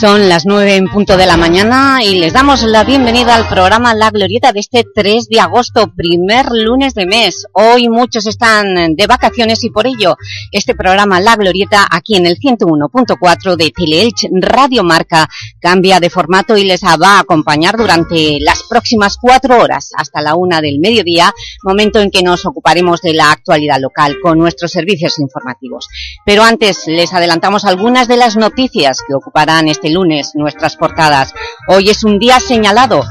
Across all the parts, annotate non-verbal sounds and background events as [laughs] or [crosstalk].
Son las nueve en punto de la mañana y les damos la bienvenida al programa La Glorieta de este 3 de agosto, primer lunes de mes. Hoy muchos están de vacaciones y por ello este programa La Glorieta aquí en el 101.4 de Teleelch Radio Marca cambia de formato y les va a acompañar durante las próximas cuatro horas hasta la una del mediodía, momento en que nos ocuparemos de la actualidad local con nuestros servicios informativos. Pero antes les adelantamos algunas de las noticias que ocuparán este lunes nuestras portadas. Hoy es un día señalado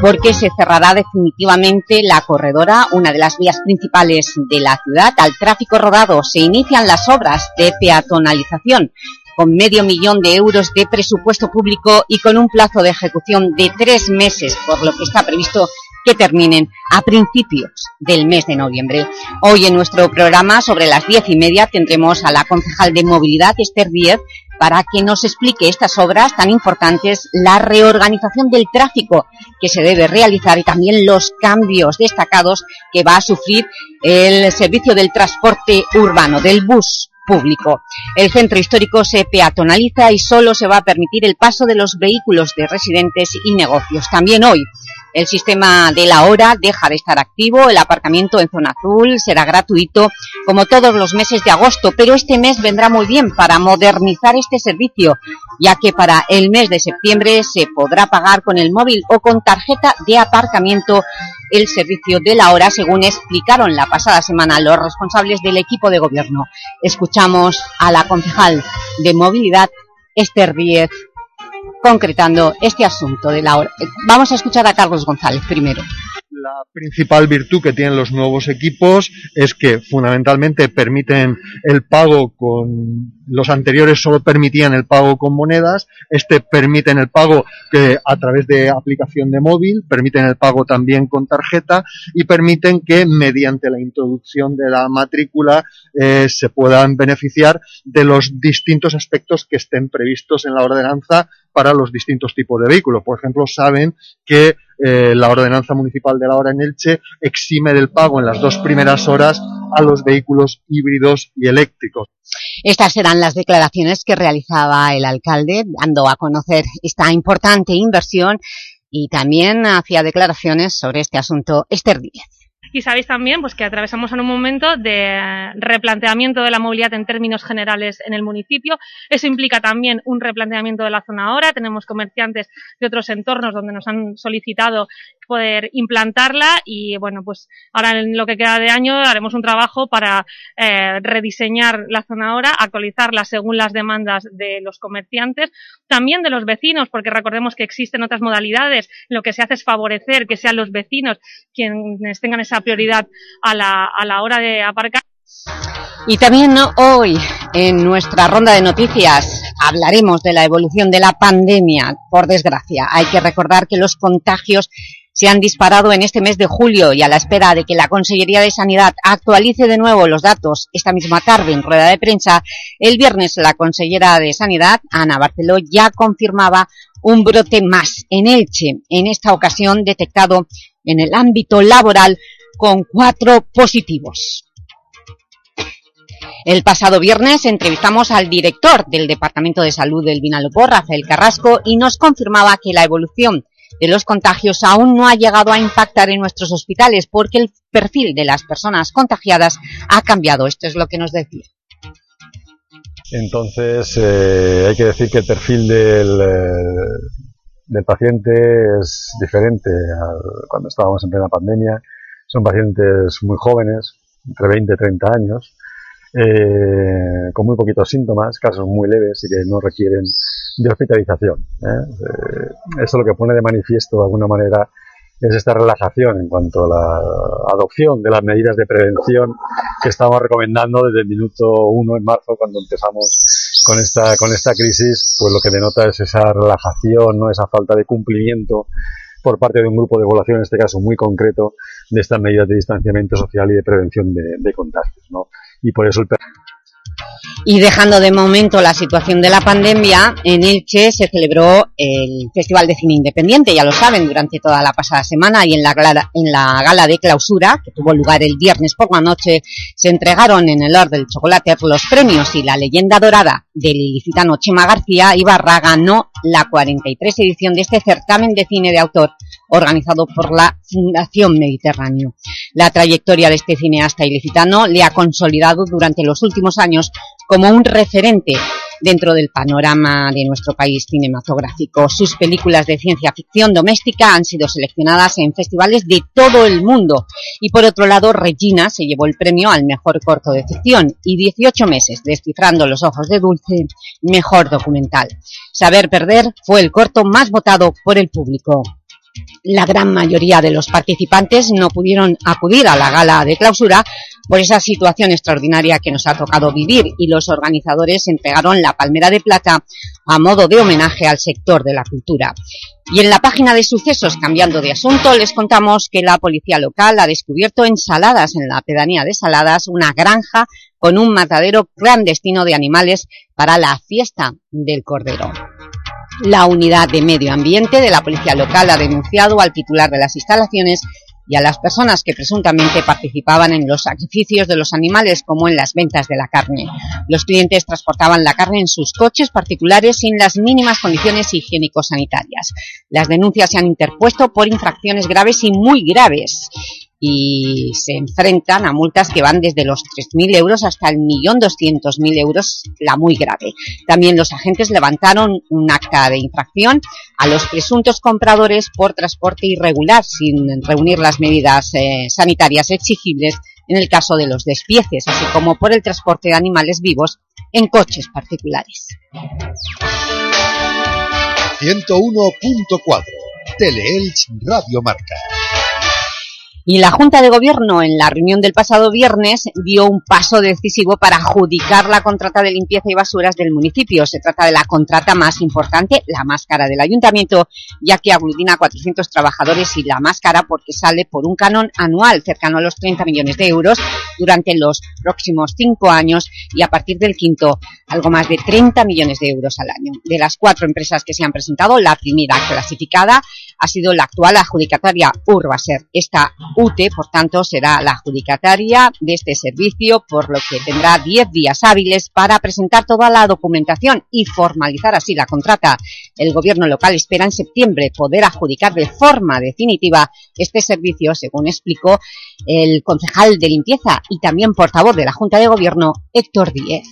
porque se cerrará definitivamente la corredora, una de las vías principales de la ciudad, al tráfico rodado. Se inician las obras de peatonalización con medio millón de euros de presupuesto público y con un plazo de ejecución de tres meses, por lo que está previsto que terminen a principios del mes de noviembre. Hoy en nuestro programa, sobre las diez y media, tendremos a la concejal de Movilidad, Esther Díez, para que nos explique estas obras tan importantes, la reorganización del tráfico que se debe realizar y también los cambios destacados que va a sufrir el servicio del transporte urbano, del bus público. El centro histórico se peatonaliza y solo se va a permitir el paso de los vehículos de residentes y negocios. También hoy el sistema de la hora deja de estar activo, el aparcamiento en zona azul será gratuito como todos los meses de agosto, pero este mes vendrá muy bien para modernizar este servicio, ya que para el mes de septiembre se podrá pagar con el móvil o con tarjeta de aparcamiento el servicio de la hora, según explicaron la pasada semana los responsables del equipo de gobierno. Escuchamos a la concejal de movilidad, Esther Díez, concretando este asunto de la hora. Vamos a escuchar a Carlos González primero. La principal virtud que tienen los nuevos equipos es que fundamentalmente permiten el pago con los anteriores solo permitían el pago con monedas, este permiten el pago que a través de aplicación de móvil, permiten el pago también con tarjeta y permiten que mediante la introducción de la matrícula eh, se puedan beneficiar de los distintos aspectos que estén previstos en la ordenanza para los distintos tipos de vehículos. Por ejemplo, saben que eh, la ordenanza municipal de la hora en Elche exime del pago en las dos primeras horas a los vehículos híbridos y eléctricos. Estas eran las declaraciones que realizaba el alcalde, dando a conocer esta importante inversión y también hacía declaraciones sobre este asunto Esther Díez. Y sabéis también pues, que atravesamos en un momento de replanteamiento de la movilidad en términos generales en el municipio. Eso implica también un replanteamiento de la zona ahora. Tenemos comerciantes de otros entornos donde nos han solicitado poder implantarla y bueno, pues ahora en lo que queda de año haremos un trabajo para eh, rediseñar la zona ahora, actualizarla según las demandas de los comerciantes, también de los vecinos, porque recordemos que existen otras modalidades, lo que se hace es favorecer que sean los vecinos quienes tengan esa prioridad a la, a la hora de aparcar. Y también hoy, en nuestra ronda de noticias, hablaremos de la evolución de la pandemia, por desgracia. Hay que recordar que los contagios se han disparado en este mes de julio y a la espera de que la Consellería de Sanidad actualice de nuevo los datos esta misma tarde en rueda de prensa, el viernes la consellera de Sanidad, Ana Barceló, ya confirmaba un brote más en Elche, en esta ocasión detectado en el ámbito laboral con cuatro positivos. El pasado viernes entrevistamos al director del Departamento de Salud del Vinalopó, Rafael Carrasco, y nos confirmaba que la evolución de los contagios aún no ha llegado a impactar en nuestros hospitales porque el perfil de las personas contagiadas ha cambiado. Esto es lo que nos decía. Entonces, eh, hay que decir que el perfil del, eh, del paciente es diferente a cuando estábamos en plena pandemia. Son pacientes muy jóvenes, entre 20 y 30 años, eh, con muy poquitos síntomas, casos muy leves y que no requieren de hospitalización. ¿eh? Eh, eso lo que pone de manifiesto de alguna manera es esta relajación en cuanto a la adopción de las medidas de prevención que estamos recomendando desde el minuto uno en marzo cuando empezamos con esta, con esta crisis, pues lo que denota es esa relajación, no esa falta de cumplimiento por parte de un grupo de población, en este caso muy concreto, de estas medidas de distanciamiento social y de prevención de, de contagios. ¿no? Y por eso el Y dejando de momento la situación de la pandemia, en Elche se celebró el Festival de Cine Independiente, ya lo saben, durante toda la pasada semana y en la, en la gala de clausura, que tuvo lugar el viernes por la noche, se entregaron en el Or del Chocolate los premios y la leyenda dorada del ilicitano Chema García Ibarra ganó la 43 edición de este certamen de cine de autor organizado por la Fundación Mediterráneo. La trayectoria de este cineasta ilicitano le ha consolidado durante los últimos años como un referente dentro del panorama de nuestro país cinematográfico. Sus películas de ciencia ficción doméstica han sido seleccionadas en festivales de todo el mundo. Y por otro lado, Regina se llevó el premio al mejor corto de ficción y 18 meses descifrando los ojos de Dulce, mejor documental. Saber perder fue el corto más votado por el público. La gran mayoría de los participantes no pudieron acudir a la gala de clausura por esa situación extraordinaria que nos ha tocado vivir y los organizadores entregaron la Palmera de Plata a modo de homenaje al sector de la cultura. Y en la página de sucesos, cambiando de asunto, les contamos que la policía local ha descubierto en Saladas, en la pedanía de Saladas, una granja con un matadero clandestino de animales para la fiesta del Cordero. La unidad de medio ambiente de la policía local ha denunciado al titular de las instalaciones y a las personas que presuntamente participaban en los sacrificios de los animales como en las ventas de la carne. Los clientes transportaban la carne en sus coches particulares sin las mínimas condiciones higiénico-sanitarias. Las denuncias se han interpuesto por infracciones graves y muy graves y se enfrentan a multas que van desde los 3.000 euros hasta el 1.200.000 euros, la muy grave. También los agentes levantaron un acta de infracción a los presuntos compradores por transporte irregular sin reunir las medidas eh, sanitarias exigibles en el caso de los despieces, así como por el transporte de animales vivos en coches particulares. 101.4 Teleelch Radio Marca y la Junta de Gobierno, en la reunión del pasado viernes, dio un paso decisivo para adjudicar la contrata de limpieza y basuras del municipio. Se trata de la contrata más importante, la más cara del Ayuntamiento, ya que aglutina a 400 trabajadores y la más cara porque sale por un canon anual cercano a los 30 millones de euros durante los próximos cinco años y a partir del quinto algo más de 30 millones de euros al año. De las cuatro empresas que se han presentado, la primera clasificada ha sido la actual adjudicataria Urbaser. Esta UTE, por tanto, será la adjudicataria de este servicio, por lo que tendrá 10 días hábiles para presentar toda la documentación y formalizar así la contrata. El gobierno local espera en septiembre poder adjudicar de forma definitiva este servicio, según explicó el concejal de limpieza y también portavoz de la Junta de Gobierno, Héctor Díez.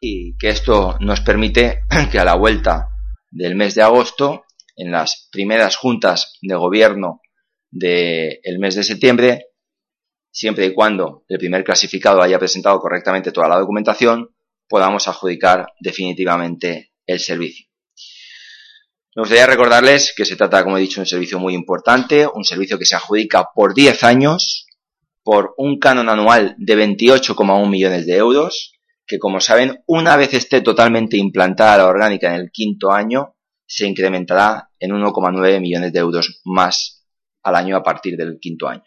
Y que esto nos permite que a la vuelta del mes de agosto en las primeras juntas de gobierno del mes de septiembre, siempre y cuando el primer clasificado haya presentado correctamente toda la documentación, podamos adjudicar definitivamente el servicio. Me gustaría recordarles que se trata, como he dicho, de un servicio muy importante, un servicio que se adjudica por 10 años, por un canon anual de 28,1 millones de euros, que como saben, una vez esté totalmente implantada la orgánica en el quinto año, se incrementará en 1,9 millones de euros más al año a partir del quinto año.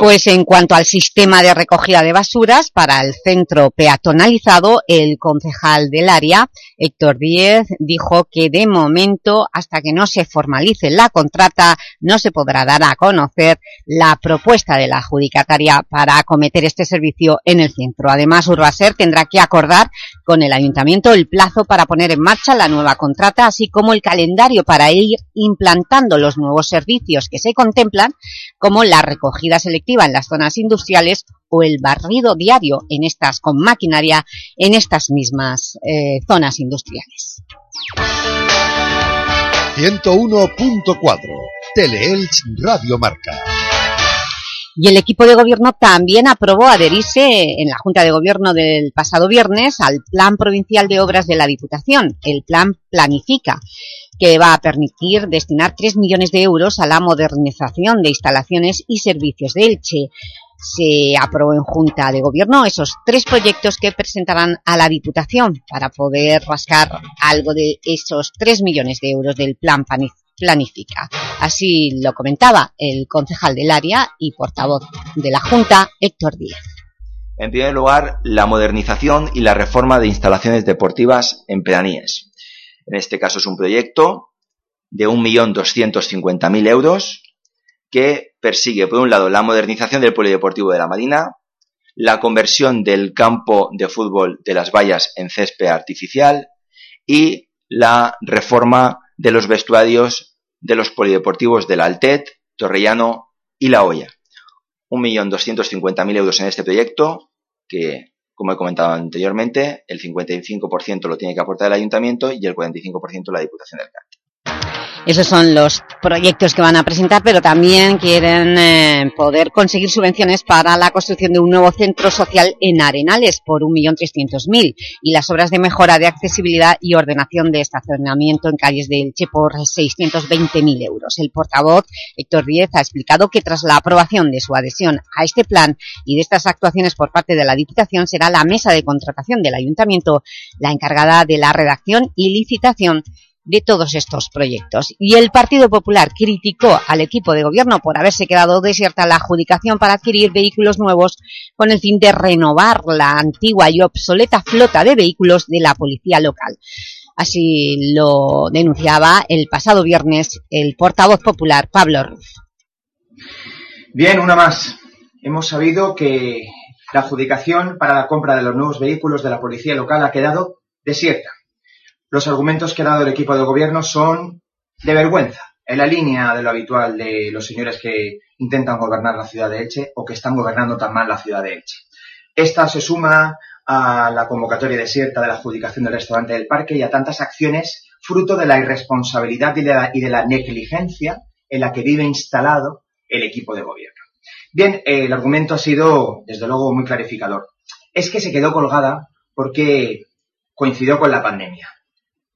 Pues en cuanto al sistema de recogida de basuras para el centro peatonalizado, el concejal del área, Héctor Díez, dijo que de momento, hasta que no se formalice la contrata, no se podrá dar a conocer la propuesta de la adjudicataria para acometer este servicio en el centro. Además, Urbaser tendrá que acordar con el Ayuntamiento el plazo para poner en marcha la nueva contrata, así como el calendario para ir implantando los nuevos servicios que se contemplan, como la recogida selectiva en las zonas industriales o el barrido diario en estas con maquinaria en estas mismas eh, zonas industriales. 101.4 Teleelch Radio Marca. Y el equipo de gobierno también aprobó adherirse en la Junta de Gobierno del pasado viernes al Plan Provincial de Obras de la Diputación, el Plan Planifica, que va a permitir destinar 3 millones de euros a la modernización de instalaciones y servicios de Elche. Se aprobó en Junta de Gobierno esos tres proyectos que presentarán a la Diputación para poder rascar algo de esos 3 millones de euros del plan planifica. Así lo comentaba el concejal del área y portavoz de la Junta, Héctor Díaz. En primer lugar, la modernización y la reforma de instalaciones deportivas en pedanías. En este caso es un proyecto de 1.250.000 euros que persigue, por un lado, la modernización del polideportivo de la Marina, la conversión del campo de fútbol de las vallas en césped artificial y la reforma de los vestuarios de los polideportivos de la Altet, Torrellano y La Hoya. 1.250.000 euros en este proyecto que, como he comentado anteriormente, el 55% lo tiene que aportar el ayuntamiento y el 45% la Diputación del Cádiz. Esos son los proyectos que van a presentar, pero también quieren eh, poder conseguir subvenciones para la construcción de un nuevo centro social en Arenales por 1.300.000 y las obras de mejora de accesibilidad y ordenación de estacionamiento en calles de Elche por 620.000 euros. El portavoz Héctor Díez ha explicado que tras la aprobación de su adhesión a este plan y de estas actuaciones por parte de la Diputación será la mesa de contratación del Ayuntamiento la encargada de la redacción y licitación de todos estos proyectos. Y el Partido Popular criticó al equipo de gobierno por haberse quedado desierta la adjudicación para adquirir vehículos nuevos con el fin de renovar la antigua y obsoleta flota de vehículos de la policía local. Así lo denunciaba el pasado viernes el portavoz popular Pablo Ruz. Bien, una más. Hemos sabido que la adjudicación para la compra de los nuevos vehículos de la policía local ha quedado desierta. Los argumentos que ha dado el equipo de gobierno son de vergüenza, en la línea de lo habitual de los señores que intentan gobernar la ciudad de Elche o que están gobernando tan mal la ciudad de Elche. Esta se suma a la convocatoria desierta de la adjudicación del restaurante del parque y a tantas acciones fruto de la irresponsabilidad y de la, negligencia en la que vive instalado el equipo de gobierno. Bien, el argumento ha sido, desde luego, muy clarificador. Es que se quedó colgada porque coincidió con la pandemia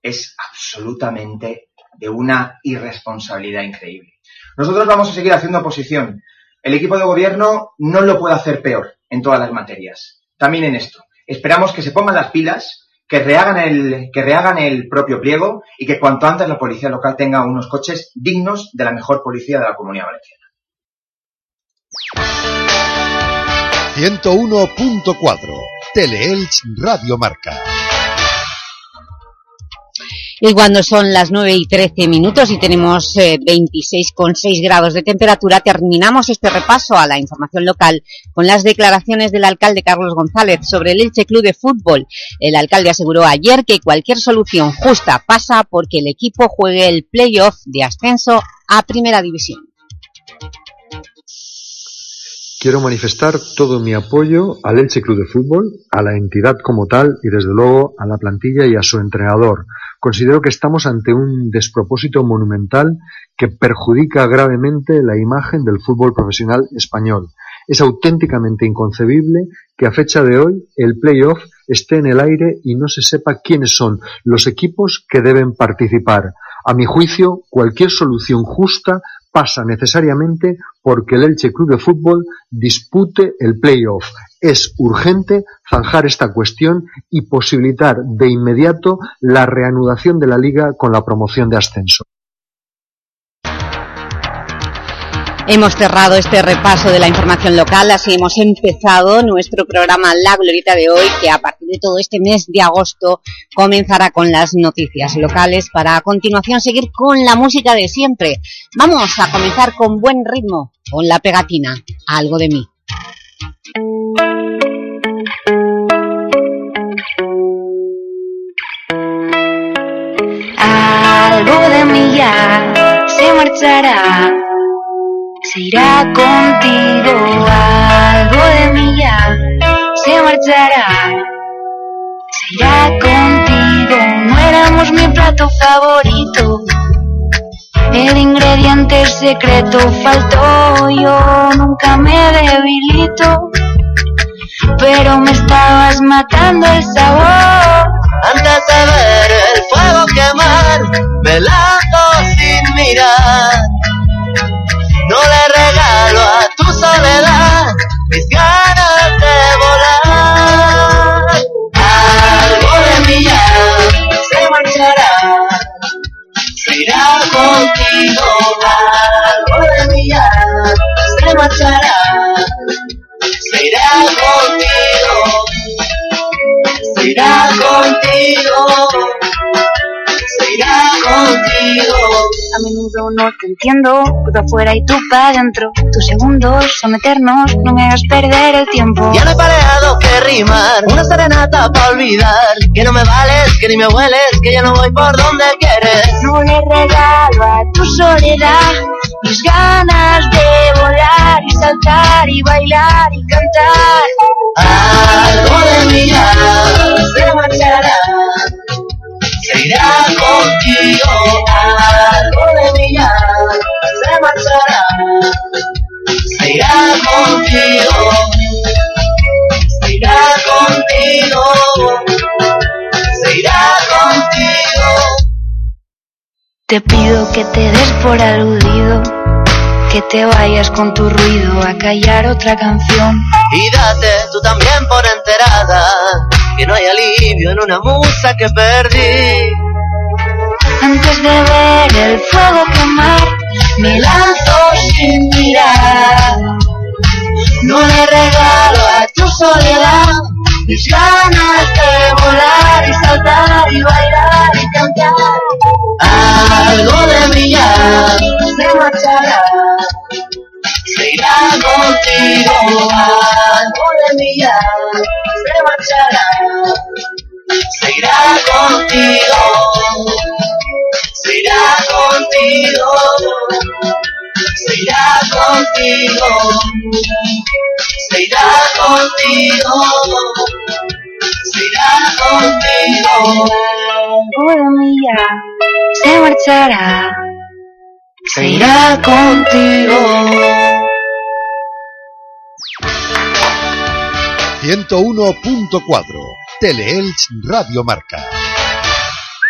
es absolutamente de una irresponsabilidad increíble. Nosotros vamos a seguir haciendo oposición. El equipo de gobierno no lo puede hacer peor en todas las materias. También en esto. Esperamos que se pongan las pilas, que rehagan el, que rehagan el propio pliego y que cuanto antes la policía local tenga unos coches dignos de la mejor policía de la comunidad valenciana. 101.4 Teleelch Radio Marca. Y cuando son las 9 y 13 minutos y tenemos eh, 26,6 grados de temperatura, terminamos este repaso a la información local con las declaraciones del alcalde Carlos González sobre el Elche Club de Fútbol. El alcalde aseguró ayer que cualquier solución justa pasa porque el equipo juegue el playoff de ascenso a Primera División. Quiero manifestar todo mi apoyo al Elche Club de Fútbol, a la entidad como tal y desde luego a la plantilla y a su entrenador. Considero que estamos ante un despropósito monumental que perjudica gravemente la imagen del fútbol profesional español. Es auténticamente inconcebible que a fecha de hoy el playoff esté en el aire y no se sepa quiénes son los equipos que deben participar. A mi juicio, cualquier solución justa pasa necesariamente porque el Elche Club de Fútbol dispute el playoff. Es urgente zanjar esta cuestión y posibilitar de inmediato la reanudación de la liga con la promoción de ascenso. Hemos cerrado este repaso de la información local, así hemos empezado nuestro programa La Glorita de hoy, que a partir de todo este mes de agosto comenzará con las noticias locales para a continuación seguir con la música de siempre. Vamos a comenzar con buen ritmo, con la pegatina, algo de mí. Algo de mí ya se marchará se irá contigo, algo de mí ya se marchará. Se irá contigo, no éramos mi plato favorito. El ingrediente secreto faltó, yo nunca me debilito. Pero me estabas matando el sabor. Antes de ver el fuego quemar, velando sin mirar no le regalo a tu soledad mis ganas de volar. Algo de mi ya se marchará, se irá contigo. Algo de mi ya se marchará, se irá contigo, se irá contigo. A menudo no te entiendo, tú afuera y tú para adentro. Tus segundos son eternos, no me hagas perder el tiempo. Ya no hay pareado que rimar, una serenata para olvidar. Que no me vales, que ni me hueles, que yo no voy por donde quieres. No le regalo a tu soledad mis ganas de volar y saltar y bailar y cantar. Algo de mí ya se marchará, irá contigo. Algo de ya se marchará, se irá contigo. Se irá contigo, se irá contigo. Te pido que te des por aludido, que te vayas con tu ruido a callar otra canción. Y date tú también por enterada, que no hay alivio en una musa que perdí. Antes de ver el fuego quemar, me lanzo sin mirar. No le regalo a tu soledad mis ganas de volar y saltar y bailar y cantar. Algo de mí ya se marchará, irá contigo. Algo de mí ya se marchará, se irá contigo. Se irá contigo, se irá contigo, se irá contigo, se irá contigo. Algo de mí ya se marchará, se irá contigo. 101.4 Teleelch Radio Marca.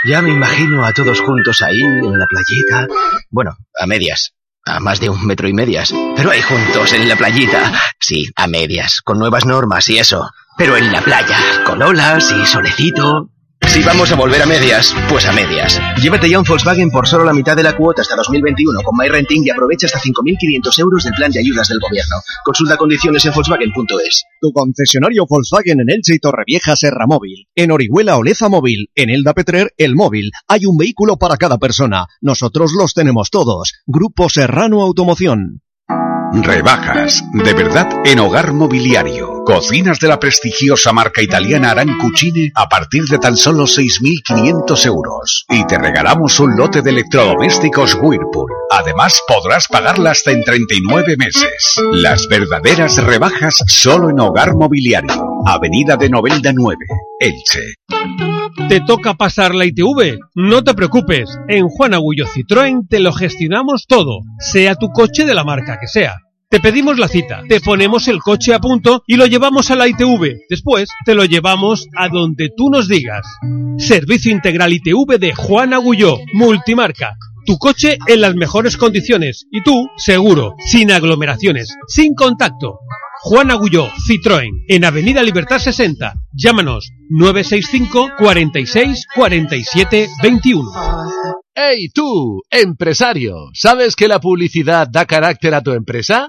Ya me imagino a todos juntos ahí, en la playita. Bueno, a medias. A más de un metro y medias. Pero ahí juntos, en la playita. Sí, a medias, con nuevas normas y eso. Pero en la playa, con olas y solecito. Si vamos a volver a medias, pues a medias. Llévate ya un Volkswagen por solo la mitad de la cuota hasta 2021 con MyRenting y aprovecha hasta 5.500 euros del plan de ayudas del gobierno. Consulta condiciones en Volkswagen.es. Tu concesionario Volkswagen en Elche y Torrevieja Serra Móvil. En Orihuela Oleza Móvil. En Elda Petrer El Móvil. Hay un vehículo para cada persona. Nosotros los tenemos todos. Grupo Serrano Automoción. Rebajas, de verdad, en Hogar Mobiliario. Cocinas de la prestigiosa marca italiana Arancucine a partir de tan solo 6.500 euros. Y te regalamos un lote de electrodomésticos Whirlpool. Además, podrás pagarla hasta en 39 meses. Las verdaderas rebajas solo en Hogar Mobiliario. Avenida de Novelda 9, Elche. ¿Te toca pasar la ITV? No te preocupes, en Juan Agullo Citroën te lo gestionamos todo, sea tu coche de la marca que sea. Te pedimos la cita, te ponemos el coche a punto y lo llevamos a la ITV. Después te lo llevamos a donde tú nos digas. Servicio Integral ITV de Juan Agulló, multimarca. Tu coche en las mejores condiciones y tú, seguro, sin aglomeraciones, sin contacto. Juan Agulló, Citroën, en Avenida Libertad 60. Llámanos 965 46 47 21. ¡Hey tú, empresario! ¿Sabes que la publicidad da carácter a tu empresa?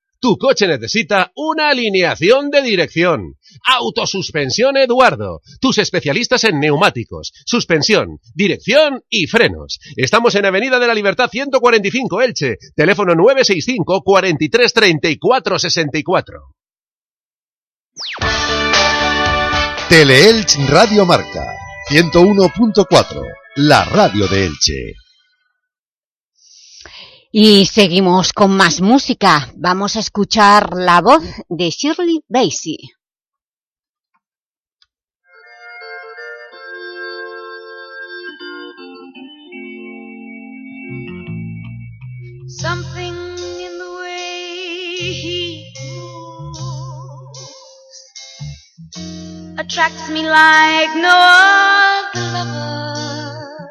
Tu coche necesita una alineación de dirección. Autosuspensión Eduardo. Tus especialistas en neumáticos, suspensión, dirección y frenos. Estamos en Avenida de la Libertad 145 Elche. Teléfono 965 43 34 64. Teleelch Radio Marca 101.4 La radio de Elche. Y seguimos con más música. Vamos a escuchar la voz de Shirley Bassey. Something in the way he moves attracts me like no other lover.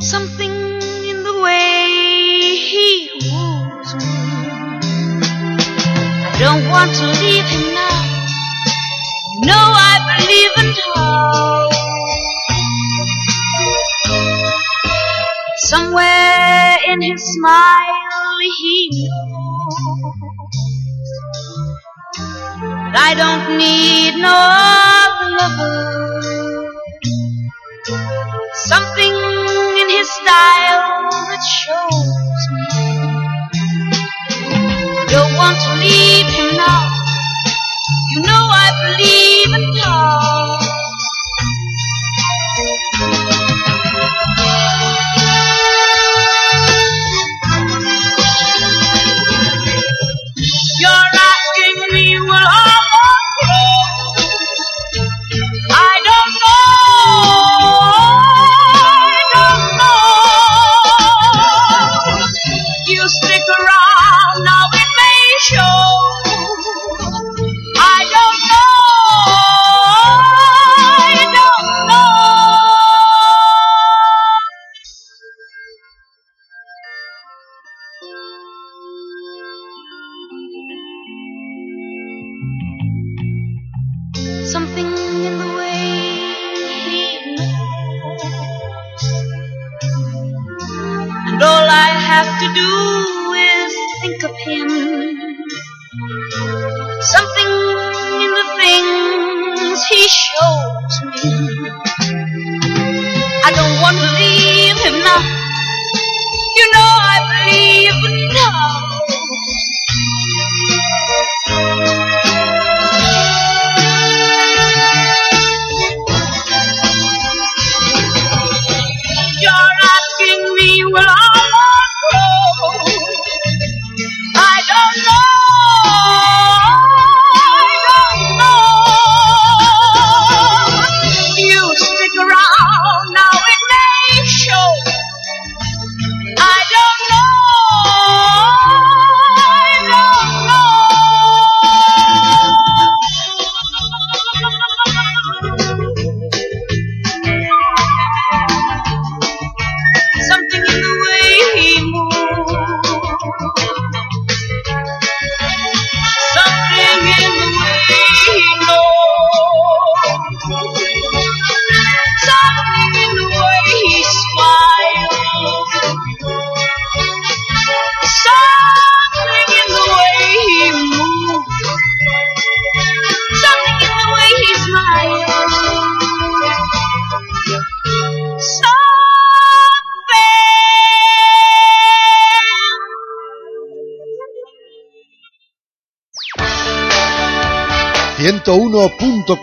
Something want to leave him now. You know I believe in love. Somewhere in his smile he knows that I don't need no other lover. Something in his style that shows me don't want to leave now. You know I believe in love.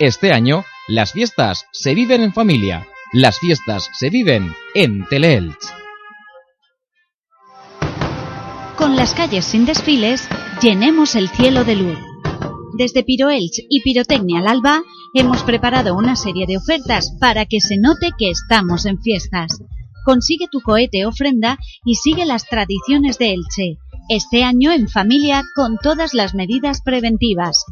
Este año, las fiestas se viven en familia, las fiestas se viven en Teleelch. Con las calles sin desfiles, llenemos el cielo de luz. Desde Piroelch y Pirotecnia al Alba hemos preparado una serie de ofertas para que se note que estamos en fiestas. Consigue tu cohete ofrenda y sigue las tradiciones de Elche. Este año en familia con todas las medidas preventivas.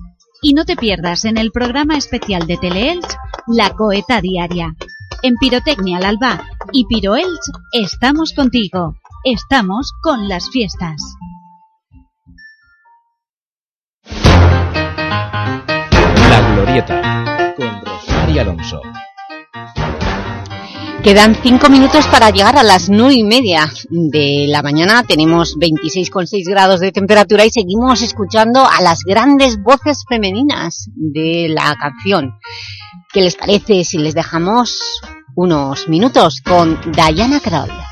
Y no te pierdas en el programa especial de Teleelch La Coheta Diaria. En Pirotecnia al Alba y Piroelch estamos contigo. Estamos con las fiestas. La Glorieta con Rosmar Alonso. Quedan cinco minutos para llegar a las nueve y media de la mañana. Tenemos 26,6 grados de temperatura y seguimos escuchando a las grandes voces femeninas de la canción. ¿Qué les parece si les dejamos unos minutos con Diana Kroll?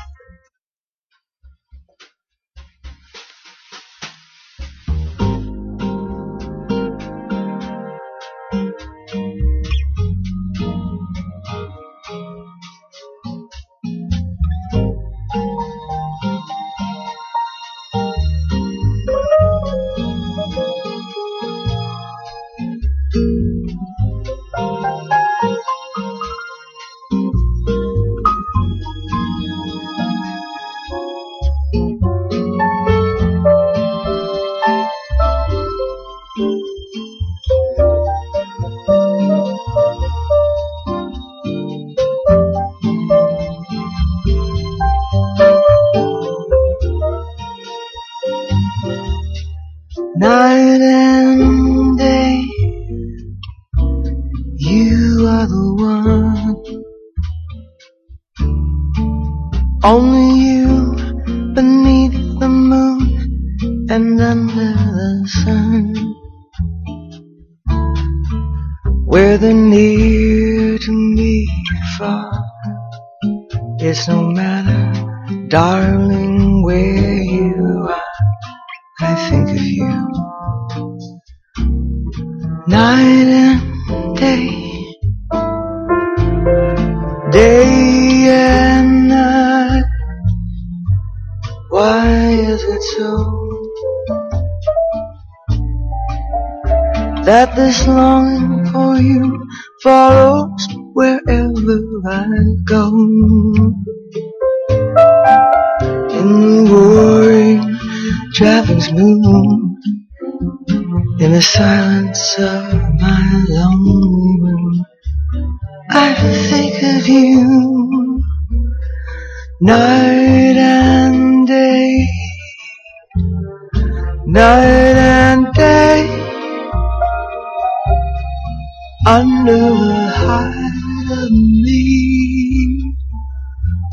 Hide of me.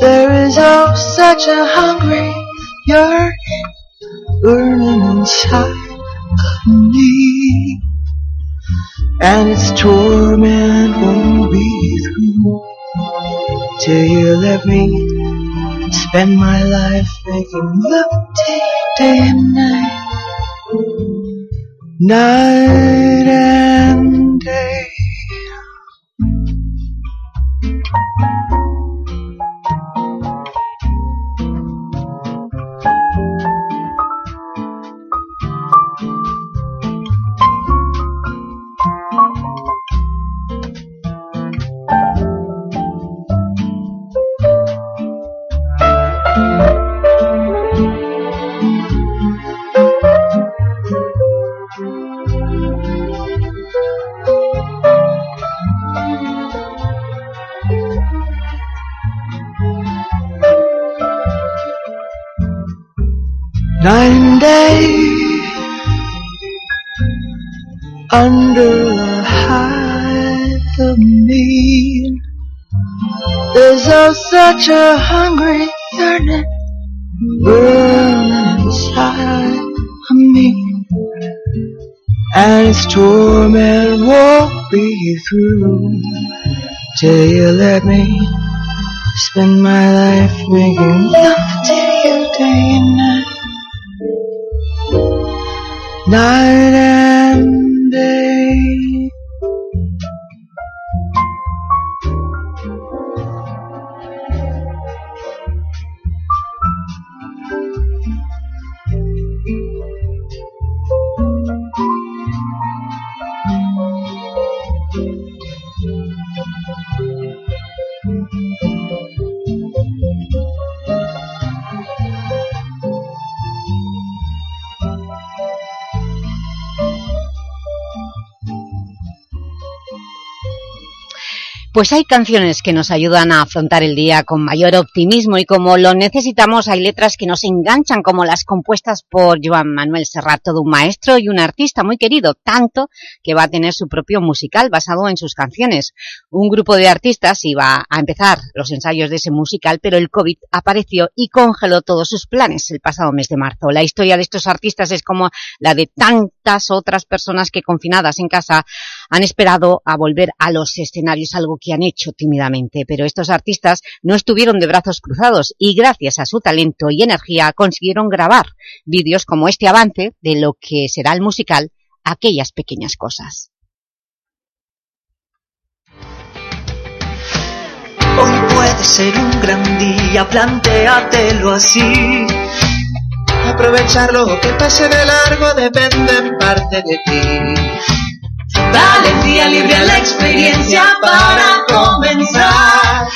There is oh such a hungry yearning burning inside of me, and its torment won't be through. Till you let me spend my life making love you day and night, night and through till you let me spend my life making love to you day and night night and day. Pues hay canciones que nos ayudan a afrontar el día con mayor optimismo y como lo necesitamos hay letras que nos enganchan como las compuestas por Joan Manuel Serrat, todo un maestro y un artista muy querido, tanto que va a tener su propio musical basado en sus canciones. Un grupo de artistas iba a empezar los ensayos de ese musical, pero el COVID apareció y congeló todos sus planes el pasado mes de marzo. La historia de estos artistas es como la de tantas otras personas que confinadas en casa han esperado a volver a los escenarios, algo que han hecho tímidamente, pero estos artistas no estuvieron de brazos cruzados y gracias a su talento y energía consiguieron grabar vídeos como este avance de lo que será el musical Aquellas Pequeñas Cosas. Hoy puede ser un gran día, plantéatelo así. Aprovechar lo que pase de largo depende en parte de ti. Valentía libre a la experiencia para comenzar.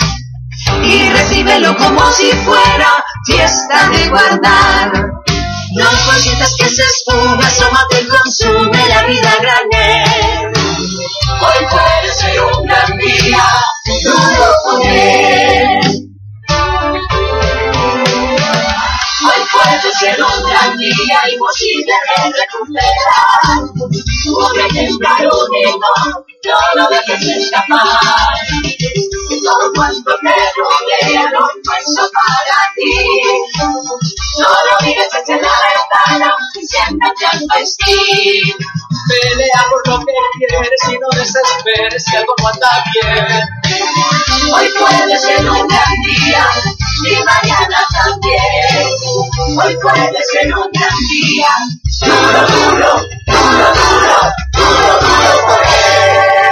Y recíbelo como si fuera fiesta de guardar. No consientas que se esfuma, asómate, consume la vida granel. Hoy puede ser un gran día, duro con él. Hoy puede ser un gran día imposible de recuperar. Voy a temblar único, no lo dejes escapar. Todo cuanto te rodea lo puesto para ti. Solo mires hacia la ventana y siéntate al festín. Pelea por lo que quieres y no desesperes si algo no anda bien. Hoy puede ser un gran día y mañana también. Hoy puede ser un gran día. Duro, duro, duro, duro, duro, duro por él.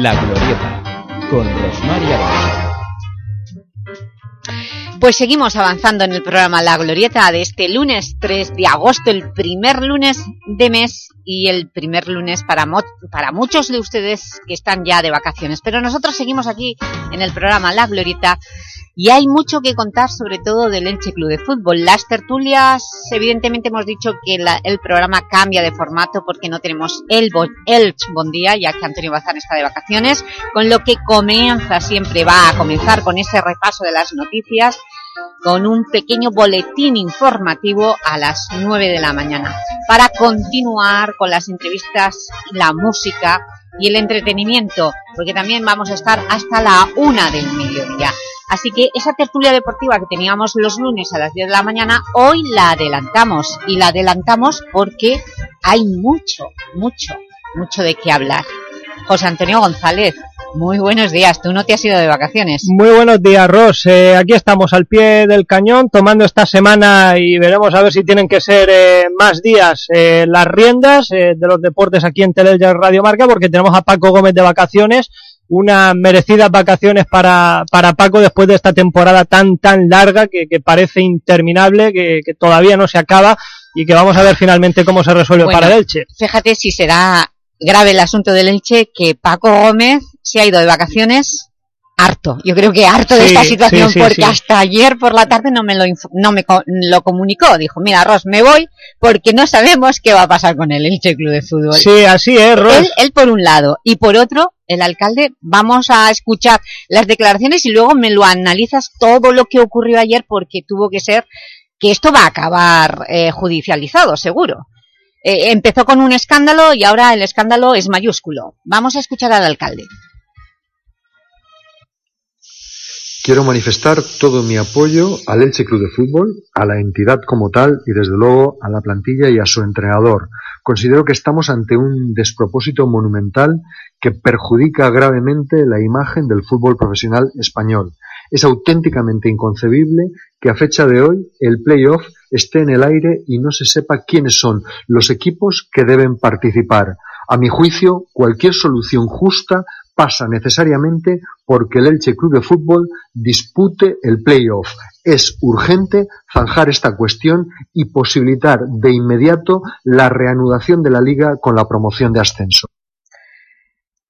La Glorieta, con Rosmar. Pues seguimos avanzando en el programa La Glorieta de este lunes 3 de agosto, el primer lunes de mes y el primer lunes para, para muchos de ustedes que están ya de vacaciones. Pero nosotros seguimos aquí en el programa La Glorieta y hay mucho que contar sobre todo del Elche Club de Fútbol. Las tertulias, evidentemente hemos dicho que el programa cambia de formato porque no tenemos el Bo- Elche Bon Día, ya que Antonio Bazán está de vacaciones, con lo que comienza, siempre va a comenzar con ese repaso de las noticias con un pequeño boletín informativo a las 9 de la mañana para continuar con las entrevistas, la música y el entretenimiento, porque también vamos a estar hasta la una del mediodía. Así que esa tertulia deportiva que teníamos los lunes a las 10 de la mañana, hoy la adelantamos. Y la adelantamos porque hay mucho, mucho, mucho de qué hablar. José Antonio González, muy buenos días. Tú no te has ido de vacaciones. Muy buenos días, Ros. Eh, aquí estamos al pie del cañón, tomando esta semana y veremos a ver si tienen que ser eh, más días eh, las riendas eh, de los deportes aquí en Televisa Radio Marca, porque tenemos a Paco Gómez de vacaciones, unas merecidas vacaciones para, para Paco después de esta temporada tan, tan larga que, que parece interminable, que, que todavía no se acaba y que vamos a ver finalmente cómo se resuelve Bueno, para el Elche. Fíjate si será grave el asunto del Elche que Paco Gómez se ha ido de vacaciones harto. Yo creo que harto de esta situación sí, sí, porque hasta ayer por la tarde no me lo no me co- lo comunicó. Dijo, mira Ros, me voy porque no sabemos qué va a pasar con el Elche Club de Fútbol. Sí, así es, Ros. Él, él por un lado y por otro el alcalde, vamos a escuchar las declaraciones y luego me lo analizas todo lo que ocurrió ayer porque tuvo que ser que esto va a acabar eh, judicializado, seguro. Eh, empezó con un escándalo y ahora el escándalo es mayúsculo. Vamos a escuchar al alcalde. Quiero manifestar todo mi apoyo al Elche Club de Fútbol, a la entidad como tal y desde luego a la plantilla y a su entrenador. Considero que estamos ante un despropósito monumental que perjudica gravemente la imagen del fútbol profesional español. Es auténticamente inconcebible que a fecha de hoy el playoff esté en el aire y no se sepa quiénes son los equipos que deben participar. A mi juicio, cualquier solución justa pasa necesariamente porque el Elche Club de Fútbol dispute el playoff. Es urgente zanjar esta cuestión y posibilitar de inmediato la reanudación de la liga con la promoción de ascenso.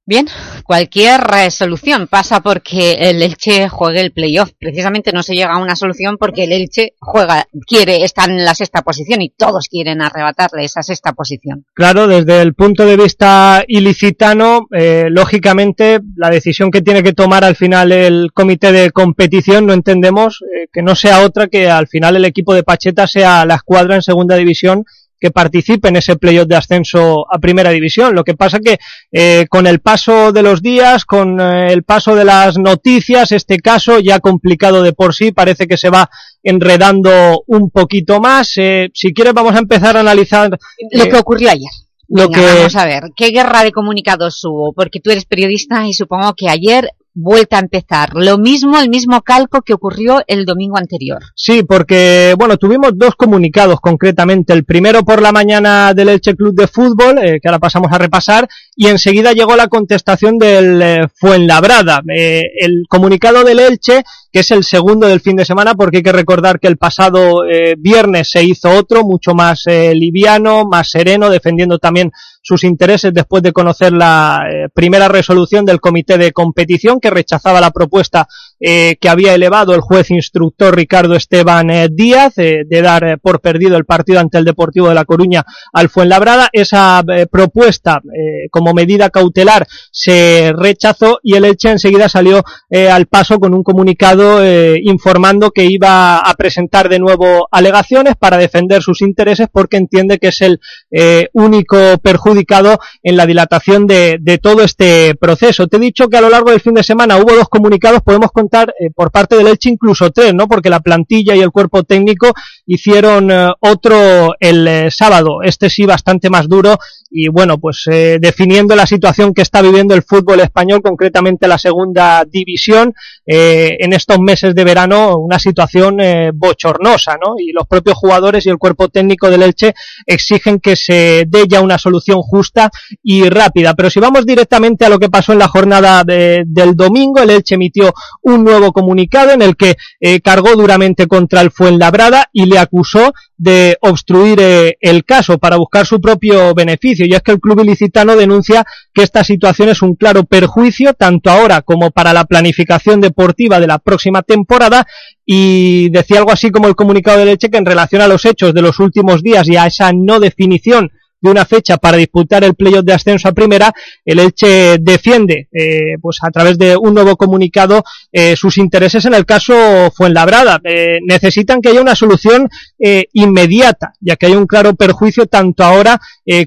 Bien, cualquier eh, solución pasa porque el Elche juegue el playoff. Precisamente no se llega a una solución porque el Elche juega, quiere, está en la sexta posición y todos quieren arrebatarle esa sexta posición. Claro, desde el punto de vista ilicitano, eh, lógicamente la decisión que tiene que tomar al final el comité de competición no entendemos eh, que no sea otra que al final el equipo de Pacheta sea la escuadra en segunda división que participe en ese playoff de ascenso a Primera División. Lo que pasa que eh, con el paso de los días, con eh, el paso de las noticias, este caso ya complicado de por sí, parece que se va enredando un poquito más. Eh, si quieres vamos a empezar a analizar... Lo que ocurrió ayer. Lo Venga, que... Vamos a ver, ¿qué guerra de comunicados hubo? Porque tú eres periodista y supongo que ayer vuelta a empezar. Lo mismo, el mismo calco que ocurrió el domingo anterior. Sí, porque, bueno, tuvimos dos comunicados concretamente. El primero por la mañana del Elche Club de Fútbol, eh, que ahora pasamos a repasar, y enseguida llegó la contestación del eh, Fuenlabrada. Eh, el comunicado del Elche, que es el segundo del fin de semana, porque hay que recordar que el pasado eh, viernes se hizo otro, mucho más liviano, más sereno, defendiendo también sus intereses después de conocer la primera resolución del comité de competición que rechazaba la propuesta eh, que había elevado el juez instructor Ricardo Esteban eh, Díaz eh, de dar eh, por perdido el partido ante el Deportivo de La Coruña al Fuenlabrada. Esa eh, propuesta como medida cautelar se rechazó y el Elche enseguida salió al paso con un comunicado informando que iba a presentar de nuevo alegaciones para defender sus intereses porque entiende que es el único perjudicado en la dilatación de, de todo este proceso. Te he dicho que a lo largo del fin de semana hubo dos comunicados, podemos eh, por parte del Elche incluso tres, ¿no? Porque la plantilla y el cuerpo técnico hicieron eh, otro el eh, sábado, este sí bastante más duro y bueno, pues definiendo la situación que está viviendo el fútbol español, concretamente la segunda división, en estos meses de verano, una situación bochornosa, ¿no? Y los propios jugadores y el cuerpo técnico del Elche exigen que se dé ya una solución justa y rápida. Pero si vamos directamente a lo que pasó en la jornada de- del domingo, el Elche emitió un nuevo comunicado en el que eh, cargó duramente contra el Fuenlabrada y le acusó de obstruir eh, el caso para buscar su propio beneficio. Y es que el club ilicitano denuncia que esta situación es un claro perjuicio tanto ahora como para la planificación deportiva de la próxima temporada y decía algo así como el comunicado de Leche que en relación a los hechos de los últimos días y a esa no definición de una fecha para disputar el playoff de ascenso a primera, el Elche defiende, eh, pues a través de un nuevo comunicado, eh, sus intereses en el caso Fuenlabrada. Eh, necesitan que haya una solución eh, inmediata, ya que hay un claro perjuicio tanto ahora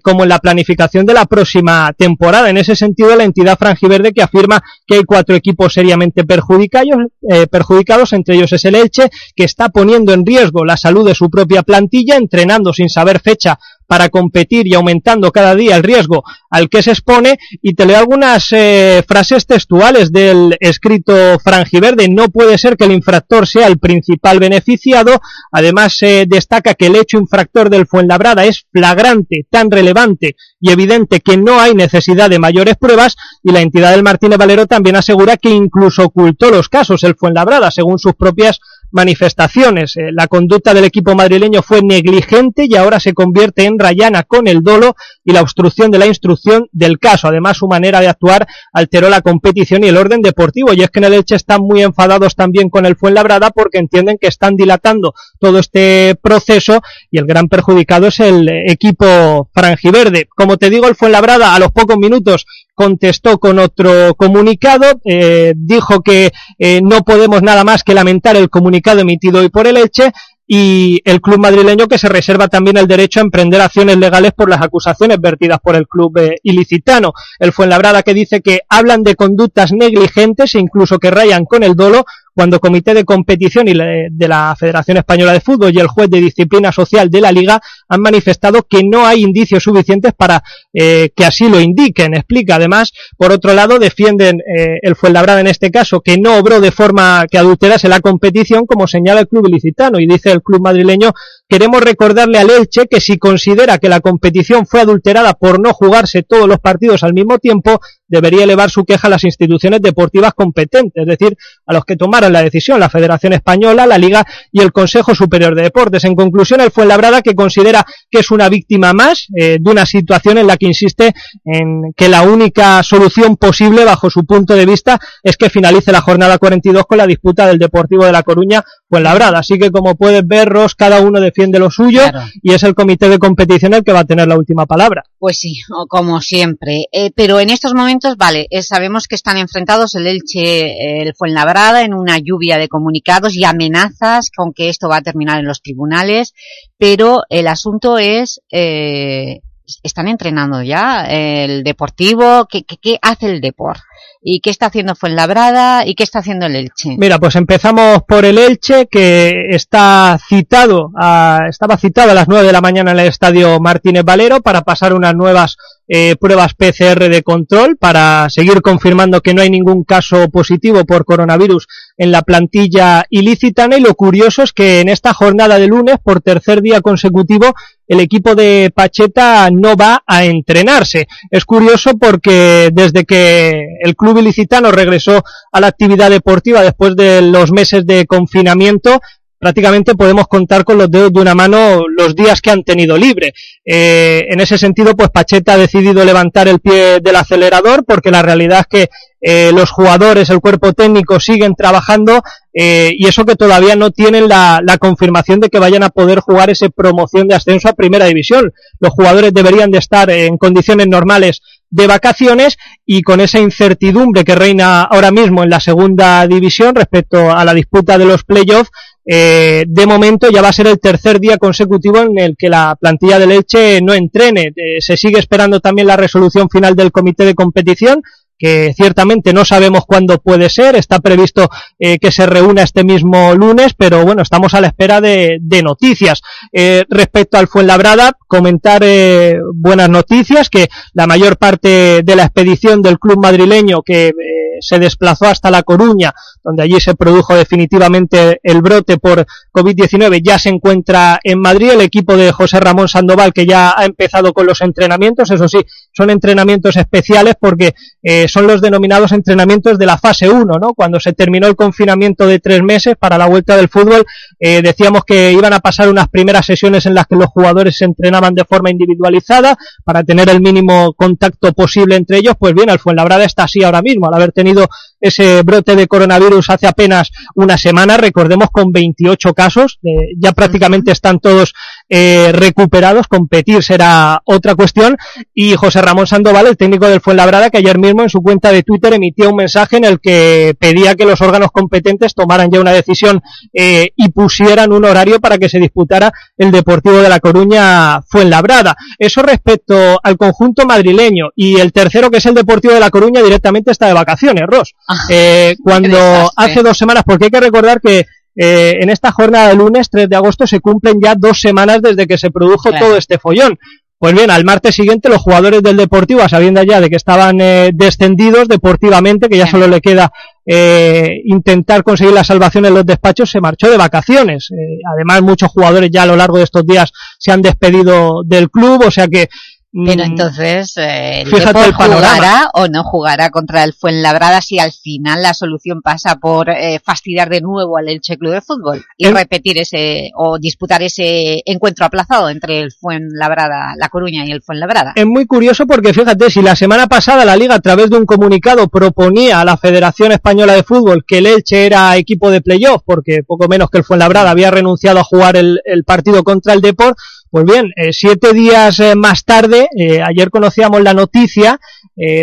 como en la planificación de la próxima temporada. En ese sentido, la entidad franjiverde que afirma que hay cuatro equipos seriamente perjudicados, perjudicados, entre ellos es el Elche, que está poniendo en riesgo la salud de su propia plantilla, entrenando sin saber fecha para competir y aumentando cada día el riesgo al que se expone. Y te leo algunas eh, frases textuales del escrito franjiverde no puede ser que el infractor sea el principal beneficiado. Además eh, destaca que el hecho infractor del Fuenlabrada es flagrante, tan relevante y evidente que no hay necesidad de mayores pruebas. Y la entidad del Martínez Valero también asegura que incluso ocultó los casos el Fuenlabrada según sus propias manifestaciones. Eh, la conducta del equipo madrileño fue negligente y ahora se convierte en rayana con el dolo y la obstrucción de la instrucción del caso. Además, su manera de actuar alteró la competición y el orden deportivo. Y es que en el Elche están muy enfadados también con el Fuenlabrada porque entienden que están dilatando todo este proceso y el gran perjudicado es el equipo franjiverde. Como te digo, el Fuenlabrada a los pocos minutos contestó con otro comunicado, eh, dijo que eh, no podemos nada más que lamentar el comunicado emitido hoy por el Elche y el club madrileño que se reserva también el derecho a emprender acciones legales por las acusaciones vertidas por el club eh, ilicitano. El Fuenlabrada que dice que hablan de conductas negligentes e incluso que rayan con el dolo cuando Comité de Competición y de la Federación Española de Fútbol y el juez de disciplina social de la Liga han manifestado que no hay indicios suficientes para eh, que así lo indiquen. Explica además, por otro lado, defienden eh, el Fuenlabrada en este caso que no obró de forma que adulterase la competición como señala el club ilicitano y dice el club madrileño queremos recordarle al Elche que si considera que la competición fue adulterada por no jugarse todos los partidos al mismo tiempo debería elevar su queja a las instituciones deportivas competentes, es decir, a los que tomaron la decisión, la Federación Española, la Liga y el Consejo Superior de Deportes. En conclusión, el Fuenlabrada que considera que es una víctima más eh, de una situación en la que insiste en que la única solución posible bajo su punto de vista es que finalice la jornada 42 con la disputa del Deportivo de La Coruña Fuenlabrada. Así que como puedes ver, Ros, cada uno defiende lo suyo y es el comité de competición el que va a tener la última palabra. Pues sí, como siempre. Eh, pero en estos momentos, vale, eh, sabemos que están enfrentados el Elche, el Fuenlabrada en una una lluvia de comunicados y amenazas con que esto va a terminar en los tribunales, pero el asunto es... Eh, están entrenando ya el Deportivo, ¿qué, qué, hace el Deport? ¿Y qué está haciendo Fuenlabrada? ¿Y qué está haciendo el Elche? Mira, pues empezamos por el Elche, que está citado, a, estaba citado a las 9 de la mañana en el Estadio Martínez Valero para pasar unas nuevas eh, pruebas PCR de control para seguir confirmando que no hay ningún caso positivo por coronavirus en la plantilla ilicitana y lo curioso es que en esta jornada de lunes, por tercer día consecutivo, el equipo de Pacheta no va a entrenarse. Es curioso porque desde que el club ilicitano regresó a la actividad deportiva después de los meses de confinamiento, prácticamente podemos contar con los dedos de una mano los días que han tenido libre. Eh, en ese sentido, pues Pacheta ha decidido levantar el pie del acelerador porque la realidad es que eh, los jugadores, el cuerpo técnico siguen trabajando eh, y eso que todavía no tienen la, la, confirmación de que vayan a poder jugar ese promoción de ascenso a primera división. Los jugadores deberían de estar en condiciones normales de vacaciones y con esa incertidumbre que reina ahora mismo en la segunda división respecto a la disputa de los playoffs, eh, de momento ya va a ser el tercer día consecutivo en el que la plantilla del Elche no entrene. Eh, se sigue esperando también la resolución final del comité de competición, que ciertamente no sabemos cuándo puede ser, está previsto eh, que se reúna este mismo lunes, pero bueno, estamos a la espera de, de noticias. Eh, respecto al Fuenlabrada, comentar eh, buenas noticias, que la mayor parte de la expedición del club madrileño que eh, se desplazó hasta La Coruña, donde allí se produjo definitivamente el brote por COVID-19, ya se encuentra en Madrid, el equipo de José Ramón Sandoval, que ya ha empezado con los entrenamientos, eso sí, son entrenamientos especiales porque eh, son los denominados entrenamientos de la fase 1, ¿no? Cuando se terminó el confinamiento de tres meses para la vuelta del fútbol, eh, decíamos que iban a pasar unas primeras sesiones en las que los jugadores se entrenaban de forma individualizada para tener el mínimo contacto posible entre ellos, pues bien, el Fuenlabrada está así ahora mismo, al haber tenido ese brote de coronavirus hace apenas una semana, recordemos con 28 casos, eh, ya prácticamente están todos eh, recuperados, competir será otra cuestión, y José Ramón Sandoval, el técnico del Fuenlabrada, que ayer mismo en su cuenta de Twitter emitía un mensaje en el que pedía que los órganos competentes tomaran ya una decisión eh, y pusieran un horario para que se disputara el Deportivo de La Coruña Fuenlabrada. Eso respecto al conjunto madrileño, y el tercero, que es el Deportivo de La Coruña, directamente está de vacaciones, Ross. Eh, cuando hace dos semanas, porque hay que recordar que eh, en esta jornada de lunes 3 de agosto se cumplen ya dos semanas desde que se produjo Claro. todo este follón. Pues bien, al martes siguiente los jugadores del Deportivo, sabiendo ya de que estaban eh, descendidos deportivamente, que ya solo le queda eh, intentar conseguir la salvación en los despachos, se marchó de vacaciones. Eh, además, muchos jugadores ya a lo largo de estos días se han despedido del club, o sea que... Pero mm, entonces, eh, el Depor jugará o no jugará contra el Fuenlabrada si al final la solución pasa por eh, fastidiar de nuevo al Elche Club de Fútbol y repetir ese o disputar ese encuentro aplazado entre el Fuenlabrada, La Coruña y el Fuenlabrada. Es muy curioso porque fíjate, si la semana pasada la Liga a través de un comunicado proponía a la Federación Española de Fútbol que el Elche era equipo de playoff porque poco menos que el Fuenlabrada había renunciado a jugar el, el partido contra el Deport, pues bien, eh, siete días eh, más tarde, eh, ayer conocíamos la noticia,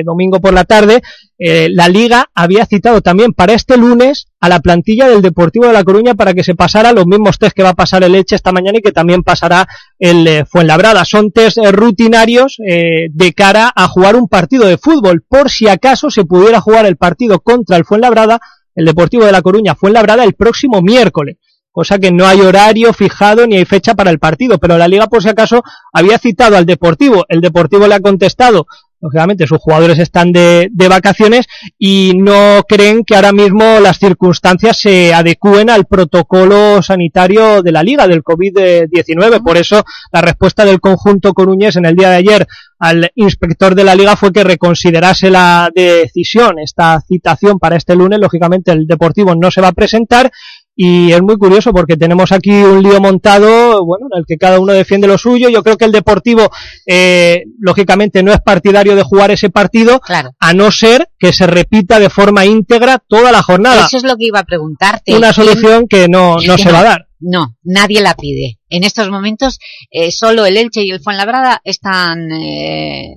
domingo por la tarde, la Liga había citado también para este lunes a la plantilla del Deportivo de La Coruña para que se pasara los mismos test que va a pasar el Elche esta mañana y que también pasará el Fuenlabrada. Son test rutinarios de cara a jugar un partido de fútbol, por si acaso se pudiera jugar el partido contra el Fuenlabrada, el Deportivo de La Coruña Fuenlabrada el próximo miércoles cosa que no hay horario fijado ni hay fecha para el partido, pero la Liga por si acaso había citado al Deportivo, el Deportivo le ha contestado, lógicamente sus jugadores están de, de vacaciones y no creen que ahora mismo las circunstancias se adecúen al protocolo sanitario de la Liga del COVID-19, por eso la respuesta del conjunto coruñés en el día de ayer al inspector de la Liga fue que reconsiderase la decisión, esta citación para este lunes, lógicamente el Deportivo no se va a presentar y es muy curioso porque tenemos aquí un lío montado, bueno, en el que cada uno defiende lo suyo. Yo creo que el Deportivo, eh, lógicamente, no es partidario de jugar ese partido, a no ser que se repita de forma íntegra toda la jornada. Eso es lo que iba a preguntarte. Una ¿Quién- solución que no, no se va a dar. No, nadie la pide. En estos momentos, eh, solo el Elche y el Fuenlabrada están eh,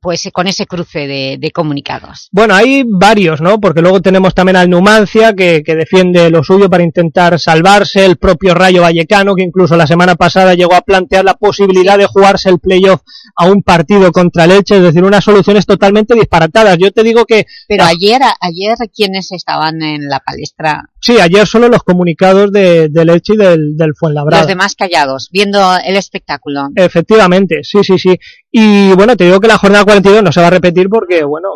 pues con ese cruce de, de, comunicados. Bueno, hay varios, ¿no? Porque luego tenemos también al Numancia, que, que, defiende lo suyo para intentar salvarse, el propio Rayo Vallecano, que incluso la semana pasada llegó a plantear la posibilidad sí. de jugarse el playoff a un partido contra el Elche, es decir, unas soluciones totalmente disparatadas. Yo te digo que... Pero ayer, ayer, ¿quiénes estaban en la palestra? Sí, ayer solo los comunicados de, del Elche y del, del Fuenlabrada. Los demás callados, viendo el espectáculo. Efectivamente, sí, sí, sí. Y bueno, te digo que la jornada 42 no se va a repetir porque, bueno,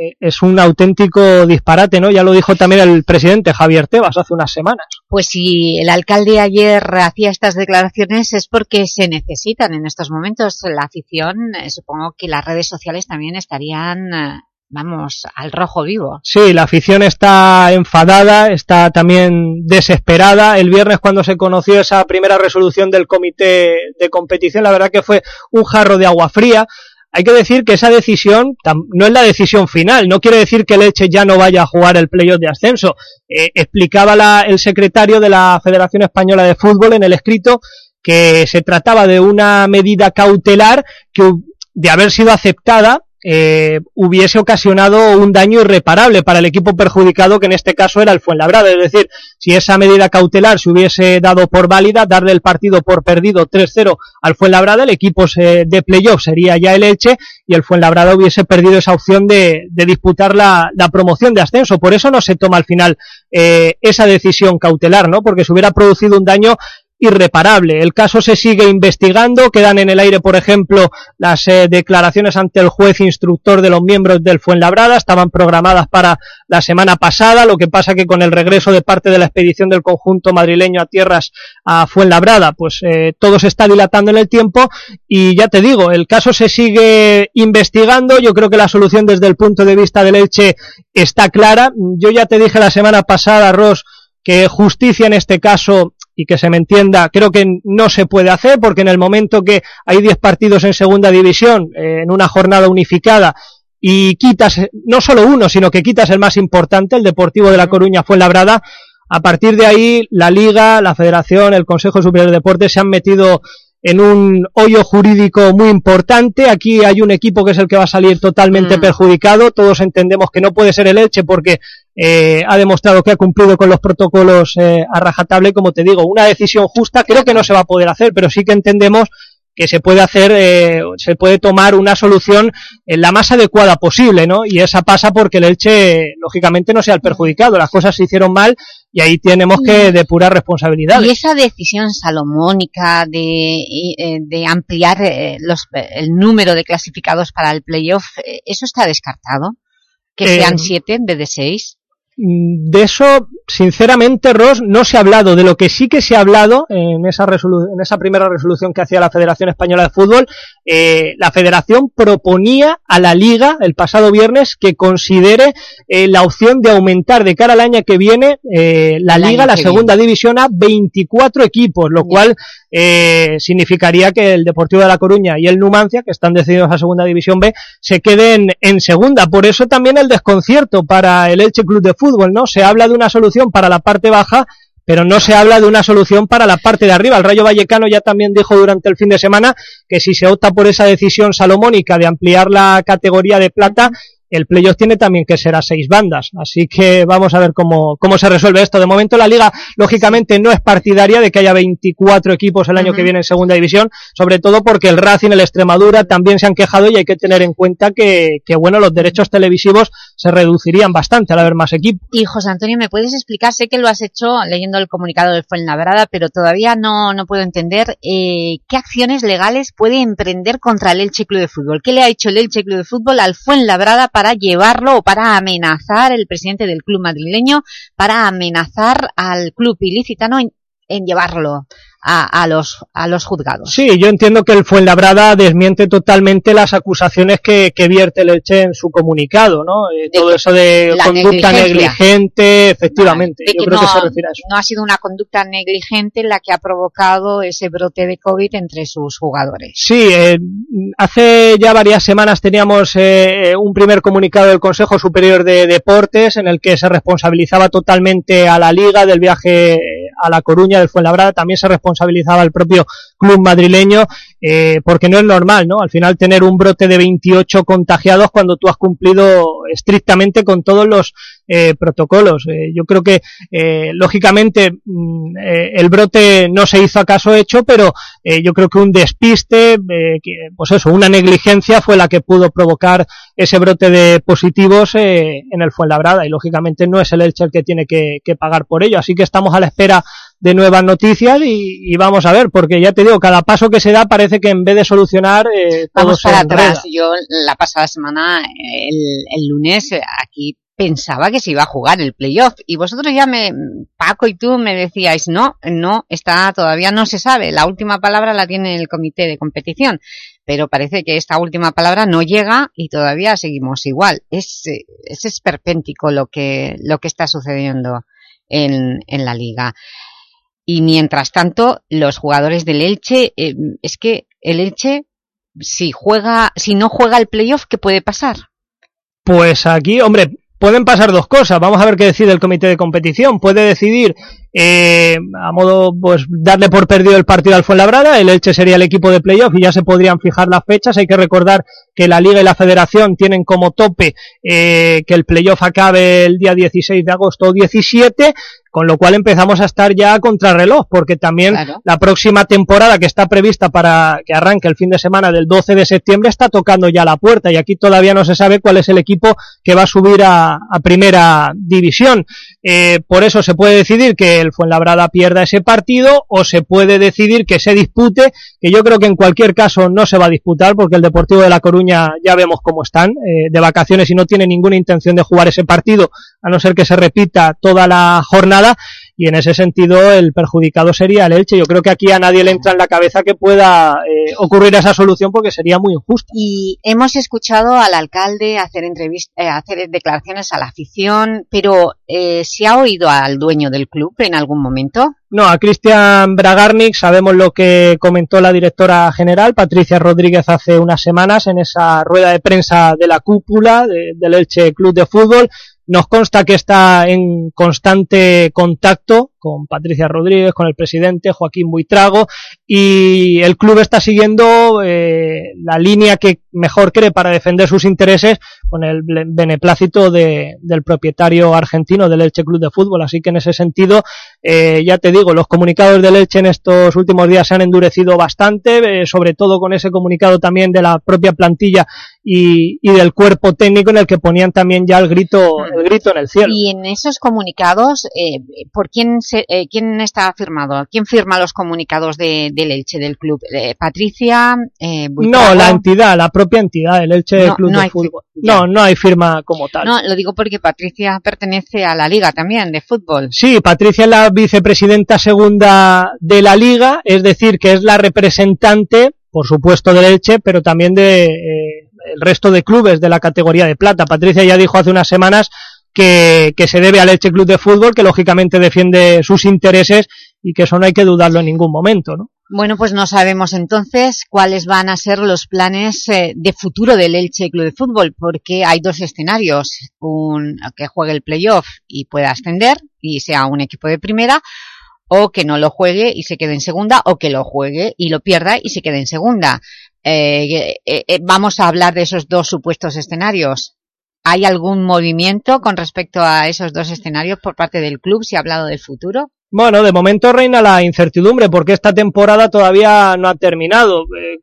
eh, es un auténtico disparate, ¿no? Ya lo dijo también el presidente Javier Tebas hace unas semanas. Pues si el alcalde ayer hacía estas declaraciones es porque se necesitan en estos momentos. La afición, eh, supongo que las redes sociales también estarían... Eh, vamos, al rojo vivo. Sí, la afición está enfadada, está también desesperada. El viernes cuando se conoció esa primera resolución del comité de competición, la verdad que fue un jarro de agua fría. Hay que decir que esa decisión no es la decisión final, no quiere decir que Leche ya no vaya a jugar el playoff de ascenso. Eh, explicaba la, el secretario de la Federación Española de Fútbol en el escrito que se trataba de una medida cautelar que de haber sido aceptada eh, hubiese ocasionado un daño irreparable para el equipo perjudicado, que en este caso era el Fuenlabrada. Es decir, si esa medida cautelar se hubiese dado por válida, darle el partido por perdido 3-0 al Fuenlabrada, el equipo se, de playoff sería ya el Elche y el Fuenlabrada hubiese perdido esa opción de, disputar la, la, promoción de ascenso. Por eso no se toma al final eh, esa decisión cautelar, ¿no? Porque se hubiera producido un daño irreparable. El caso se sigue investigando, quedan en el aire, por ejemplo, las eh, declaraciones ante el juez instructor de los miembros del Fuenlabrada, estaban programadas para la semana pasada, lo que pasa que con el regreso de parte de la expedición del conjunto madrileño a tierras a Fuenlabrada, pues eh, todo se está dilatando en el tiempo y ya te digo, el caso se sigue investigando, yo creo que la solución desde el punto de vista del Elche está clara, yo ya te dije la semana pasada, Ross, que justicia en este caso y que se me entienda, creo que no se puede hacer porque en el momento que hay 10 partidos en segunda división, eh, en una jornada unificada, y quitas no solo uno, sino que quitas el más importante, el Deportivo de La Coruña fue labrada, a partir de ahí la Liga, la Federación, el Consejo Superior de Deportes se han metido en un hoyo jurídico muy importante. Aquí hay un equipo que es el que va a salir totalmente mm. perjudicado. Todos entendemos que no puede ser el Elche porque eh, ha demostrado que ha cumplido con los protocolos eh, a rajatable. Como te digo, una decisión justa creo que no se va a poder hacer, pero sí que entendemos que se puede hacer, eh, se puede tomar una solución en la más adecuada posible, ¿no? Y esa pasa porque el Elche, lógicamente, no sea el perjudicado. Las cosas se hicieron mal y ahí tenemos que depurar responsabilidades. Y esa decisión salomónica de, de ampliar los, el número de clasificados para el playoff, ¿eso está descartado? ¿Que sean eh, siete en vez de seis? De eso, sinceramente, Ross, no se ha hablado. De lo que sí que se ha hablado en esa, en esa primera resolución que hacía la Federación Española de Fútbol, eh, la Federación proponía a la Liga el pasado viernes que considere eh, la opción de aumentar de cara al año que viene eh, la el Liga, la segunda viene. división a 24 equipos, lo cual eh, significaría que el Deportivo de La Coruña y el Numancia, que están decididos a segunda división B, se queden en segunda. Por eso también el desconcierto para el Elche Club de Fútbol, ¿no? Se habla de una solución para la parte baja, pero no se habla de una solución para la parte de arriba. El Rayo Vallecano ya también dijo durante el fin de semana que si se opta por esa decisión salomónica de ampliar la categoría de plata, el playoff tiene también que ser a seis bandas, así que vamos a ver cómo, cómo se resuelve esto. De momento la liga, lógicamente, no es partidaria de que haya 24 equipos el año uh -huh. que viene en segunda división, sobre todo porque el Racing, el Extremadura también se han quejado y hay que tener en cuenta que, que bueno, los derechos televisivos se reducirían bastante al haber más equipos. Y José Antonio, ¿me puedes explicar? Sé que lo has hecho leyendo el comunicado del Fuenlabrada, pero todavía no, no puedo entender eh, qué acciones legales puede emprender contra el Elche Club de Fútbol. ¿Qué le ha hecho el Elche Club de Fútbol al Fuenlabrada para llevarlo o para amenazar el presidente del club madrileño, para amenazar al club ilicitano en llevarlo a, a, los, a los juzgados. Sí, yo entiendo que el Fuenlabrada desmiente totalmente las acusaciones que, que vierte el Elche en su comunicado, ¿no? Eh, todo eso de conducta negligente, efectivamente. Yo creo no, que se refiere a eso. No ha sido una conducta negligente la que ha provocado ese brote de COVID entre sus jugadores. Sí, eh, hace ya varias semanas teníamos eh, un primer comunicado del Consejo Superior de Deportes en el que se responsabilizaba totalmente a la Liga del viaje a La Coruña del Fuenlabrada, también se responsabilizaba el propio club madrileño, eh, porque no es normal, ¿no? Al final tener un brote de 28 contagiados cuando tú has cumplido estrictamente con todos los eh, protocolos. Eh, yo creo que, eh, lógicamente, mm, eh, el brote no se hizo acaso hecho, pero eh, yo creo que un despiste, eh, que, pues eso, una negligencia fue la que pudo provocar ese brote de positivos eh, en el Fuenlabrada y, lógicamente, no es el Elche el que tiene que, que pagar por ello. Así que estamos a la espera de nuevas noticias y, y vamos a ver, porque ya te digo, cada paso que se da parece que en vez de solucionar eh, todo Vamos para atrás. Yo la pasada semana, el, el lunes, aquí pensaba que se iba a jugar el playoff y vosotros ya me, Paco y tú me decíais, no, no, está, todavía no se sabe, la última palabra la tiene el comité de competición, pero parece que esta última palabra no llega y todavía seguimos igual. Es, es esperpéntico lo que, lo que está sucediendo en, en la liga. Y mientras tanto, los jugadores del Elche, eh, es que el Elche, si juega, si no juega el playoff, ¿qué puede pasar? Pues aquí, hombre, pueden pasar dos cosas. Vamos a ver qué decide el comité de competición. Puede decidir, eh, a modo, pues, darle por perdido el partido al Fuenlabrada. El Elche sería el equipo de playoff y ya se podrían fijar las fechas. Hay que recordar que la Liga y la Federación tienen como tope eh, que el playoff acabe el día 16 de agosto o 17, con lo cual empezamos a estar ya a contrarreloj, porque también la próxima temporada que está prevista para que arranque el fin de semana del 12 de septiembre está tocando ya la puerta y aquí todavía no se sabe cuál es el equipo que va a subir a, a primera división. Eh, por eso se puede decidir que el Fuenlabrada pierda ese partido o se puede decidir que se dispute, que yo creo que en cualquier caso no se va a disputar porque el Deportivo de La Coruña ya vemos cómo están, eh, de vacaciones y no tiene ninguna intención de jugar ese partido, a no ser que se repita toda la jornada y en ese sentido el perjudicado sería el Elche. Yo creo que aquí a nadie le entra en la cabeza que pueda eh, ocurrir esa solución porque sería muy injusta. Y hemos escuchado al alcalde hacer entrevist- eh, hacer declaraciones a la afición, pero eh, ¿se ha oído al dueño del club en algún momento? No, a Cristian Bragarnik sabemos lo que comentó la directora general, Patricia Rodríguez, hace unas semanas en esa rueda de prensa de la cúpula de- del Elche Club de Fútbol. Nos consta que está en constante contacto con Patricia Rodríguez, con el presidente Joaquín Buitrago y el club está siguiendo eh, la línea que mejor cree para defender sus intereses con el beneplácito de- del propietario argentino del Elche Club de Fútbol. Así que en ese sentido, eh, ya te digo, los comunicados del Elche en estos últimos días se han endurecido bastante, eh, sobre todo con ese comunicado también de la propia plantilla y, y del cuerpo técnico en el que ponían también ya el grito, el grito en el cielo. Y en esos comunicados, eh, ¿por quién, se, eh, quién está firmado? ¿Quién firma los comunicados de, del Elche, del club? Eh, ¿Patricia? Eh, No, la entidad, la propia entidad, el Elche No, Club no de Fútbol. No, no hay firma como tal. No, lo digo porque Patricia pertenece a la liga también de fútbol. Sí, Patricia es la vicepresidenta segunda de la Liga, es decir, que es la representante, por supuesto, del Elche, pero también de eh, el resto de clubes de la categoría de plata. Patricia ya dijo hace unas semanas que, que se debe al Elche Club de Fútbol, que lógicamente defiende sus intereses y que eso no hay que dudarlo en ningún momento, ¿no? Bueno, pues no sabemos entonces cuáles van a ser los planes eh, de futuro del Elche Club de Fútbol, porque hay dos escenarios, un que juegue el playoff y pueda ascender y sea un equipo de primera, o que no lo juegue y se quede en segunda, o que lo juegue y lo pierda y se quede en segunda. Eh, eh, eh, vamos a hablar de esos dos supuestos escenarios. ¿Hay algún movimiento con respecto a esos dos escenarios por parte del club? ¿Se ha hablado del futuro? Bueno, de momento reina la incertidumbre porque esta temporada todavía no ha terminado. Eh,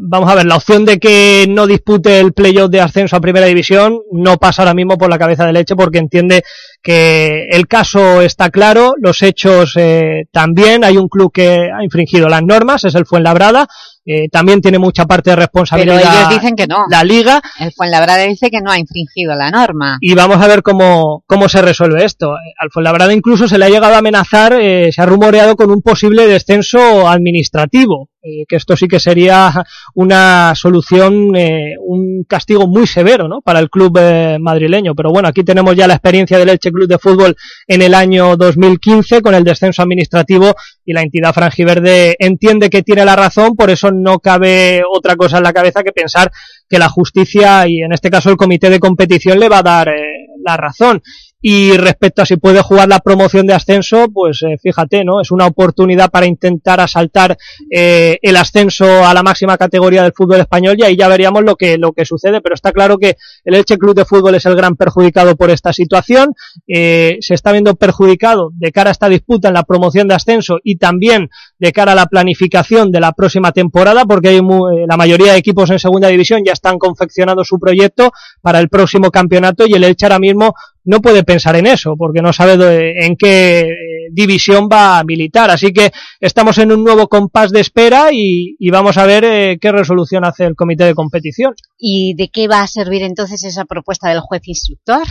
vamos a ver, la opción de que no dispute el playoff de ascenso a primera división no pasa ahora mismo por la cabeza de leche porque entiende que el caso está claro, los hechos eh, también, hay un club que ha infringido las normas, es el Fuenlabrada, eh, también tiene mucha parte de Pero responsabilidad ellos dicen que no. la Liga El Fuenlabrada dice que no ha infringido la norma. y vamos a ver cómo, cómo se resuelve esto. Eh, Al Fuenlabrada incluso se le ha llegado a amenazar, eh, se ha rumoreado con un posible descenso administrativo, eh, que esto sí que sería una solución, eh, un castigo muy severo ¿no? para el club eh, madrileño. Pero bueno, aquí tenemos ya la experiencia del Elche Club de Fútbol en el año 2015 con el descenso administrativo y la entidad franjiverde entiende que tiene la razón, por eso no cabe otra cosa en la cabeza que pensar que la justicia y en este caso el comité de competición le va a dar eh, la razón. Y respecto a si puede jugar la promoción de ascenso, pues eh, fíjate, ¿no? Es una oportunidad para intentar asaltar eh, el ascenso a la máxima categoría del fútbol español y ahí ya veríamos lo que, lo que sucede, pero está claro que el Elche Club de Fútbol es el gran perjudicado por esta situación, eh, se está viendo perjudicado de cara a esta disputa en la promoción de ascenso y también de cara a la planificación de la próxima temporada, porque hay la mayoría de equipos en segunda división ya están confeccionando su proyecto para el próximo campeonato y el Elche ahora mismo no puede pensar en eso, porque no sabe en qué eh, división va a militar. Así que estamos en un nuevo compás de espera y, vamos a ver eh, qué resolución hace el comité de competición. ¿Y de qué va a servir entonces esa propuesta del juez instructor?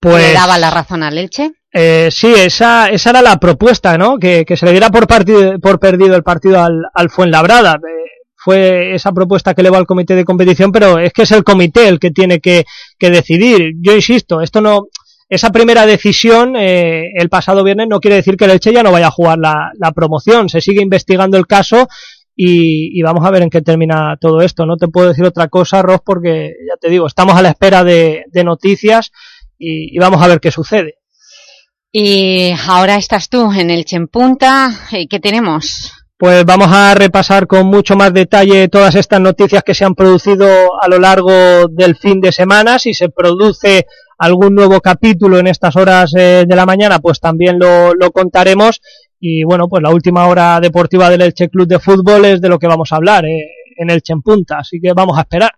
Pues, ¿Le daba la razón al Elche? Eh, sí, esa, esa era la propuesta, ¿no? Que, se le diera por, partido, por perdido el partido al, al Fuenlabrada. Eh, fue esa propuesta que le va al comité de competición, pero es que es el comité el que tiene que, decidir. Yo insisto, esto no, esa primera decisión eh, el pasado viernes no quiere decir que el Elche ya no vaya a jugar la, promoción. Se sigue investigando el caso y, vamos a ver en qué termina todo esto. No te puedo decir otra cosa, Ross, porque ya te digo, estamos a la espera de, noticias y, vamos a ver qué sucede. Y ahora estás tú en el Chempunta. ¿Qué tenemos? Pues vamos a repasar con mucho más detalle todas estas noticias que se han producido a lo largo del fin de semana. Si se produce algún nuevo capítulo en estas horas eh, de la mañana, pues también lo, contaremos. Y bueno, pues la última hora deportiva del Elche Club de Fútbol es de lo que vamos a hablar eh, en Elche en Punta. Así que vamos a esperar.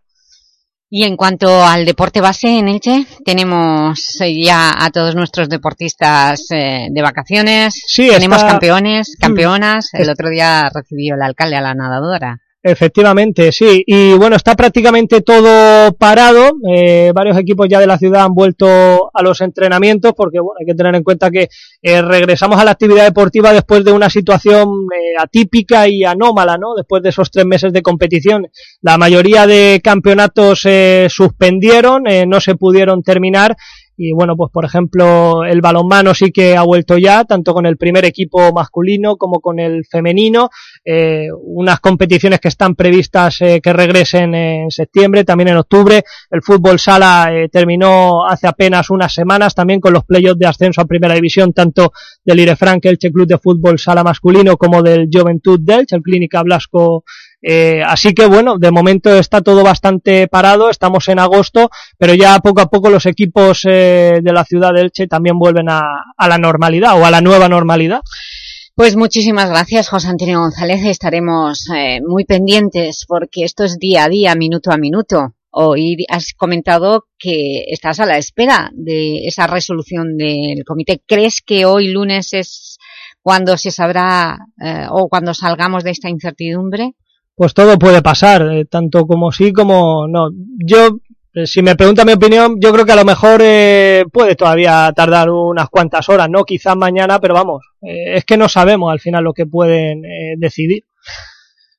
Y en cuanto al deporte base en Elche, tenemos eh, ya a todos nuestros deportistas eh, de vacaciones, sí, tenemos campeones, mm. campeonas, el otro día recibió el alcalde a la nadadora. Efectivamente, sí. Y bueno, está prácticamente todo parado. Eh, varios equipos ya de la ciudad han vuelto a los entrenamientos porque bueno, hay que tener en cuenta que eh, regresamos a la actividad deportiva después de una situación eh, atípica y anómala, ¿no? Después de esos tres meses de competición. La mayoría de campeonatos se suspendieron, no se pudieron terminar y bueno, pues por ejemplo, el balonmano sí que ha vuelto ya, tanto con el primer equipo masculino como con el femenino. Eh, unas competiciones que están previstas eh, que regresen en septiembre, también en octubre. El fútbol sala eh, terminó hace apenas unas semanas, también con los playoffs de ascenso a primera división, tanto del Irefranque, el Che Club de Fútbol Sala masculino, como del Juventud Delch, el Clínica Blasco eh, así que bueno, de momento está todo bastante parado, estamos en agosto, pero ya poco a poco los equipos eh, de la ciudad de Elche también vuelven a, la normalidad o a la nueva normalidad. Pues muchísimas gracias, José Antonio González. Estaremos eh, muy pendientes porque esto es día a día, minuto a minuto. Hoy has comentado que estás a la espera de esa resolución del comité. ¿Crees que hoy lunes es cuando se sabrá o cuando salgamos de esta incertidumbre? Pues todo puede pasar, eh, tanto como sí como no. Yo, eh, si me pregunta mi opinión, yo creo que a lo mejor eh, puede todavía tardar unas cuantas horas, no quizás mañana, pero vamos, es que no sabemos al final lo que pueden decidir.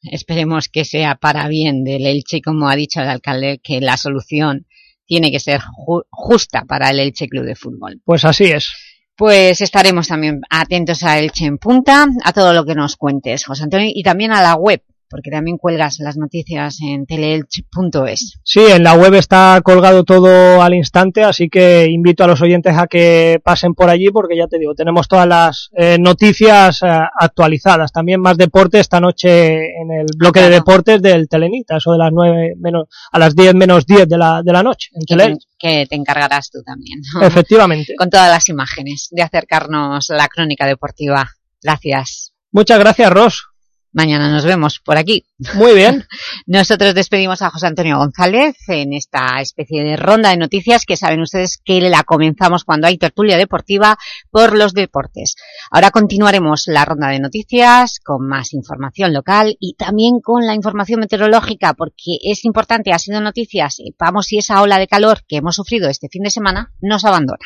Esperemos que sea para bien del Elche, como ha dicho el alcalde, que la solución tiene que ser justa para el Elche Club de Fútbol. Pues así es. Pues estaremos también atentos a Elche en punta, a todo lo que nos cuentes, José Antonio, y también a la web porque también cuelgas las noticias en teleelch.es. Sí, en la web está colgado todo al instante, así que invito a los oyentes a que pasen por allí, porque ya te digo, tenemos todas las eh, noticias eh, actualizadas. También más deporte esta noche en el bloque de deportes del Telenita, eso de las nueve menos, a las 10 menos 10 de la, de la noche, en Teleelch. Que te encargarás tú también. Efectivamente. Con todas las imágenes de acercarnos a la crónica deportiva. Gracias. Muchas gracias, Ros. Mañana nos vemos por aquí. Muy bien. [laughs] Nosotros despedimos a José Antonio González en esta especie de ronda de noticias que saben ustedes que la comenzamos cuando hay tertulia deportiva por los deportes. Ahora continuaremos la ronda de noticias con más información local y también con la información meteorológica porque es importante, ha sido noticias, vamos si esa ola de calor que hemos sufrido este fin de semana nos abandona.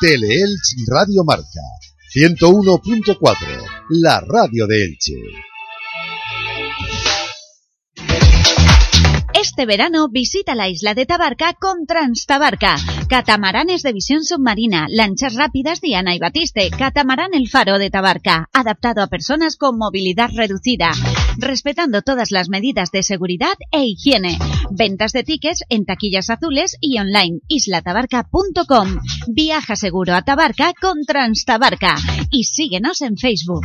Teleelch Radio Marca 101.4, la radio de Elche. Este verano visita la isla de Tabarca con Transtabarca. Catamaranes de visión submarina, lanchas rápidas Diana y Batiste, catamarán El Faro de Tabarca, adaptado a personas con movilidad reducida. Respetando todas las medidas de seguridad e higiene. Ventas de tickets en taquillas azules y online islatabarca.com. Viaja seguro a Tabarca con Transtabarca y síguenos en Facebook.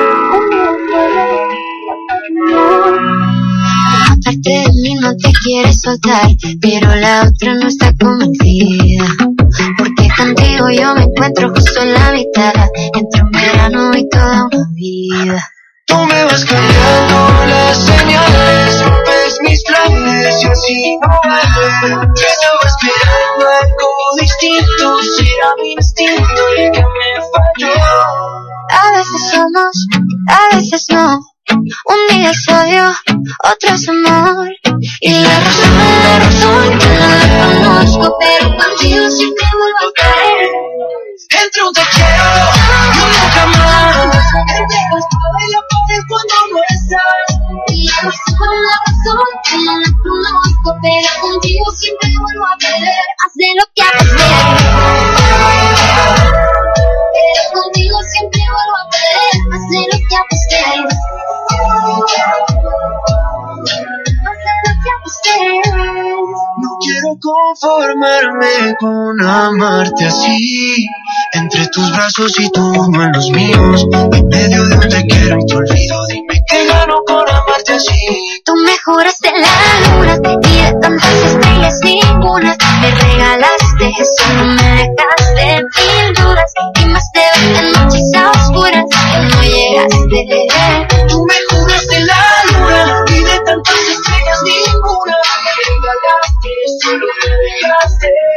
Aparte de mí no te quiere soltar, pero la otra no está convencida. Porque contigo yo me encuentro justo en la mitad, entre un verano y toda una vida. Tú me vas cambiando las señales, rompes mis planes y así no vale. Yo estaba esperando algo distinto, será mi instinto el que me falló. A veces somos, a veces no. Un día es odio, otro es amor. Y la razón, la razón, yo no la conozco, pero contigo siempre vuelvo a caer. Entre un te quiero y un nunca más. Entre espada y la pared cuando no estás. Y la razón, la razón, yo no la conozco, pero contigo siempre vuelvo a querer. Haz de lo que aposté. Conformarme con amarte así. Entre tus brazos y tu mano en los míos. En medio de un te quiero y te olvido. Dime que gano con amarte así. Tú me juraste la luna y de tantas estrellas ninguna me regalaste, solo me dejaste mil dudas y más de 20 noches a oscuras que no llegaste.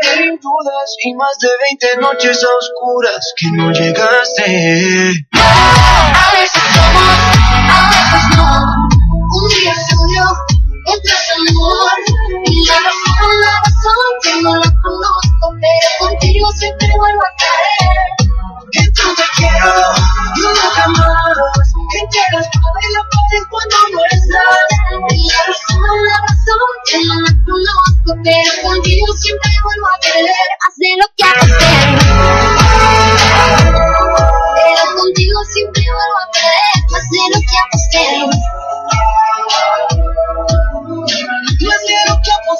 Sin dudas y más de 20 noches a oscuras que no llegaste. A veces somos, a veces no. Un día es odio, otro es amor. Y la razón, la razón, yo no la conozco, pero contigo siempre vuelvo a caer. Entre un te quiero nunca más. La espada y la pared cuando no estás. Y la razón, la razón, yo no la conozco, pero contigo siempre vuelvo a querer. De lo que aposté. Pero contigo siempre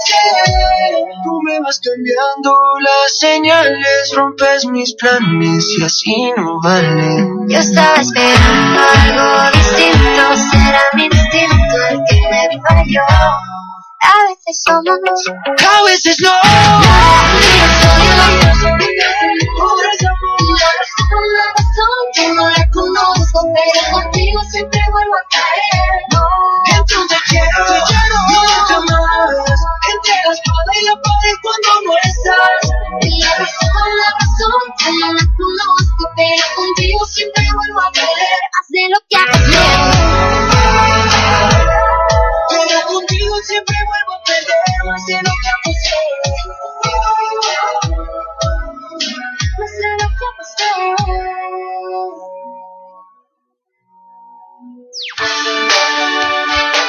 Tú me vas cambiando las señales, rompes mis planes y así no vale. Yo estaba esperando algo distinto, será mi instinto el que me falló. A veces somos, A veces no. soy razón, la conozco, pero contigo siempre vuelvo a caer. Contigo siempre vuelvo a querer. Haz de lo que aposté. Pero contigo siempre vuelvo a perder más de lo que aposté. Haz de lo que aposté.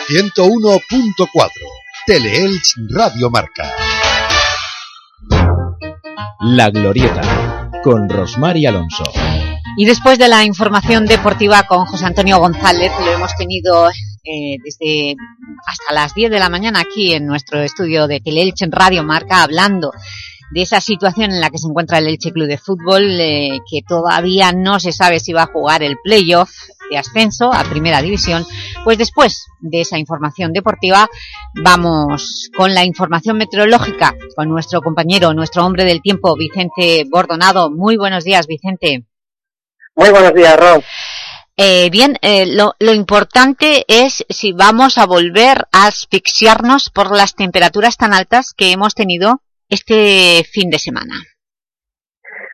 101.4 Teleelch Radio Marca. La Glorieta, con Rosmar y Alonso. Y después de la información deportiva con José Antonio González, lo hemos tenido eh, desde hasta las 10 de la mañana aquí en nuestro estudio de Teleelch en Radio Marca, hablando de esa situación en la que se encuentra el Elche Club de Fútbol, eh, que todavía no se sabe si va a jugar el playoff de ascenso a Primera División, pues después de esa información deportiva vamos con la información meteorológica con nuestro compañero, nuestro hombre del tiempo, Vicente Bordonado. Muy buenos días, Vicente. Muy buenos días, Ron. Eh, bien, eh, lo, lo, importante es si vamos a volver a asfixiarnos por las temperaturas tan altas que hemos tenido este fin de semana.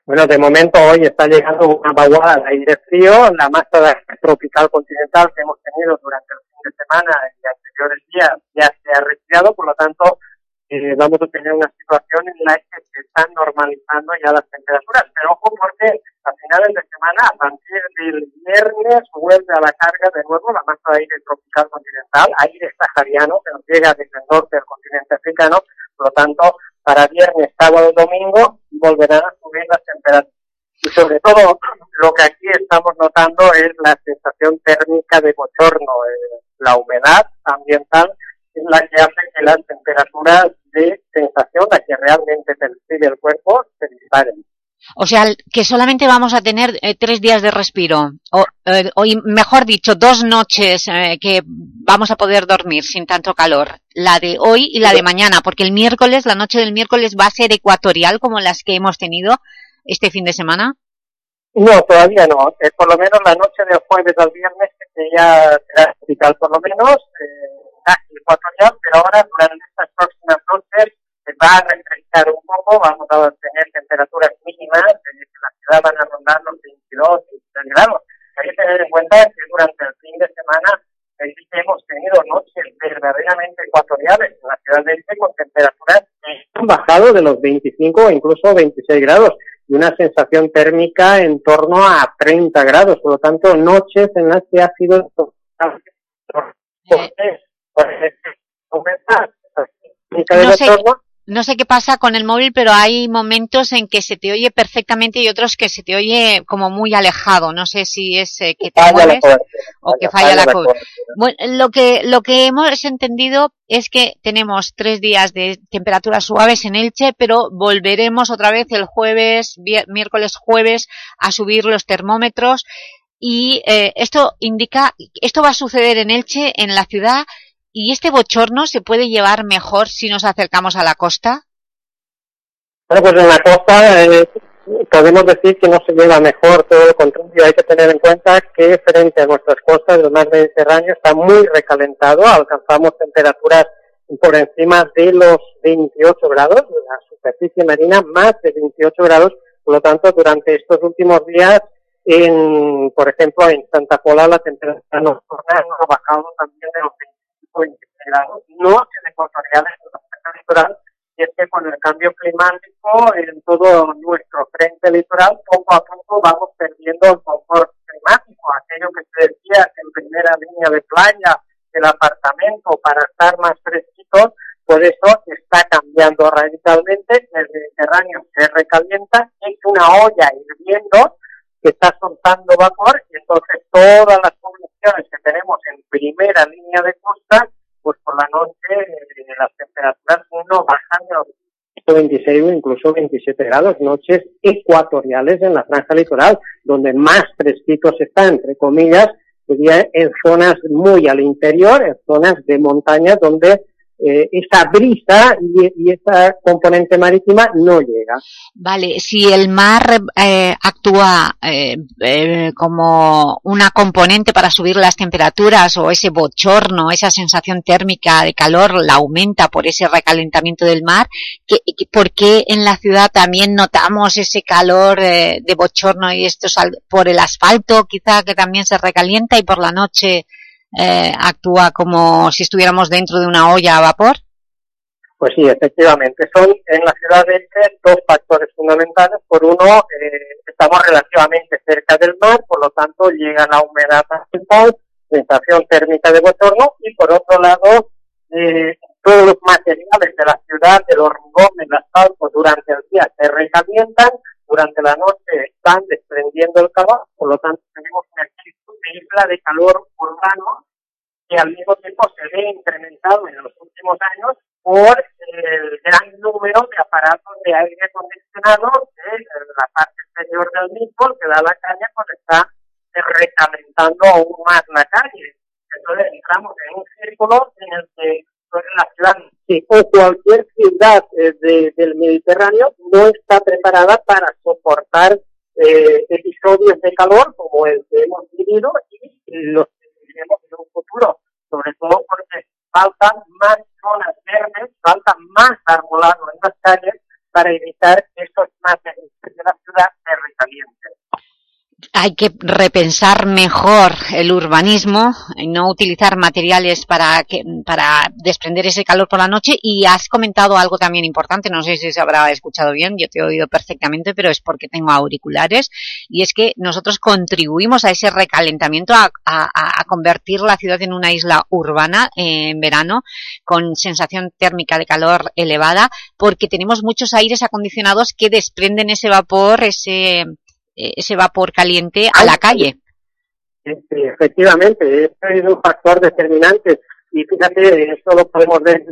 Bueno, de momento hoy está llegando una vaguada de aire frío, la masa tropical continental que hemos tenido durante el fin de semana y anteriores días ya se ha retirado, por lo tanto eh, vamos a tener una situación en la que se están normalizando ya las temperaturas. Pero ojo porque a finales de semana, a partir del viernes, vuelve a la carga de nuevo la masa de aire tropical continental, aire sahariano que nos llega desde el norte del continente africano. Por lo tanto, para viernes, sábado y domingo volverán a subir las temperaturas. Y sobre todo, lo que aquí estamos notando es la sensación térmica de bochorno, eh, la humedad ambiental es la que hace que las temperaturas de sensación, a que realmente percibe el cuerpo, se disparen. O sea, que solamente vamos a tener eh, tres días de respiro, o, eh, o, mejor dicho, dos noches eh, que vamos a poder dormir sin tanto calor, la de hoy y la de mañana, porque el miércoles, la noche del miércoles va a ser ecuatorial como las que hemos tenido este fin de semana. No, todavía no. Por lo menos la noche del jueves al viernes que ya será tropical, por lo menos, ecuatorial, pero ahora durante estas próximas noches se va a refrescar un poco, vamos a tener temperaturas mínimas, que la ciudad van a rondar los 22, 23 grados. Hay que tener en cuenta que durante el fin de semana que hemos tenido noches verdaderamente ecuatoriales en la ciudad de Elche con temperaturas que han bajado de los 25 o incluso 26 grados y una sensación térmica en torno a 30 grados. Por lo tanto, noches en las que ha sido no sé, no sé qué pasa con el móvil, pero hay momentos en que se te oye perfectamente y otros que se te oye como muy alejado. No sé si es eh, que te mueves o que falla, falla la cobertura. Bueno, lo que, lo que hemos entendido es que tenemos tres días de temperaturas suaves en Elche, pero volveremos otra vez el jueves, miércoles, jueves, a subir los termómetros y eh, esto indica, esto va a suceder en Elche, en la ciudad, ¿Y este bochorno se puede llevar mejor si nos acercamos a la costa? Bueno, pues en la costa eh, podemos decir que no se lleva mejor, todo lo contrario. Hay que tener en cuenta que frente a nuestras costas, el mar Mediterráneo está muy recalentado, alcanzamos temperaturas por encima de los 28 grados, la superficie marina más de 28 grados, por lo tanto, durante estos últimos días, en, por ejemplo, en Santa Pola la temperatura nocturna ha bajado también de los 20 grados, no en ecuatoriales, en litoral, y es que con el cambio climático en todo nuestro frente litoral, poco a poco vamos perdiendo el confort climático, aquello que se decía que en primera línea de playa, el apartamento para estar más fresquitos, por eso está cambiando radicalmente, el Mediterráneo se recalienta, es una olla hirviendo que está soltando vapor y entonces todas las poblaciones que tenemos en primera línea de costa, pues por la noche eh, las temperaturas no bajan de los 26 o incluso 27 grados, noches ecuatoriales en la franja litoral, donde más fresquitos están, entre comillas, sería en zonas muy al interior, en zonas de montaña donde eh, esa brisa y, y, esa componente marítima no llega. Vale, si el mar eh, actúa eh, eh, como una componente para subir las temperaturas o ese bochorno, esa sensación térmica de calor la aumenta por ese recalentamiento del mar, ¿qué, ¿por qué en la ciudad también notamos ese calor eh, de bochorno y esto es por el asfalto quizá que también se recalienta y por la noche eh, actúa como si estuviéramos dentro de una olla a vapor? Pues sí, efectivamente. Son en la ciudad de Elche dos factores fundamentales. Por uno, eh, estamos relativamente cerca del mar, por lo tanto llega la humedad ambiental, sensación térmica de bochorno, y por otro lado, eh, todos los materiales de la ciudad, del hormigón, del asfalto, durante el día se recalientan, durante la noche están desprendiendo el calor, por lo tanto tenemos una isla de calor urbano que al mismo tiempo se ve incrementado en los últimos años por el gran número de aparatos de aire acondicionado de la parte exterior del mismo que da la calle cuando está recalentando aún más la calle. Entonces entramos en un círculo en el que ciudad o cualquier ciudad eh, de, del Mediterráneo no está preparada para soportar eh, episodios de calor como el que hemos vivido y los que viviremos en un futuro, sobre todo porque faltan más zonas verdes, falta más arbolado en las calles para evitar estos más de la ciudad se recalienten hay que repensar mejor el urbanismo, no utilizar materiales para, que, para desprender ese calor por la noche. Y has comentado algo también importante, no sé si se habrá escuchado bien, yo te he oído perfectamente, pero es porque tengo auriculares. Y es que nosotros contribuimos a ese recalentamiento, a, a, convertir la ciudad en una isla urbana en verano con sensación térmica de calor elevada porque tenemos muchos aires acondicionados que desprenden ese vapor, ese eh, ese vapor caliente a la calle. Sí, efectivamente, es un factor determinante y fíjate, esto lo podemos ver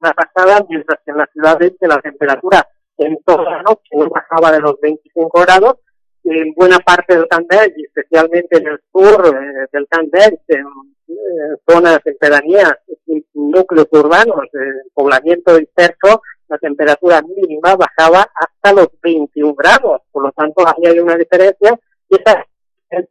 la pasada, mientras que en la ciudad de la temperatura en toda la noche no bajaba de los 25 grados, en buena parte del Candel, y especialmente en el sur eh, del Candel, en, zonas, en pedanías, en núcleos urbanos, en poblamiento disperso, la temperatura mínima bajaba hasta los 21 grados, por lo tanto ahí hay una diferencia y ese es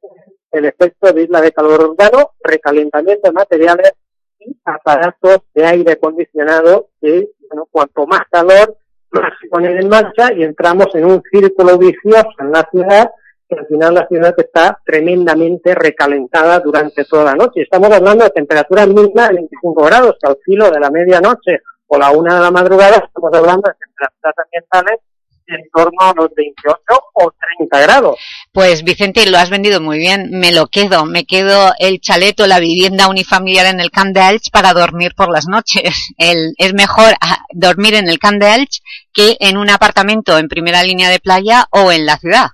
el efecto de isla de calor urbano, recalentamiento de materiales y aparatos de aire acondicionado que, bueno, cuanto más calor, más se ponen en marcha y entramos en un círculo vicioso en la ciudad que al final la ciudad está tremendamente recalentada durante toda la noche. Estamos hablando de temperaturas mínimas de 25 grados, al filo de la medianoche o la una de la madrugada estamos hablando de temperaturas ambientales en torno a los 28 o 30 grados. Pues Vicente, lo has vendido muy bien, me lo quedo, me quedo el chaleto, la vivienda unifamiliar en el Camp de Elch para dormir por las noches. [laughs] El, es mejor ah, dormir en el Camp de Elch que en un apartamento en primera línea de playa o en la ciudad.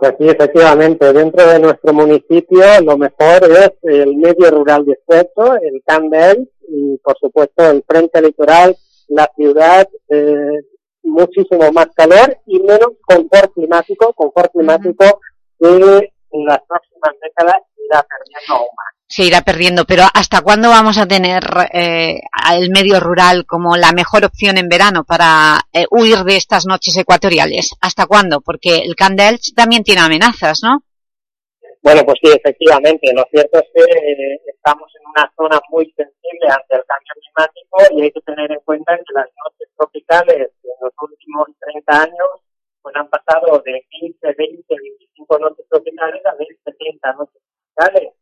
Pues sí, efectivamente, dentro de nuestro municipio lo mejor es el medio rural dispuesto, el Camp de Elch, y por supuesto el frente litoral, la ciudad, eh, muchísimo más calor y menos confort climático, confort climático que en las próximas décadas irá perdiendo aún más. Se irá perdiendo, pero ¿hasta cuándo vamos a tener eh, el medio rural como la mejor opción en verano para eh, huir de estas noches ecuatoriales? ¿Hasta cuándo? Porque el Candelch también tiene amenazas, ¿no? Bueno, pues sí, efectivamente. Lo cierto es que eh, estamos en una zona muy sensible ante el cambio climático y hay que tener en cuenta que las noches tropicales en los últimos 30 años pues han pasado de 15, 20, 25 noches tropicales a 70 noches tropicales.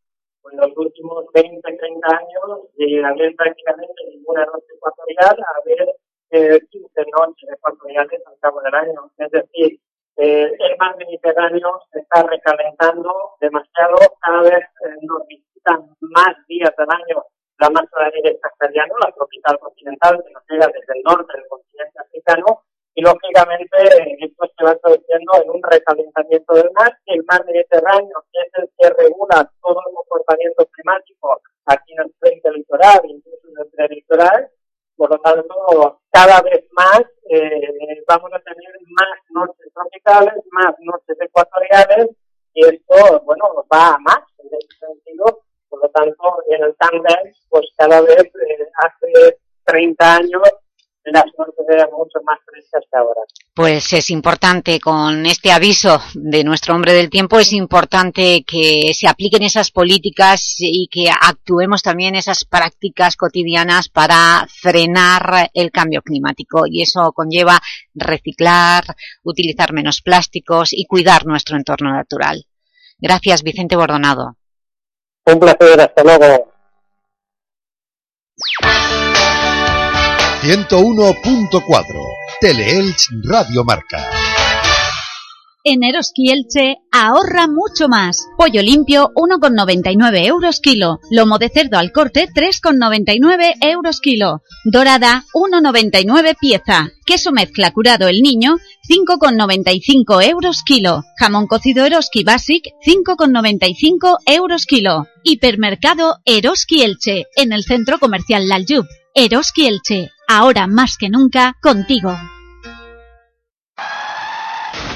En los últimos 20, 30 años, de haber prácticamente ninguna noche ecuatorial a haber eh, 15 noches ecuatoriales al cabo del año. Es decir, eh, el mar Mediterráneo se está recalentando demasiado, cada vez eh, nos visitan más días del año la masa de aire la tropical continental, que nos llega desde el norte del continente africano, y lógicamente esto se va traduciendo en un recalentamiento del mar, el mar Mediterráneo, que es el que regula todo el comportamiento climático aquí en el frente litoral, incluso en el prelitoral, por lo tanto, cada vez más eh, vamos a tener más noches tropicales, más noches ecuatoriales, y esto, bueno, va a más en ese sentido. Por lo tanto, en el Tandem, pues cada vez eh, hace 30 años las noches eran mucho más frescas que ahora. Pues es importante, con este aviso de nuestro hombre del tiempo, es importante que se apliquen esas políticas y que actuemos también esas prácticas cotidianas para frenar el cambio climático. Y eso conlleva reciclar, utilizar menos plásticos y cuidar nuestro entorno natural. Gracias, Vicente Bordonado. Un placer, hasta luego. 101.4 Teleelch Radio Marca. En Eroski Elche ahorra mucho más. Pollo limpio 1,99 euros kilo. Lomo de cerdo al corte 3,99 euros kilo. Dorada 1,99 pieza. Queso mezcla curado el niño 5,95 euros kilo. Jamón cocido Eroski Basic 5,95 euros kilo. Hipermercado Eroski Elche en el centro comercial Laljub. Eroski Elche, ahora más que nunca, contigo.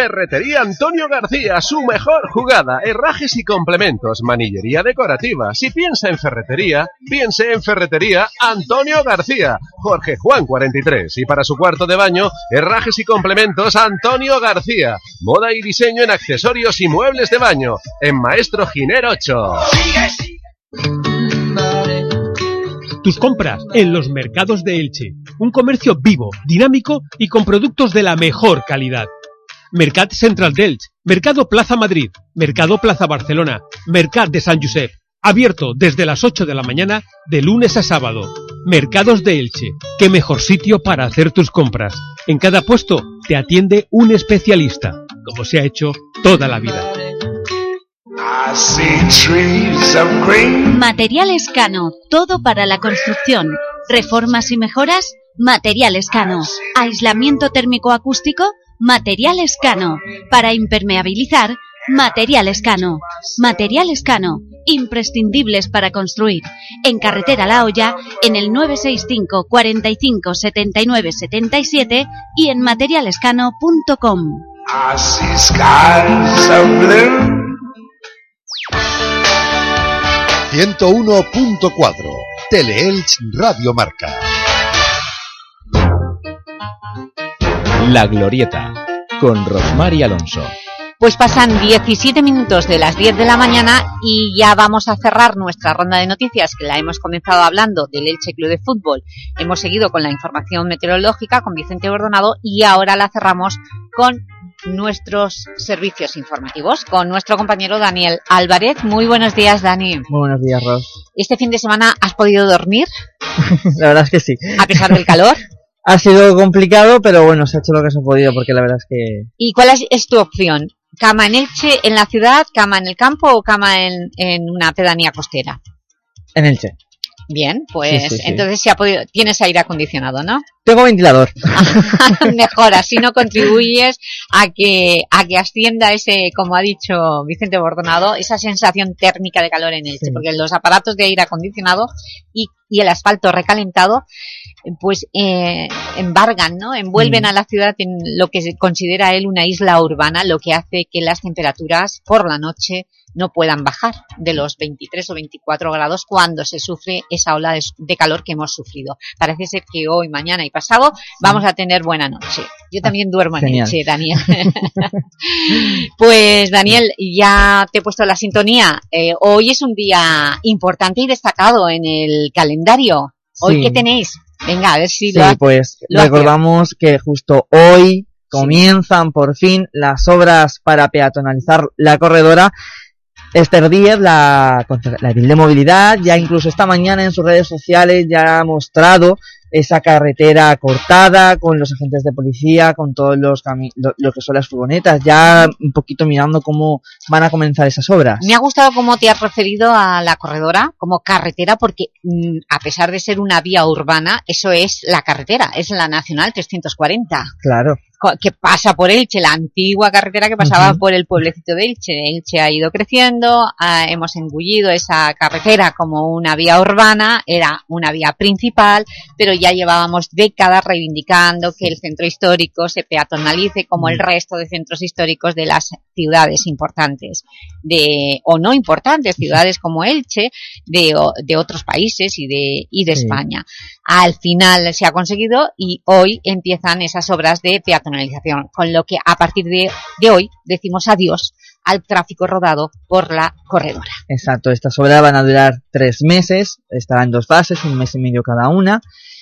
Ferretería Antonio García, su mejor jugada, herrajes y complementos, manillería decorativa. Si piensa en ferretería, piense en Ferretería Antonio García, Jorge Juan 43. Y para su cuarto de baño, herrajes y complementos Antonio García. Moda y diseño en accesorios y muebles de baño, en Maestro Giner 8. Tus compras en los mercados de Elche. Un comercio vivo, dinámico y con productos de la mejor calidad. Mercat Central d'Elche, Mercado Plaza Madrid, Mercado Plaza Barcelona, Mercat de San Josep. Abierto desde las 8 de la mañana de lunes a sábado. Mercados de Elche. Qué mejor sitio para hacer tus compras. En cada puesto te atiende un especialista, como se ha hecho toda la vida. Materiales Cano, todo para la construcción. Reformas y mejoras, Materiales Cano. Aislamiento térmico acústico, Materiales Cano. Para impermeabilizar, Materiales Cano. Materiales Cano, imprescindibles para construir. En Carretera La Hoya, en el 965 45 79 77 y en materialescano.com. 101.4 Teleelch Radio Marca. La Glorieta, con Rosmar y Alonso. Pues pasan 17 minutos de las 10 de la mañana y ya vamos a cerrar nuestra ronda de noticias que la hemos comenzado hablando del Elche Club de Fútbol. Hemos seguido con la información meteorológica con Vicente Bordonado y ahora la cerramos con nuestros servicios informativos, con nuestro compañero Daniel Álvarez. Muy buenos días, Dani. Muy buenos días, Ros. ¿Este fin de semana has podido dormir? [laughs] la verdad es que sí. ¿A pesar del calor? [laughs] Ha sido complicado, pero bueno, se ha hecho lo que se ha podido porque la verdad es que... ¿Y cuál es, es tu opción? ¿Cama en Elche, en la ciudad, cama en el campo o cama en, en una pedanía costera? En Elche. Bien, pues Sí, sí, sí. entonces se ha podido, tienes aire acondicionado, ¿no? [laughs] Tengo ventilador. [laughs] Mejor, así no [laughs] contribuyes a que, a que ascienda ese, como ha dicho Vicente Bordonado, esa sensación térmica de calor en Elche, porque los aparatos de aire acondicionado y, y el asfalto recalentado, pues eh, embargan, ¿no? Envuelven Mm. a la ciudad en lo que se considera él una isla urbana, lo que hace que las temperaturas por la noche no puedan bajar de los 23 o 24 grados cuando se sufre esa ola de, de calor que hemos sufrido. Parece ser que hoy, mañana y pasado vamos a tener buena noche. Yo también duermo en. Elche, Daniel. [laughs] pues, Daniel, ya te he puesto la sintonía. Eh, hoy es un día importante y destacado en el calendario. ¿Hoy Sí. qué tenéis? Venga, a ver si Sí, lo ha- pues lo recordamos que justo hoy comienzan por fin las obras para peatonalizar la corredora. Esther Díez, la, la edil de movilidad, ya incluso esta mañana en sus redes sociales ya ha mostrado esa carretera cortada con los agentes de policía, con todos los lo, lo que son las furgonetas, ya un poquito mirando cómo van a comenzar esas obras. Me ha gustado cómo te has referido a la corredora como carretera porque mm, a pesar de ser una vía urbana, eso es la carretera, es la Nacional 340 Claro. Que pasa por Elche, la antigua carretera que pasaba por el pueblecito de Elche. Elche ha ido creciendo, ah, hemos engullido esa carretera como una vía urbana, era una vía principal, pero ya llevábamos décadas reivindicando que el centro histórico se peatonalice como el resto de centros históricos de las ciudades importantes de o no importantes, ciudades como Elche, de, de otros países y de, y de Sí. España. Al final se ha conseguido y hoy empiezan esas obras de peatonalización, con lo que a partir de, de hoy decimos adiós al tráfico rodado por la corredora. Exacto, estas obras van a durar tres meses, estará en dos fases, un mes y medio cada una.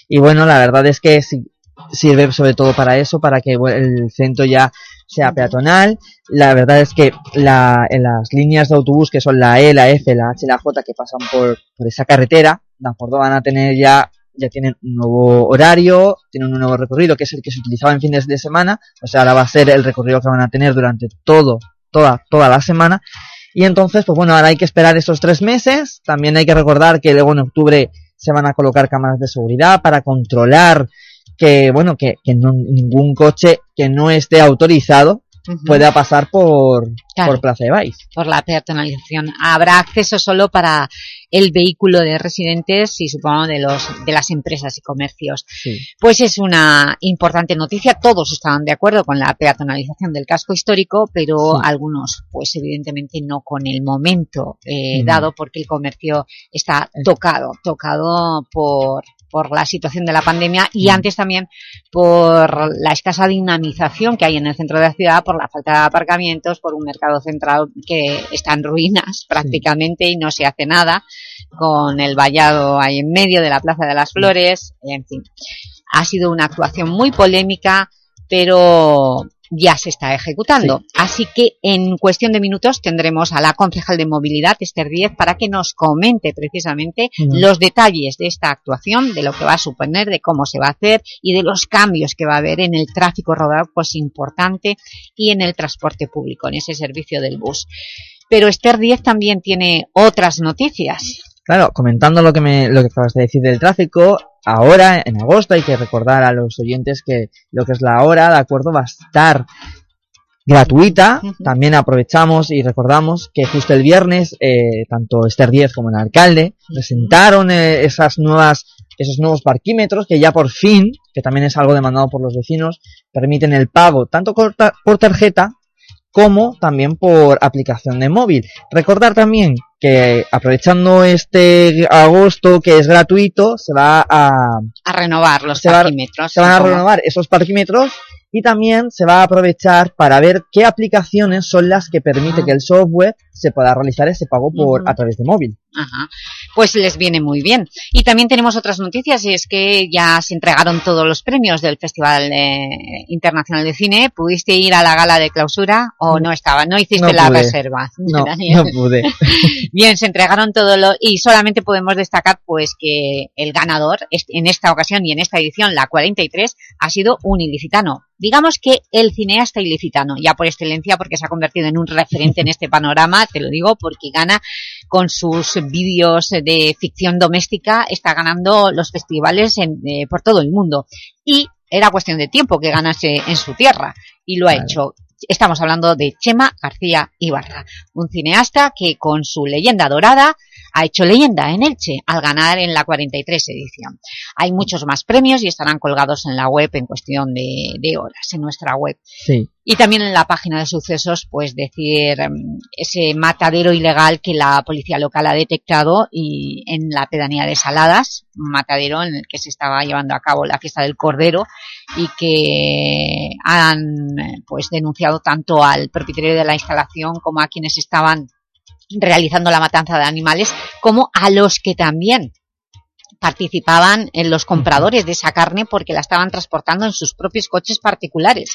Y bueno, la verdad es que si- sirve sobre todo para eso, para que el centro ya sea peatonal. La verdad es que la, las líneas de autobús que son la E, la F, la H y la J que pasan por, por esa carretera, acuerdo, van a tener ya ya tienen un nuevo horario, tienen un nuevo recorrido que es el que se utilizaba en fines de semana, o sea, ahora va a ser el recorrido que van a tener durante todo, toda, toda la semana. Y entonces, pues bueno, ahora hay que esperar esos tres meses. También hay que recordar que luego en octubre se van a colocar cámaras de seguridad para controlar que, bueno, que, que no, ningún coche que no esté autorizado Ujú. pueda pasar por, Claro. por Plaza de Baix. por la peatonalización. Habrá acceso solo para el vehículo de residentes y supongo de los de las empresas y comercios. Pues es una importante noticia. Todos estaban de acuerdo con la peatonalización del casco histórico, pero Sí. algunos, pues evidentemente no con el momento eh, Mm. dado, porque el comercio está tocado, tocado por por la situación de la pandemia y Mm. antes también por la escasa dinamización que hay en el centro de la ciudad, por la falta de aparcamientos, por un mercado central que está en ruinas prácticamente y no se hace nada, con el vallado ahí en medio de la Plaza de las Flores, en fin. Ha sido una actuación muy polémica, pero ya se está ejecutando. Así que en cuestión de minutos tendremos a la concejal de movilidad, Esther Díez, para que nos comente precisamente los detalles de esta actuación, de lo que va a suponer, de cómo se va a hacer y de los cambios que va a haber en el tráfico rodado, pues importante, y en el transporte público, en ese servicio del bus. Pero Esther Díez también tiene otras noticias. Claro, comentando lo que me, lo que acabas de decir del tráfico, ahora en agosto hay que recordar a los oyentes que lo que es la hora, de acuerdo, va a estar gratuita. También aprovechamos y recordamos que justo el viernes, eh, tanto Esther Díez como el alcalde presentaron eh, esas nuevas, esos nuevos parquímetros que ya por fin, que también es algo demandado por los vecinos, permiten el pago tanto por, ta- por tarjeta como también por aplicación de móvil. Recordar también que aprovechando este agosto que es gratuito, se va a, A renovar los se va- parquímetros. se van a renovar esos parquímetros y también se va a aprovechar para ver qué aplicaciones son las que permite que el software se pueda realizar ese pago por a través de móvil. Ajá. Pues les viene muy bien. Y también tenemos otras noticias y es que ya se entregaron todos los premios del Festival eh, Internacional de Cine. ¿Pudiste ir a la gala de clausura o no estaba? No hiciste No la pude. reserva. [laughs] No, Daniel. no pude. [laughs] Bien, se entregaron todo lo... Y solamente podemos destacar pues que el ganador en esta ocasión y en esta edición, la 43, ha sido un ilicitano. Digamos que el cineasta ilicitano, ya por excelencia porque se ha convertido en un referente en este panorama, te lo digo porque gana con sus vídeos de ficción doméstica, está ganando los festivales en- eh, por todo el mundo. Y era cuestión de tiempo que ganase en su tierra, y lo ha hecho. Estamos hablando de Chema García Ibarra, un cineasta que con su leyenda dorada ha hecho leyenda en Elche al ganar en la 43 edición. Hay muchos más premios y estarán colgados en la web en cuestión de, de horas, en nuestra web. Sí. Y también en la página de sucesos, pues decir em, ese matadero ilegal que la policía local ha detectado y en la pedanía de Saladas, un matadero en el que se estaba llevando a cabo la fiesta del Cordero y que han pues denunciado tanto al propietario de la instalación como a quienes estaban realizando la matanza de animales, como a los que también participaban en los compradores de esa carne porque la estaban transportando en sus propios coches particulares.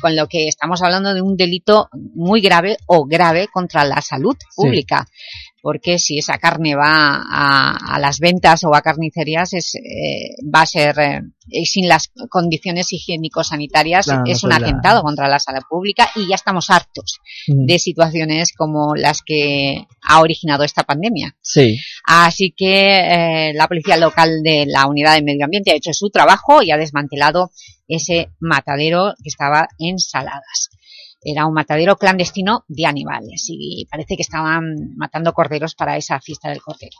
Con lo que estamos hablando de un delito muy grave o grave contra la salud pública. Porque si esa carne va a, a las ventas o a carnicerías, es, eh, va a ser, eh, sin las condiciones higiénico-sanitarias, Claro, es un atentado contra la salud pública y ya estamos hartos Mm. de situaciones como las que ha originado esta pandemia. Sí. Así que eh, la policía local de la unidad de medio ambiente ha hecho su trabajo y ha desmantelado ese matadero que estaba en Saladas. Era un matadero clandestino de animales y parece que estaban matando corderos para esa fiesta del cordero.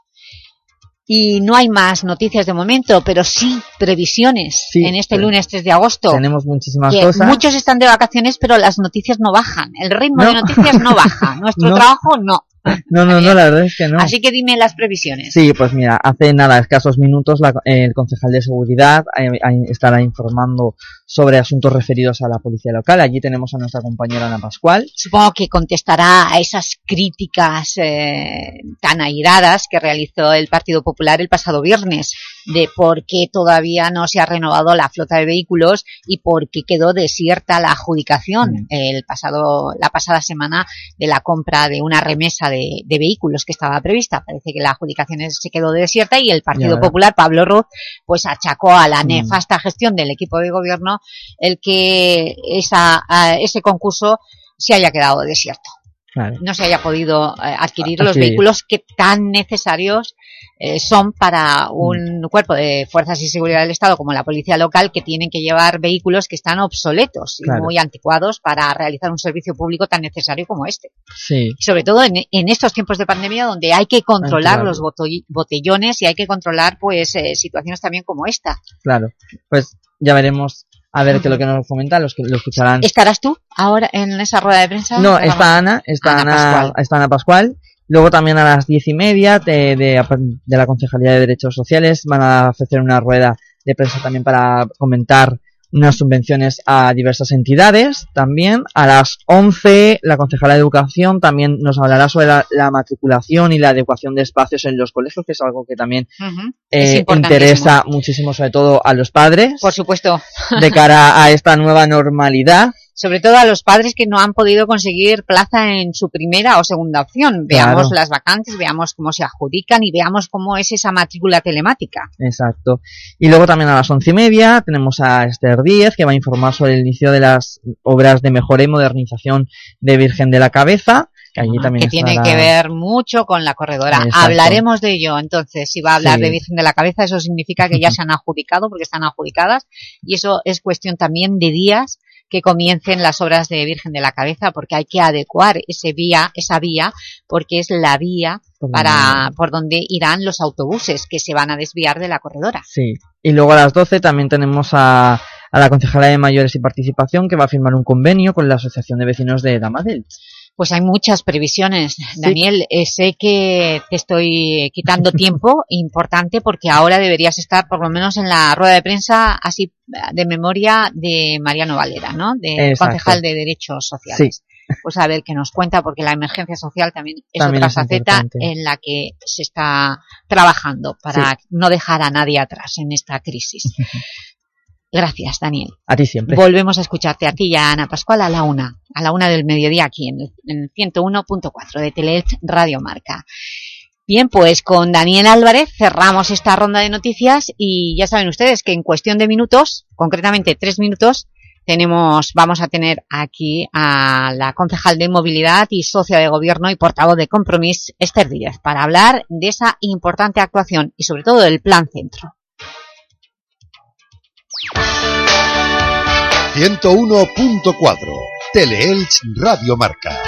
Y no hay más noticias de momento, pero sí previsiones Sí, en este lunes 3 de agosto. Tenemos muchísimas cosas. muchos están de vacaciones, pero las noticias no bajan. El ritmo No. de noticias no baja. [laughs] Nuestro No. trabajo no. No, no, no, la verdad es que no. Así que dime las previsiones. Sí, pues mira, hace nada, escasos minutos, la- el concejal de seguridad eh, estará informando sobre asuntos referidos a la policía local. Allí tenemos a nuestra compañera Ana Pascual. Supongo que contestará a esas críticas eh, tan airadas que realizó el Partido Popular el pasado viernes de por qué todavía no se ha renovado la flota de vehículos y por qué quedó desierta la adjudicación Mm. el pasado, la pasada semana de la compra de una remesa de, de vehículos que estaba prevista. Parece que la adjudicación se quedó desierta y el Partido. Popular, Pablo Ruz, pues achacó a la Mm. nefasta gestión del equipo de gobierno el que esa, ese concurso se haya quedado desierto no se haya podido eh, adquirir los vehículos que tan necesarios eh, son para un cuerpo de fuerzas y seguridad del Estado como la policía local que tienen que llevar vehículos que están obsoletos y muy anticuados para realizar un servicio público tan necesario como este. Sí. Sobre todo en, en estos tiempos de pandemia donde hay que controlar Claro. los botellones y hay que controlar pues eh, situaciones también como esta. Claro. Pues ya veremos a ver qué es lo que nos comenta, los que lo escucharán. ¿Estarás tú ahora en esa rueda de prensa? No, está Ana, está Ana Ana, Pascual. está Ana Pascual. Luego también a las diez y media de, de, de la Concejalía de Derechos Sociales van a ofrecer una rueda de prensa también para comentar unas subvenciones a diversas entidades también. A las 11 la Concejalía de Educación también nos hablará sobre la, la matriculación y la adecuación de espacios en los colegios, que es algo que también eh, interesa muchísimo sobre todo a los padres. Por supuesto. De cara a esta nueva normalidad. Sobre todo a los padres que no han podido conseguir plaza en su primera o segunda opción. Veamos Claro. las vacantes, veamos cómo se adjudican y veamos cómo es esa matrícula telemática. Exacto. Y luego también a las once y media tenemos a Esther Díez que va a informar sobre el inicio de las obras de mejora y modernización de Virgen de la Cabeza, que allí también que tiene que ver mucho con la corredora. Exacto. Hablaremos de ello, entonces, si va a hablar Sí. de Virgen de la Cabeza, eso significa que ya [laughs] se han adjudicado, porque están adjudicadas, y eso es cuestión también de días que comiencen las obras de Virgen de la Cabeza, porque hay que adecuar ese vía, esa vía, porque es la vía para por donde irán los autobuses que se van a desviar de la corredora. Sí. Y luego a las 12 también tenemos a, a la Concejala de Mayores y Participación que va a firmar un convenio con la Asociación de Vecinos de Damadel. Pues hay muchas previsiones, Daniel. Eh, sé que te estoy quitando [laughs] tiempo importante porque ahora deberías estar por lo menos en la rueda de prensa así de memoria de Mariano Valera, ¿no? De Exacto. concejal de Derechos Sociales. [laughs] Pues a ver qué nos cuenta porque la emergencia social también es También otra es faceta importante. en la que se está trabajando para no dejar a nadie atrás en esta crisis. [laughs] Gracias, Daniel. A ti siempre. Volvemos a escucharte a ti y a Ana Pascual a la una, a la una del mediodía aquí en el, en el 101.4 de Teleelch Radio Marca. Bien, pues con Daniel Álvarez cerramos esta ronda de noticias y ya saben ustedes que en cuestión de minutos, concretamente tres minutos, tenemos, vamos a tener aquí a la concejal de movilidad y socia de gobierno y portavoz de Compromís, Esther Díaz, para hablar de esa importante actuación y sobre todo del plan centro. 101.4 Teleelch Radio Marca.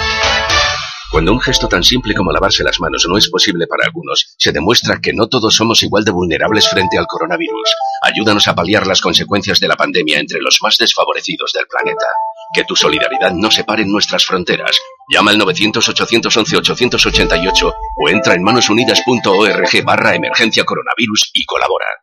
Cuando un gesto tan simple como lavarse las manos no es posible para algunos, se demuestra que no todos somos igual de vulnerables frente al coronavirus. Ayúdanos a paliar las consecuencias de la pandemia entre los más desfavorecidos del planeta. Que tu solidaridad no separe nuestras fronteras. Llama al 900-811-888 o entra en manosunidas.org barra emergencia coronavirus y colabora.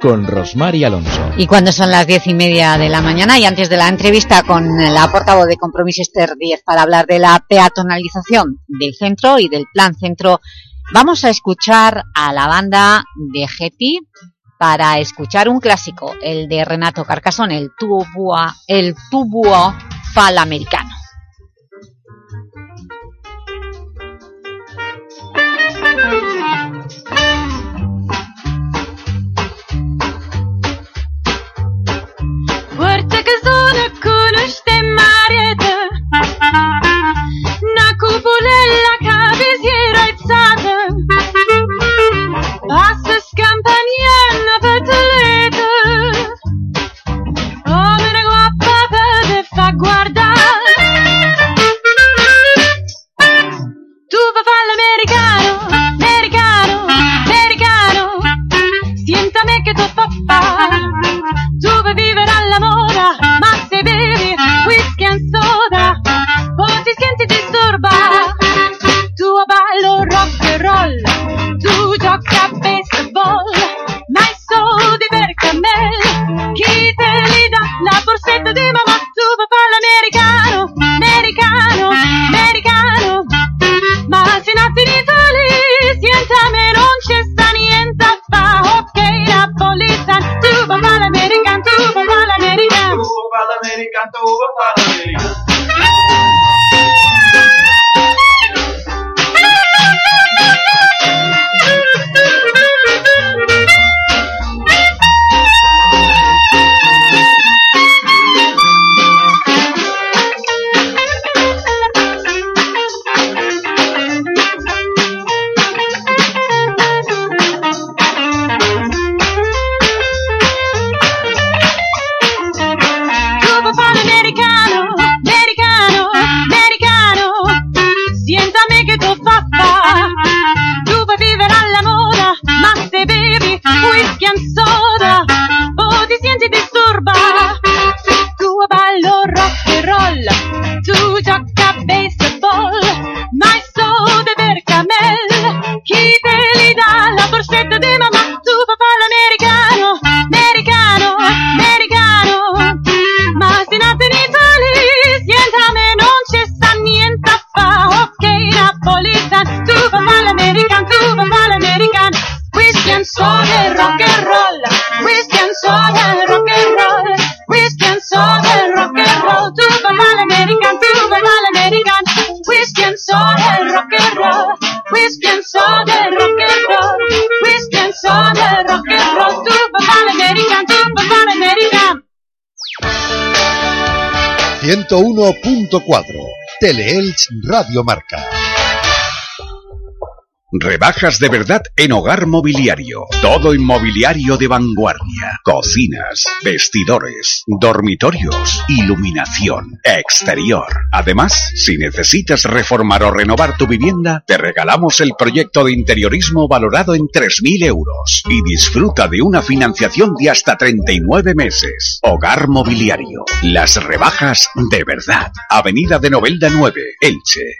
con Rosmar y Alonso. Y cuando son las diez y media de la mañana y antes de la entrevista con la portavoz de Compromiso Esther 10 para hablar de la peatonalización del centro y del plan centro, vamos a escuchar a la banda de Getty para escuchar un clásico, el de Renato Carcasón, el tubo, el tubo fal [laughs] zonă cunoște n-a cupule la cabez erai țată. Teleelch Radio Marca. Rebajas de verdad en hogar mobiliario. Todo inmobiliario de vanguardia. Cocinas, vestidores, dormitorios, iluminación, exterior. Además, si necesitas reformar o renovar tu vivienda, te regalamos el proyecto de interiorismo valorado en 3.000 euros. Y disfruta de una financiación de hasta 39 meses. Hogar mobiliario. Las rebajas de verdad. Avenida de Novelda 9, Elche.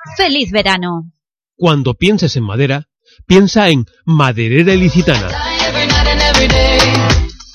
¡Feliz verano! Cuando pienses en madera, piensa en Maderera Ilicitana.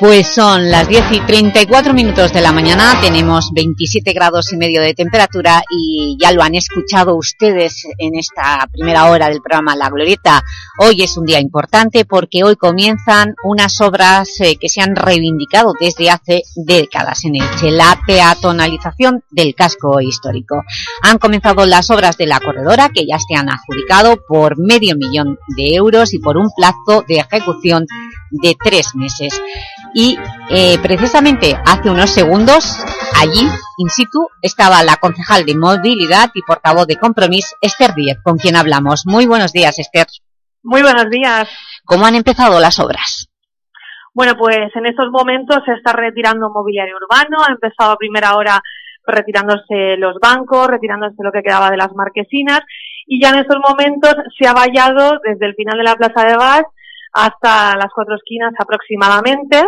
Pues son las 10 y 34 minutos de la mañana, tenemos 27 grados y medio de temperatura y ya lo han escuchado ustedes en esta primera hora del programa La Glorieta. Hoy es un día importante porque hoy comienzan unas obras eh, que se han reivindicado desde hace décadas en Elche, la peatonalización del casco histórico. Han comenzado las obras de la corredora que ya se han adjudicado por medio millón de euros y por un plazo de ejecución de tres meses y eh, precisamente hace unos segundos allí, in situ, estaba la concejal de movilidad y portavoz de Compromís, Esther Díez, con quien hablamos. Muy buenos días, Esther. Muy buenos días. ¿Cómo han empezado las obras? Bueno, pues en estos momentos se está retirando mobiliario urbano, ha empezado a primera hora retirándose los bancos, retirándose lo que quedaba de las marquesinas y ya en estos momentos se ha vallado desde el final de la Plaza de Vaz hasta las cuatro esquinas aproximadamente.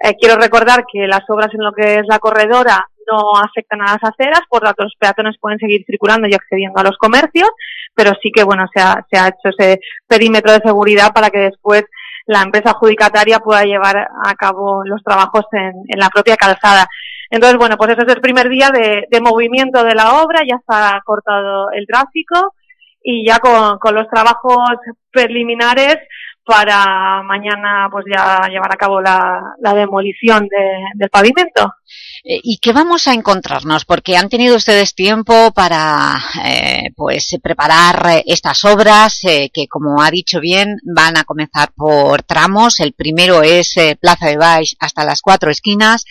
Eh, quiero recordar que las obras en lo que es la corredora no afectan a las aceras, por lo tanto los peatones pueden seguir circulando y accediendo a los comercios, pero sí que bueno se ha, se ha hecho ese perímetro de seguridad para que después la empresa adjudicataria pueda llevar a cabo los trabajos en, en la propia calzada. Entonces, bueno, pues ese es el primer día de, movimiento de la obra, ya está cortado el tráfico y ya con, con los trabajos preliminares para mañana pues ya llevar a cabo la, la demolición de, del pavimento. Eh, ¿Y qué vamos a encontrarnos? Porque han tenido ustedes tiempo para eh, pues preparar estas obras eh, que, como ha dicho bien, van a comenzar por tramos. El primero es eh, Plaza de Baix hasta las cuatro esquinas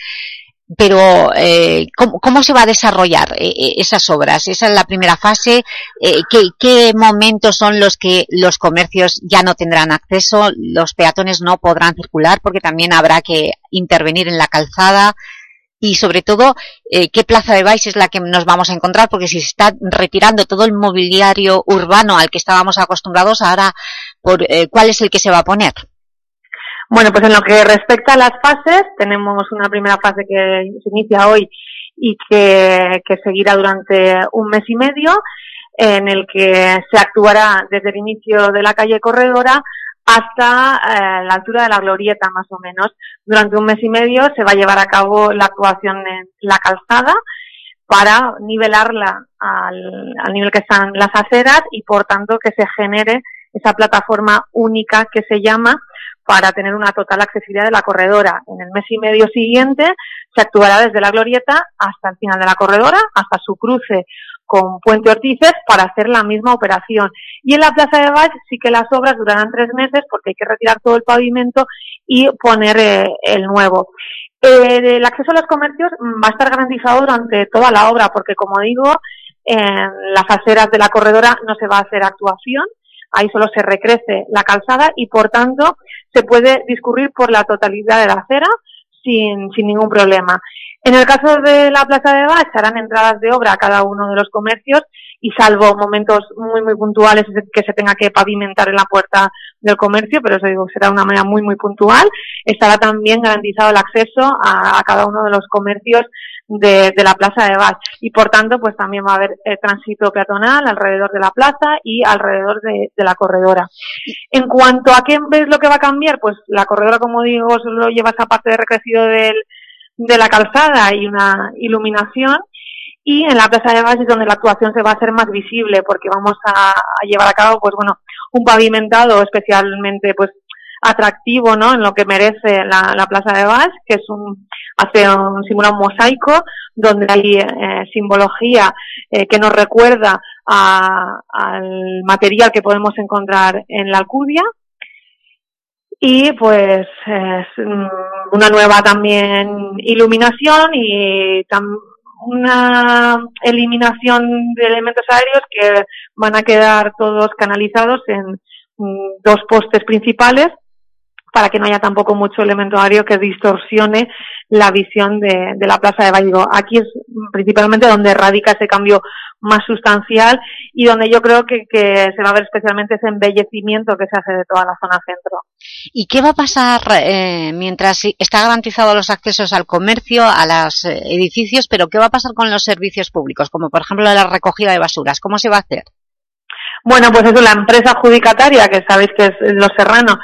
pero eh, ¿cómo, ¿cómo, se va a desarrollar eh, eh, esas obras? Esa es la primera fase. Eh, ¿qué, ¿qué, momentos son los que los comercios ya no tendrán acceso? Los peatones no podrán circular porque también habrá que intervenir en la calzada. Y sobre todo, eh, ¿qué plaza de Baix es la que nos vamos a encontrar? Porque si se está retirando todo el mobiliario urbano al que estábamos acostumbrados, ahora, por, eh, ¿cuál es el que se va a poner? Bueno, pues en lo que respecta a las fases, tenemos una primera fase que se inicia hoy y que, que seguirá durante un mes y medio, en el que se actuará desde el inicio de la calle Corredora hasta eh, la altura de la glorieta, más o menos. Durante un mes y medio se va a llevar a cabo la actuación en la calzada para nivelarla al, al nivel que están las aceras y, por tanto, que se genere esa plataforma única que se llama para tener una total accesibilidad de la corredora. En el mes y medio siguiente se actuará desde la glorieta hasta el final de la corredora, hasta su cruce con Puente Ortices para hacer la misma operación. Y en la Plaza de Baix sí que las obras durarán tres meses porque hay que retirar todo el pavimento y poner eh, el nuevo. Eh, el acceso a los comercios va a estar garantizado durante toda la obra porque, como digo, en las aceras de la corredora no se va a hacer actuación, ahí solo se recrece la calzada y por tanto se puede discurrir por la totalidad de la acera sin, sin ningún problema. En el caso de la Plaza de Bach, harán entradas de obra a cada uno de los comercios y salvo momentos muy, muy puntuales que se tenga que pavimentar en la puerta del comercio, pero eso digo, será de una manera muy, muy puntual, estará también garantizado el acceso a, cada uno de los comercios de, la plaza de Bach y por tanto pues también va a haber eh, tránsito peatonal alrededor de la plaza y alrededor de, la corredora. En cuanto a qué es lo que va a cambiar, pues la corredora como digo solo lleva esa parte de recrecido de la calzada y una iluminación y en la plaza de Bach es donde la actuación se va a hacer más visible porque vamos a, llevar a cabo pues bueno un pavimentado especialmente pues atractivo, ¿no? En lo que merece la, la Plaza de Bach, que es un, hace un, simula un mosaico donde hay eh, simbología eh, que nos recuerda a, al material que podemos encontrar en la Alcudia. Y pues es una nueva también iluminación y tam, una eliminación de elementos aéreos que van a quedar todos canalizados en dos postes principales para que no haya tampoco mucho elemento aéreo que distorsione la visión de, la Plaza de Valligo. Aquí es principalmente donde radica ese cambio más sustancial y donde yo creo que, que, se va a ver especialmente ese embellecimiento que se hace de toda la zona centro. ¿Y qué va a pasar eh, mientras está garantizado los accesos al comercio, a los eh, edificios, pero qué va a pasar con los servicios públicos, como por ejemplo la recogida de basuras? ¿Cómo se va a hacer? Bueno, pues eso, la empresa adjudicataria, que sabéis que es Los Serrano,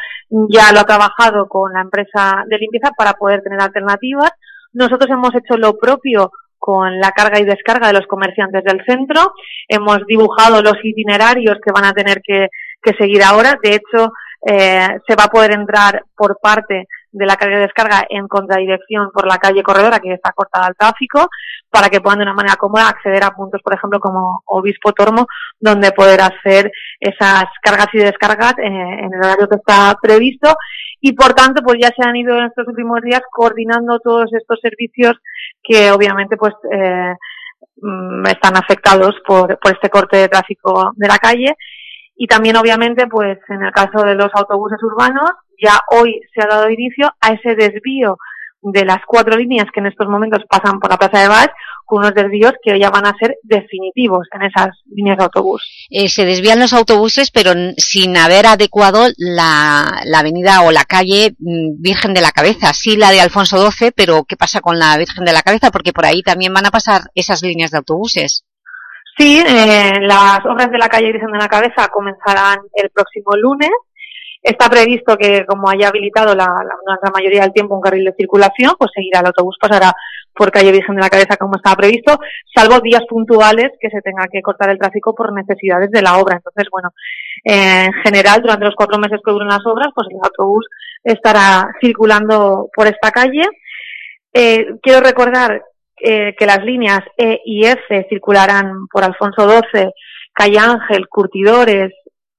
ya lo ha trabajado con la empresa de limpieza para poder tener alternativas. Nosotros hemos hecho lo propio con la carga y descarga de los comerciantes del centro. Hemos dibujado los itinerarios que van a tener que, que seguir ahora. De hecho, eh, se va a poder entrar por parte de la carga y descarga en contradirección por la calle Corredora, que está cortada al tráfico, para que puedan de una manera cómoda acceder a puntos, por ejemplo, como Obispo Tormo, donde poder hacer esas cargas y descargas eh, en el horario que está previsto. Y por tanto, pues ya se han ido en estos últimos días coordinando todos estos servicios que obviamente pues eh, mm, están afectados por, por este corte de tráfico de la calle. Y también, obviamente, pues en el caso de los autobuses urbanos, ya hoy se ha dado inicio a ese desvío de las cuatro líneas que en estos momentos pasan por la Plaza de Baix, con unos desvíos que ya van a ser definitivos en esas líneas de autobús. Eh, se desvían los autobuses, pero sin haber adecuado la, la, avenida o la calle mm, Virgen de la Cabeza. Sí, la de Alfonso XII, pero ¿qué pasa con la Virgen de la Cabeza? Porque por ahí también van a pasar esas líneas de autobuses. Sí, eh, las obras de la calle Virgen de la Cabeza comenzarán el próximo lunes Está previsto que, como haya habilitado la, la, mayoría del tiempo un carril de circulación, pues seguirá el autobús, pasará por calle Virgen de la Cabeza como estaba previsto, salvo días puntuales que se tenga que cortar el tráfico por necesidades de la obra. Entonces, bueno, en general, durante los cuatro meses que duren las obras, pues el autobús estará circulando por esta calle. Eh, quiero recordar eh, que las líneas E y F circularán por Alfonso XII, Calle Ángel, Curtidores,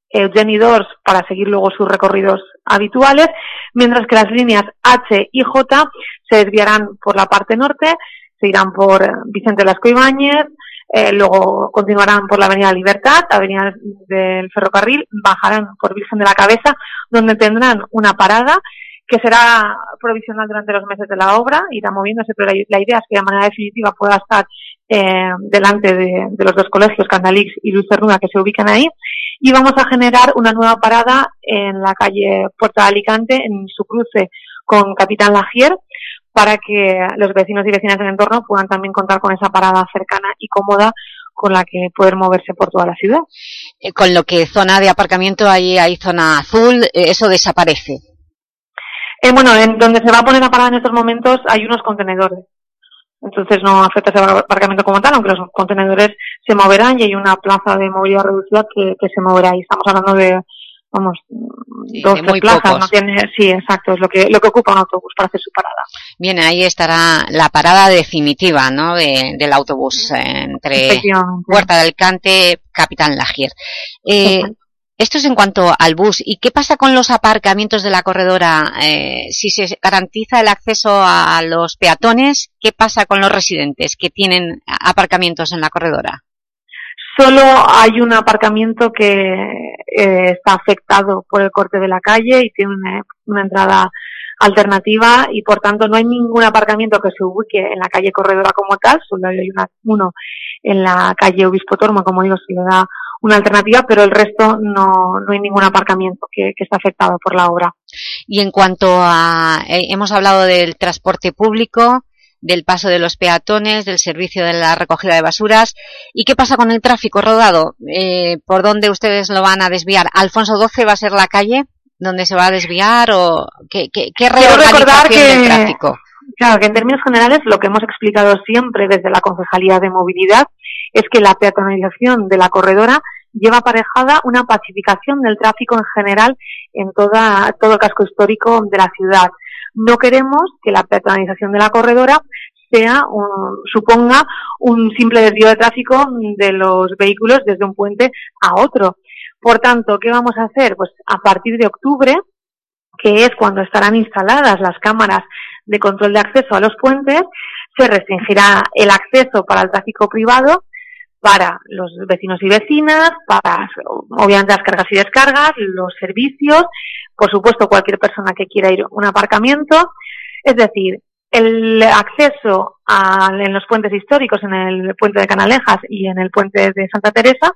Eugeni Dors para seguir luego sus recorridos habituales, mientras que las líneas H y J se desviarán por la parte norte, se irán por Vicente Lasco Ibáñez, eh, luego continuarán por la Avenida Libertad, Avenida del Ferrocarril, bajarán por Virgen de la Cabeza, donde tendrán una parada que será provisional durante los meses de la obra, irá moviéndose, pero la, idea es que de manera definitiva pueda estar eh, delante de, los dos colegios, Candalix y Luz Cernuda, que se ubican ahí, y vamos a generar una nueva parada en la calle Puerta de Alicante, en su cruce con Capitán Lagier, para que los vecinos y vecinas del entorno puedan también contar con esa parada cercana y cómoda con la que poder moverse por toda la ciudad. Eh, con lo que zona de aparcamiento ahí hay zona azul, eh, eso desaparece. Eh, bueno, en donde se va a poner la parada en estos momentos hay unos contenedores. Entonces no afecta ese aparcamiento como tal, aunque los contenedores se moverán y hay una plaza de movilidad reducida que, que se moverá. Y estamos hablando de, vamos, dos, tres plazas. No tiene, sí, exacto, es lo que, lo que ocupa un autobús para hacer su parada. Bien, ahí estará la parada definitiva, ¿no?, de, del autobús entre Puerta del Cante, Capitán Lagier. Eh, esto es en cuanto al bus. ¿Y qué pasa con los aparcamientos de la corredora? Eh, si se garantiza el acceso a los peatones, ¿qué pasa con los residentes que tienen aparcamientos en la corredora? Solo hay un aparcamiento que eh, está afectado por el corte de la calle y tiene una, entrada alternativa y por tanto no hay ningún aparcamiento que se ubique en la calle Corredora como tal, solo hay uno en la calle Obispo Tormo, como digo, se le da una alternativa, pero el resto no, no hay ningún aparcamiento que, que está afectado por la obra. Y en cuanto a, eh, hemos hablado del transporte público, del paso de los peatones, del servicio de la recogida de basuras. ¿Y qué pasa con el tráfico rodado? Eh, ¿Por dónde ustedes lo van a desviar? ¿Alfonso XII va a ser la calle donde se va a desviar o qué, qué, qué reorganización del tráfico? Claro, que en términos generales lo que hemos explicado siempre desde la Concejalía de Movilidad es que la peatonalización de la corredora lleva aparejada una pacificación del tráfico en general en toda, todo el casco histórico de la ciudad. No queremos que la peatonalización de la corredora sea suponga un simple desvío de tráfico de los vehículos desde un puente a otro. Por tanto, ¿qué vamos a hacer? Pues a partir de octubre, que es cuando estarán instaladas las cámaras de control de acceso a los puentes, se restringirá el acceso para el tráfico privado para los vecinos y vecinas, para obviamente las cargas y descargas, los servicios, por supuesto cualquier persona que quiera ir a un aparcamiento, es decir, el acceso a, en los puentes históricos, en el puente de Canalejas y en el puente de Santa Teresa,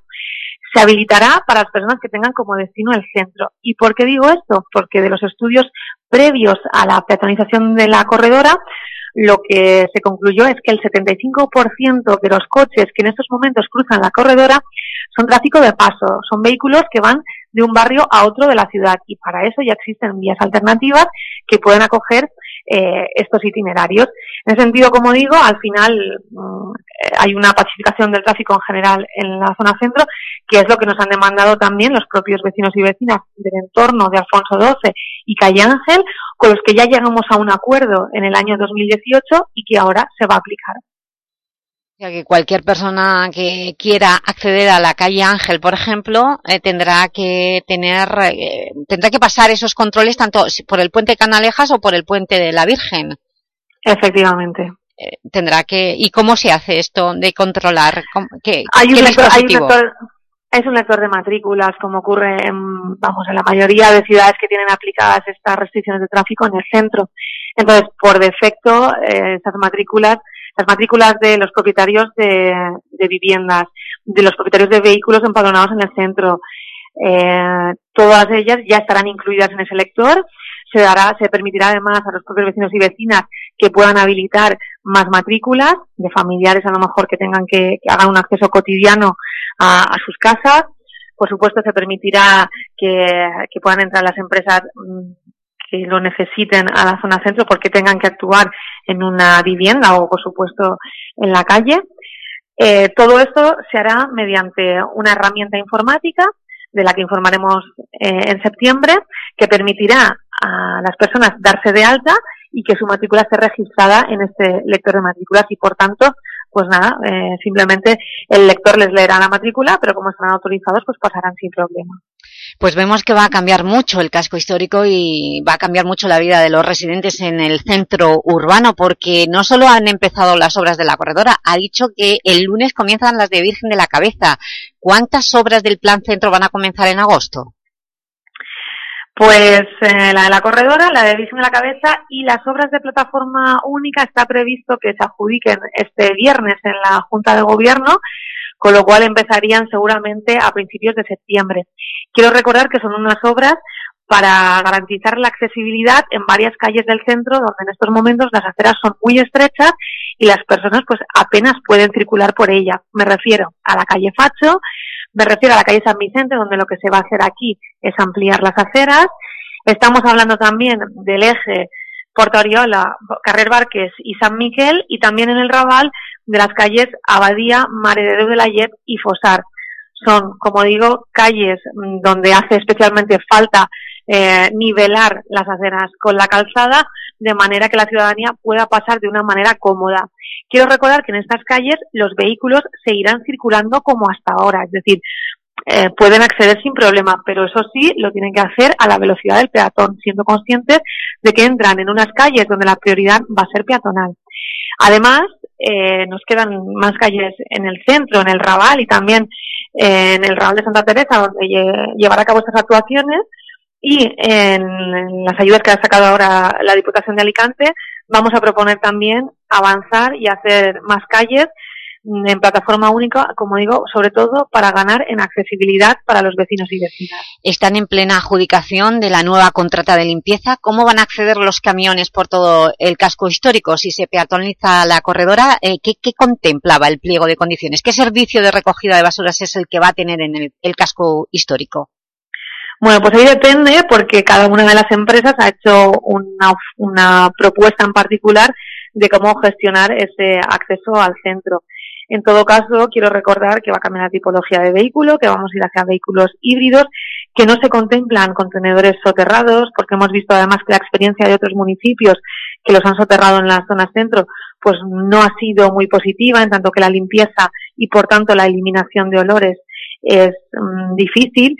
se habilitará para las personas que tengan como destino el centro. ¿Y por qué digo esto? Porque de los estudios previos a la peatonalización de la corredora, lo que se concluyó es que el 75% de los coches que en estos momentos cruzan la corredora son tráfico de paso, son vehículos que van de un barrio a otro de la ciudad y para eso ya existen vías alternativas que pueden acoger eh, estos itinerarios. En ese sentido, como digo, al final mm, eh, hay una pacificación del tráfico en general en la zona centro, que es lo que nos han demandado también los propios vecinos y vecinas del entorno de Alfonso XII y Calle Ángel, con los que ya llegamos a un acuerdo en el año 2018 y que ahora se va a aplicar. O sea, que cualquier persona que quiera acceder a la calle Ángel, por ejemplo, eh, tendrá que tener, eh, tendrá que pasar esos controles tanto por el puente Canalejas o por el puente de la Virgen. Efectivamente. Eh, tendrá que, ¿y cómo se hace esto de controlar? ¿Cómo- ¿Qué, Hay qué un, lector, hay un lector- es un lector de matrículas, como ocurre en, vamos, en la mayoría de ciudades que tienen aplicadas estas restricciones de tráfico en el centro. Entonces, por defecto, eh, estas matrículas, las matrículas de los propietarios de, viviendas, de los propietarios de vehículos empadronados en el centro, eh, todas ellas ya estarán incluidas en ese lector. Se dará, se permitirá además a los propios vecinos y vecinas que puedan habilitar más matrículas de familiares a lo mejor que tengan que, que hagan un acceso cotidiano a, a sus casas. Por supuesto, se permitirá que, que puedan entrar las empresas mm, que lo necesiten a la zona centro porque tengan que actuar en una vivienda o, por supuesto, en la calle. Eh, todo esto se hará mediante una herramienta informática de la que informaremos eh, en septiembre, que permitirá a las personas darse de alta y que su matrícula esté registrada en este lector de matrículas y, por tanto, pues nada, eh, simplemente el lector les leerá la matrícula, pero como están autorizados, pues pasarán sin problema. Pues vemos que va a cambiar mucho el casco histórico y va a cambiar mucho la vida de los residentes en el centro urbano, porque no solo han empezado las obras de la corredora, ha dicho que el lunes comienzan las de Virgen de la Cabeza. ¿Cuántas obras del plan centro van a comenzar en agosto? Pues eh, la de la corredora, la de Virgen de la Cabeza y las obras de plataforma única está previsto que se adjudiquen este viernes en la Junta de Gobierno, con lo cual empezarían seguramente a principios de septiembre. Quiero recordar que son unas obras para garantizar la accesibilidad en varias calles del centro, donde en estos momentos las aceras son muy estrechas y las personas pues apenas pueden circular por ella. Me refiero a la calle Facho, me refiero a la calle San Vicente, donde lo que se va a hacer aquí es ampliar las aceras. Estamos hablando también del eje Porta Oriola, Carrer Barques y San Miquel, y también en el Raval de las calles Abadía, Mare de Déu de la Llet y Fosar. Son, como digo, calles mm, donde hace especialmente falta eh, nivelar las aceras con la calzada de manera que la ciudadanía pueda pasar de una manera cómoda. Quiero recordar que en estas calles los vehículos seguirán circulando como hasta ahora, es decir, eh, pueden acceder sin problema, pero eso sí, lo tienen que hacer a la velocidad del peatón, siendo conscientes de que entran en unas calles donde la prioridad va a ser peatonal. Además, eh, nos quedan más calles en el centro, en el Raval y también eh, en el Raval de Santa Teresa, donde lle- llevar a cabo estas actuaciones. Y en, las ayudas que ha sacado ahora la Diputación de Alicante, vamos a proponer también avanzar y hacer más calles en plataforma única, como digo, sobre todo para ganar en accesibilidad para los vecinos y vecinas. Están en plena adjudicación de la nueva contrata de limpieza. ¿Cómo van a acceder los camiones por todo el casco histórico? Si se peatoniza la corredora, eh, ¿qué, qué contemplaba el pliego de condiciones? ¿Qué servicio de recogida de basuras es el que va a tener en el, el casco histórico? Bueno, pues ahí depende porque cada una de las empresas ha hecho una, una propuesta en particular de cómo gestionar ese acceso al centro. En todo caso, quiero recordar que va a cambiar la tipología de vehículo, que vamos a ir hacia vehículos híbridos, que no se contemplan contenedores soterrados, porque hemos visto además que la experiencia de otros municipios que los han soterrado en la zona centro, pues no ha sido muy positiva, en tanto que la limpieza y por tanto la eliminación de olores es mm, difícil.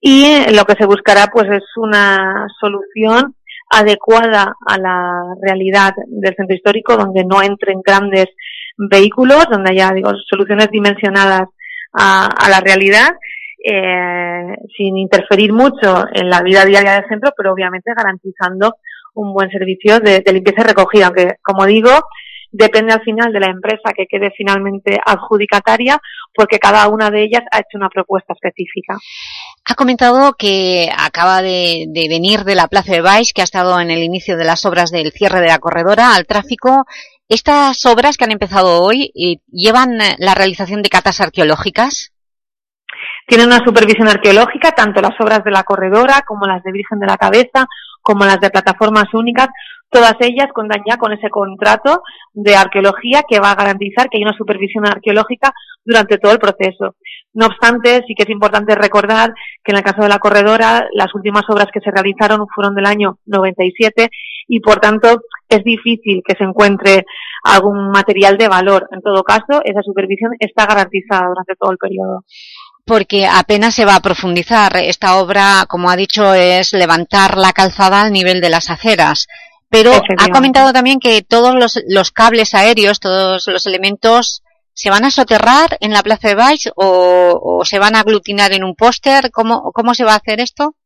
Y eh, lo que se buscará pues es una solución adecuada a la realidad del centro histórico donde no entren grandes vehículos, donde haya digo, soluciones dimensionadas a, a la realidad eh, sin interferir mucho en la vida diaria del centro, pero obviamente garantizando un buen servicio de, limpieza y recogida, aunque como digo, depende al final de la empresa que quede finalmente adjudicataria, porque cada una de ellas ha hecho una propuesta específica. Ha comentado que acaba de, de venir de la Plaza de Baix, que ha estado en el inicio de las obras del cierre de la corredora al tráfico. ¿Estas obras que han empezado hoy eh, llevan eh, la realización de catas arqueológicas? Tienen una supervisión arqueológica, tanto las obras de la corredora como las de Virgen de la Cabeza, como las de plataformas únicas, todas ellas cuentan ya con ese contrato de arqueología que va a garantizar que hay una supervisión arqueológica durante todo el proceso. No obstante, sí que es importante recordar que en el caso de la corredora, las últimas obras que se realizaron fueron del año 97 y, por tanto, es difícil que se encuentre algún material de valor. En todo caso, esa supervisión está garantizada durante todo el periodo porque apenas se va a profundizar. Esta obra, como ha dicho, es levantar la calzada al nivel de las aceras. Pero ha comentado también que todos los, los, cables aéreos, todos los elementos, ¿se van a soterrar en la Plaza de Baix o, o se van a aglutinar en un póster? ¿Cómo, ¿Cómo se va a hacer esto?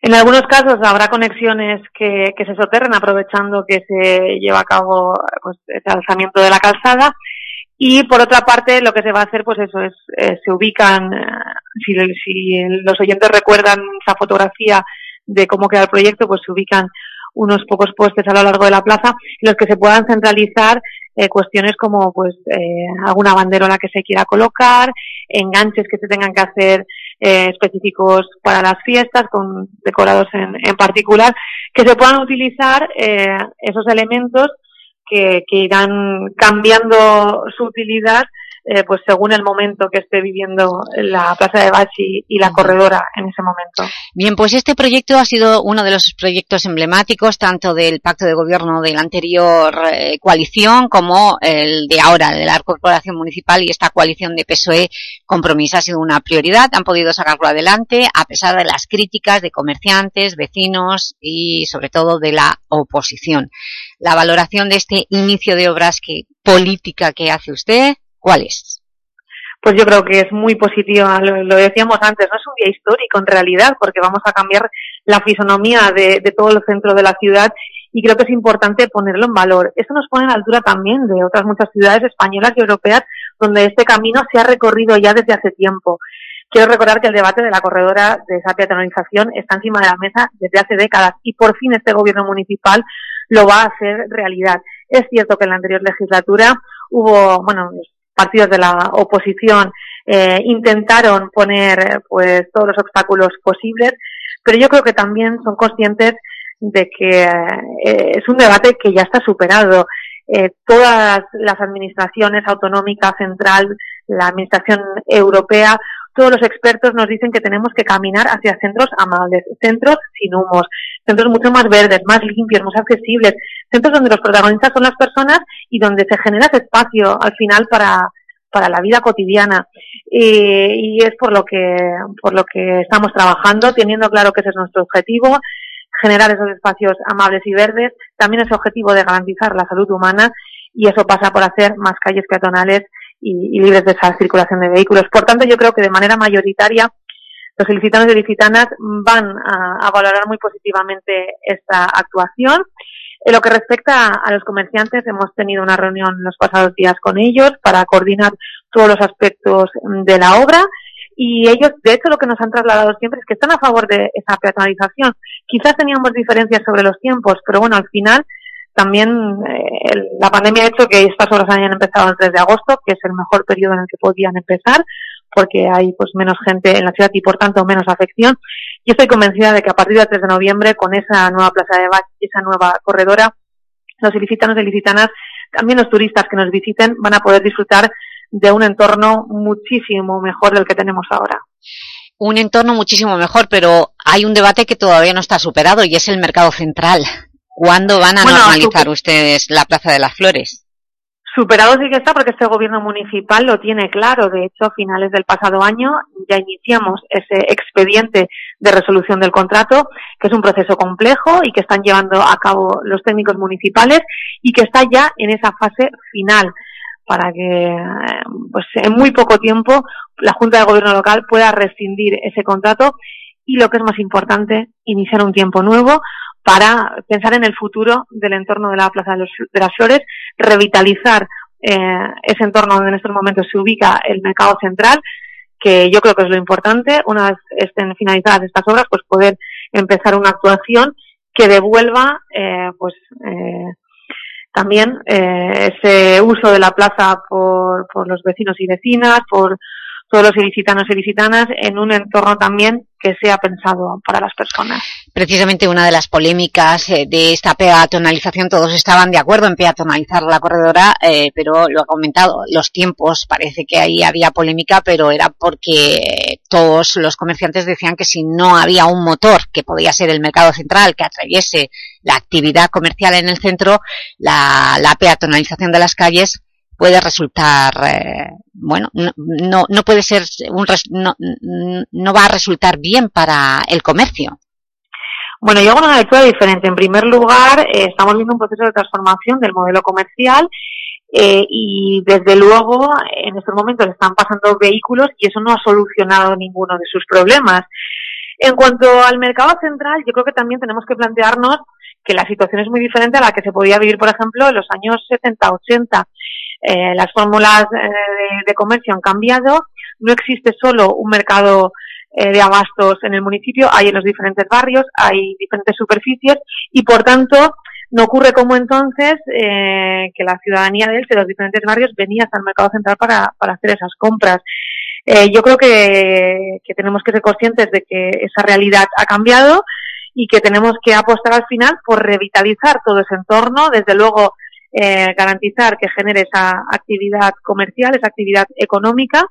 En algunos casos habrá conexiones que, que se soterren aprovechando que se lleva a cabo pues, el alzamiento de la calzada. Y por otra parte, lo que se va a hacer, pues eso es, eh, se ubican, eh, si, si, los oyentes recuerdan esa fotografía de cómo queda el proyecto, pues se ubican unos pocos puestos a lo largo de la plaza los que se puedan centralizar eh, cuestiones como pues eh, alguna banderola que se quiera colocar, enganches que se tengan que hacer eh, específicos para las fiestas, con decorados en, en particular, que se puedan utilizar eh, esos elementos que, que irán cambiando su utilidad eh, pues según el momento que esté viviendo la Plaza de Bachi y la corredora en ese momento. Bien, pues este proyecto ha sido uno de los proyectos emblemáticos tanto del pacto de gobierno de la anterior eh, coalición como el de ahora, de la corporación municipal y esta coalición de PSOE Compromís ha sido una prioridad, han podido sacarlo adelante a pesar de las críticas de comerciantes, vecinos y sobre todo de la oposición. La valoración de este inicio de obras que, política que hace usted, ¿Cuál es? Pues yo creo que es muy positiva, lo, decíamos antes, no es un día histórico en realidad, porque vamos a cambiar la fisonomía de, de, todo el centro de la ciudad y creo que es importante ponerlo en valor. Eso nos pone a la altura también de otras muchas ciudades españolas y europeas donde este camino se ha recorrido ya desde hace tiempo. Quiero recordar que el debate de la corredora de esa peatonalización está encima de la mesa desde hace décadas y por fin este gobierno municipal lo va a hacer realidad. Es cierto que en la anterior legislatura hubo, bueno, partidos de la oposición eh, intentaron poner pues todos los obstáculos posibles, pero yo creo que también son conscientes de que eh, es un debate que ya está superado. Eh, todas las administraciones autonómica, central, la administración europea, todos los expertos nos dicen que tenemos que caminar hacia centros amables, centros sin humos, centros mucho más verdes, más limpios, más accesibles, centros donde los protagonistas son las personas y donde se genera ese espacio al final para, para la vida cotidiana. Y, y es por lo que, por lo que estamos trabajando, teniendo claro que ese es nuestro objetivo, generar esos espacios amables y verdes, también ese objetivo de garantizar la salud humana y eso pasa por hacer más calles peatonales y, libres de esa circulación de vehículos. Por tanto, yo creo que de manera mayoritaria los ilicitanos y ilicitanas van a, valorar muy positivamente esta actuación. En lo que respecta a los comerciantes, hemos tenido una reunión los pasados días con ellos para coordinar todos los aspectos de la obra y ellos, de hecho, lo que nos han trasladado siempre es que están a favor de esa peatonalización. Quizás teníamos diferencias sobre los tiempos, pero bueno, al final también eh, la pandemia ha hecho que estas obras hayan empezado el 3 de agosto, que es el mejor periodo en el que podían empezar, porque hay pues menos gente en la ciudad y por tanto menos afección. Y estoy convencida de que a partir del 3 de noviembre, con esa nueva plaza de Bach y esa nueva corredora, los ilicitanos y ilicitanas, también los turistas que nos visiten, van a poder disfrutar de un entorno muchísimo mejor del que tenemos ahora. Un entorno muchísimo mejor, pero hay un debate que todavía no está superado y es el mercado central. ¿Cuándo van a bueno, normalizar ustedes la Plaza de las Flores? Superado sí que está porque este gobierno municipal lo tiene claro. De hecho, a finales del pasado año ya iniciamos ese expediente de resolución del contrato, que es un proceso complejo y que están llevando a cabo los técnicos municipales y que está ya en esa fase final para que pues en muy poco tiempo la Junta de Gobierno local pueda rescindir ese contrato y lo que es más importante, iniciar un tiempo nuevo para pensar en el futuro del entorno de la Plaza de, las Flores, revitalizar eh, ese entorno donde en estos momentos se ubica el mercado central, que yo creo que es lo importante, una vez estén finalizadas estas obras, pues poder empezar una actuación que devuelva eh, pues eh, también eh, ese uso de la plaza por, por los vecinos y vecinas, por todos los ilicitanos y ilicitanas en un entorno también que sea pensado para las personas. Precisamente una de las polémicas eh, de esta peatonalización, todos estaban de acuerdo en peatonalizar la corredora, eh, pero lo ha comentado, los tiempos, parece que ahí había polémica, pero era porque todos los comerciantes decían que si no había un motor, que podía ser el mercado central, que atraviese la actividad comercial en el centro, la, la peatonalización de las calles puede resultar, eh, bueno, no, no, puede ser, un no, no va a resultar bien para el comercio. Bueno, yo hago una lectura diferente. En primer lugar, eh, estamos viendo un proceso de transformación del modelo comercial eh, y desde luego en estos momentos están pasando vehículos y eso no ha solucionado ninguno de sus problemas. En cuanto al mercado central, yo creo que también tenemos que plantearnos que la situación es muy diferente a la que se podía vivir, por ejemplo, en los años 70-80. Eh, las fórmulas eh, de, comercio han cambiado, no existe solo un mercado eh, de abastos en el municipio, hay en los diferentes barrios, hay diferentes superficies y por tanto no ocurre como entonces que la ciudadanía de, de los diferentes barrios venía hasta el mercado central para, para hacer esas compras. yo creo que, que tenemos que ser conscientes de que esa realidad ha cambiado y que tenemos que apostar al final por revitalizar todo ese entorno, desde luego eh, garantizar que genere esa actividad comercial, esa actividad económica,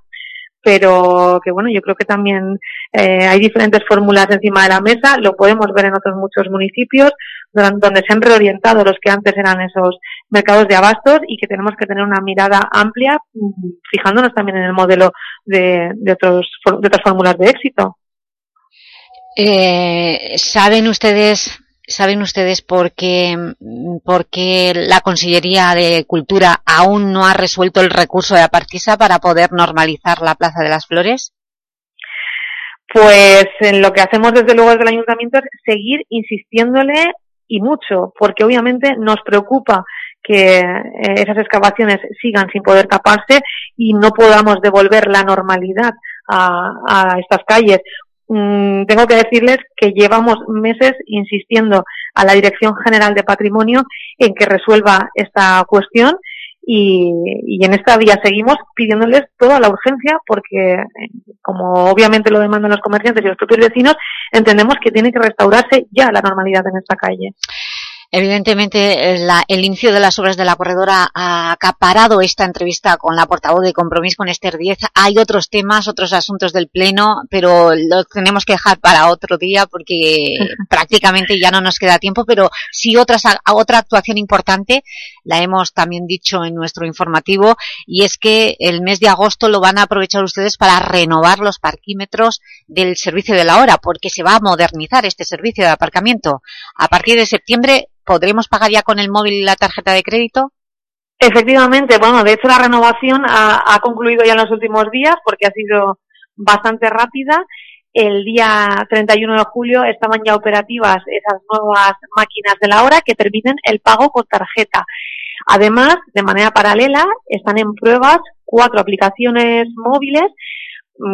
pero que bueno, yo creo que también eh, hay diferentes fórmulas encima de la mesa, lo podemos ver en otros muchos municipios donde se han reorientado los que antes eran esos mercados de abastos y que tenemos que tener una mirada amplia mm, fijándonos también en el modelo de, de, otros, de otras fórmulas de éxito. Eh, ¿Saben ustedes ¿Saben ustedes por qué, por qué la Consellería de Cultura aún no ha resuelto el recurso de Apartisa para poder normalizar la Plaza de las Flores? Pues en lo que hacemos desde luego desde el Ayuntamiento es seguir insistiéndole y mucho, porque obviamente nos preocupa que eh, esas excavaciones sigan sin poder taparse y no podamos devolver la normalidad a estas calles. Mm, tengo que decirles que llevamos meses insistiendo a la Dirección General de Patrimonio en que resuelva esta cuestión y, en esta vía seguimos pidiéndoles toda la urgencia porque, eh, como obviamente lo demandan los comerciantes y los propios vecinos, entendemos que tiene que restaurarse ya la normalidad en esta calle. Evidentemente, eh, el inicio de las obras de la corredora ha acaparado esta entrevista con la portavoz de Compromiso, con Esther Díez. Hay otros temas, otros asuntos del Pleno, pero los tenemos que dejar para otro día porque [laughs] prácticamente ya no nos queda tiempo, pero sí otra actuación importante, la hemos también dicho en nuestro informativo, y es que el mes de agosto lo van a aprovechar ustedes para renovar los parquímetros del servicio de la hora, porque se va a modernizar este servicio de aparcamiento. A partir de septiembre ¿podremos pagar ya con el móvil y la tarjeta de crédito? Efectivamente, bueno, de hecho la renovación ha, concluido ya en los últimos días porque ha sido bastante rápida. El día 31 de julio estaban ya operativas esas nuevas máquinas de la hora que permiten el pago con tarjeta. Además, de manera paralela, están en pruebas cuatro aplicaciones móviles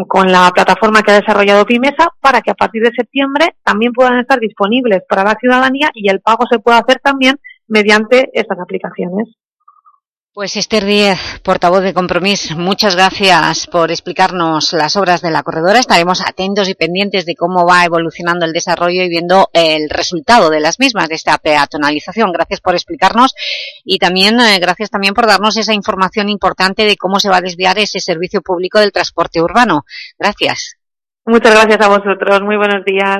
con la plataforma que ha desarrollado Pimesa para que a partir de septiembre también puedan estar disponibles para la ciudadanía y el pago se pueda hacer también mediante estas aplicaciones. Pues Esther Díez, portavoz de Compromís, muchas gracias por explicarnos las obras de la corredora. Estaremos atentos y pendientes de cómo va evolucionando el desarrollo y viendo el resultado de las mismas, de esta peatonalización. Gracias por explicarnos y también eh, gracias también por darnos esa información importante de cómo se va a desviar ese servicio público del transporte urbano. Gracias. Muchas gracias a vosotros. Muy buenos días.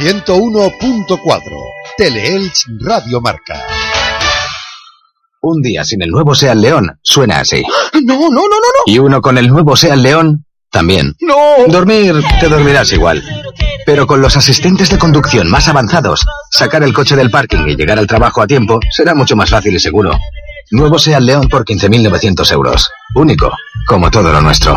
101.4 Teleelch Radio Marca. Un día sin el nuevo Seat León suena así. No, no, no, no, no. Y uno con el nuevo Seat León también. No. Dormir te dormirás igual. Pero con los asistentes de conducción más avanzados, sacar el coche del parking y llegar al trabajo a tiempo será mucho más fácil y seguro. Nuevo Seat León por 15.900 euros. Único, como todo lo nuestro.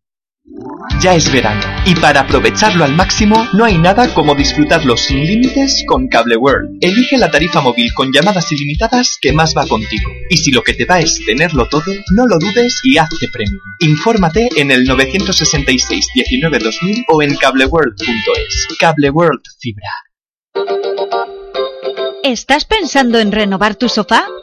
Ya es verano y para aprovecharlo al máximo no hay nada como disfrutarlo sin límites con Cable World. Elige la tarifa móvil con llamadas ilimitadas que más va contigo. Y si lo que te va es tenerlo todo, no lo dudes y hazte premium. Infórmate en el 966 19 2000 o en cableworld.es. Cable World Fibra. ¿Estás pensando en renovar tu sofá?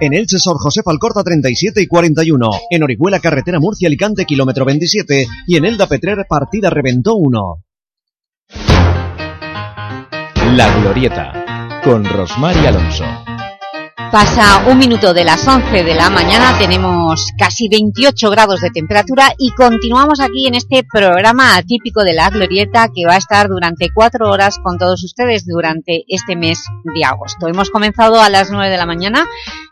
en Elche Sor José Falcorta 37 y 41, en Orihuela Carretera Murcia Alicante kilómetro 27 y en Elda Petrer Partida Reventó 1. La Glorieta, con Rosmar y Alonso. Pasa un minuto de las 11 de la mañana, tenemos casi 28 grados de temperatura y continuamos aquí en este programa atípico de La Glorieta que va a estar durante cuatro horas con todos ustedes durante este mes de agosto. Hemos comenzado a las 9 de la mañana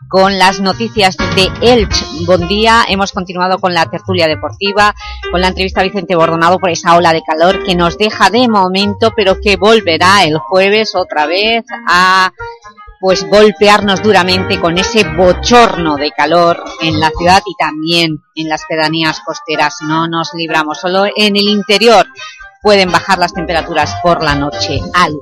con las noticias de Elche. Buen día, hemos continuado con la tertulia deportiva, con la entrevista a Vicente Bordonado por esa ola de calor que nos deja de momento, pero que volverá el jueves otra vez a pues golpearnos duramente con ese bochorno de calor en la ciudad y también en las pedanías costeras. No nos libramos, solo en el interior pueden bajar las temperaturas por la noche algo.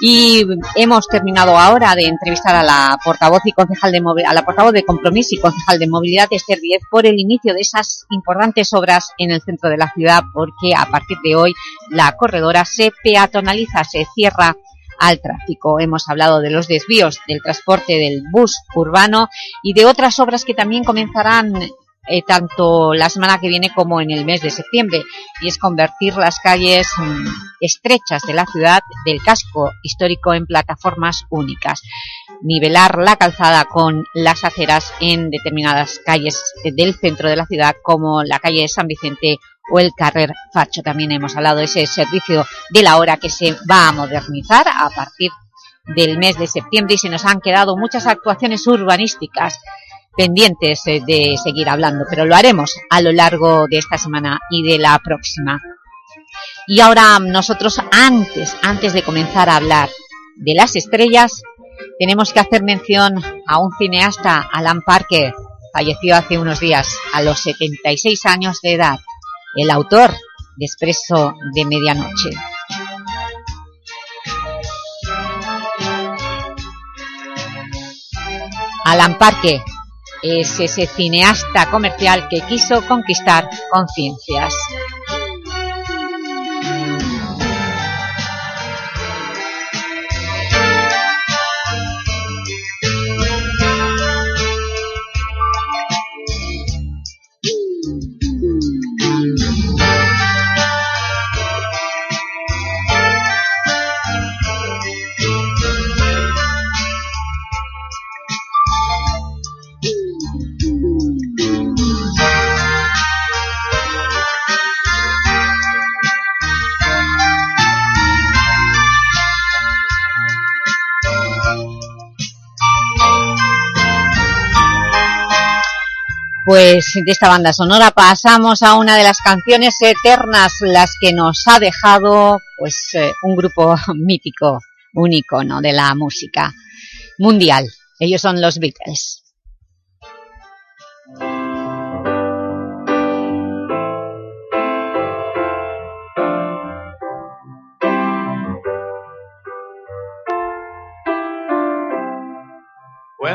Y hemos terminado ahora de entrevistar a la portavoz y concejal de a la portavoz de Compromiso y concejal de Movilidad Esther Díez por el inicio de esas importantes obras en el centro de la ciudad porque a partir de hoy la corredora se peatonaliza, se cierra al tráfico. Hemos hablado de los desvíos del transporte del bus urbano y de otras obras que también comenzarán eh, tanto la semana que viene como en el mes de septiembre y es convertir las calles mm, estrechas de la ciudad del casco histórico en plataformas únicas nivelar la calzada con las aceras en determinadas calles del centro de la ciudad como la calle San Vicente o el Carrer Facho. También hemos hablado de ese servicio de la hora que se va a modernizar a partir del mes de septiembre y se nos han quedado muchas actuaciones urbanísticas pendientes eh, de seguir hablando, pero lo haremos a lo largo de esta semana y de la próxima. Y ahora nosotros antes, antes de comenzar a hablar de las estrellas, tenemos que hacer mención a un cineasta, Alan Parker, falleció hace unos días a los 76 años de edad el autor de Expreso de Medianoche. Alan Parque es ese cineasta comercial que quiso conquistar conciencias. Pues de esta banda sonora pasamos a una de las canciones eternas, las que nos ha dejado pues eh, un grupo [laughs] mítico, un icono de la música mundial. Ellos son los Beatles.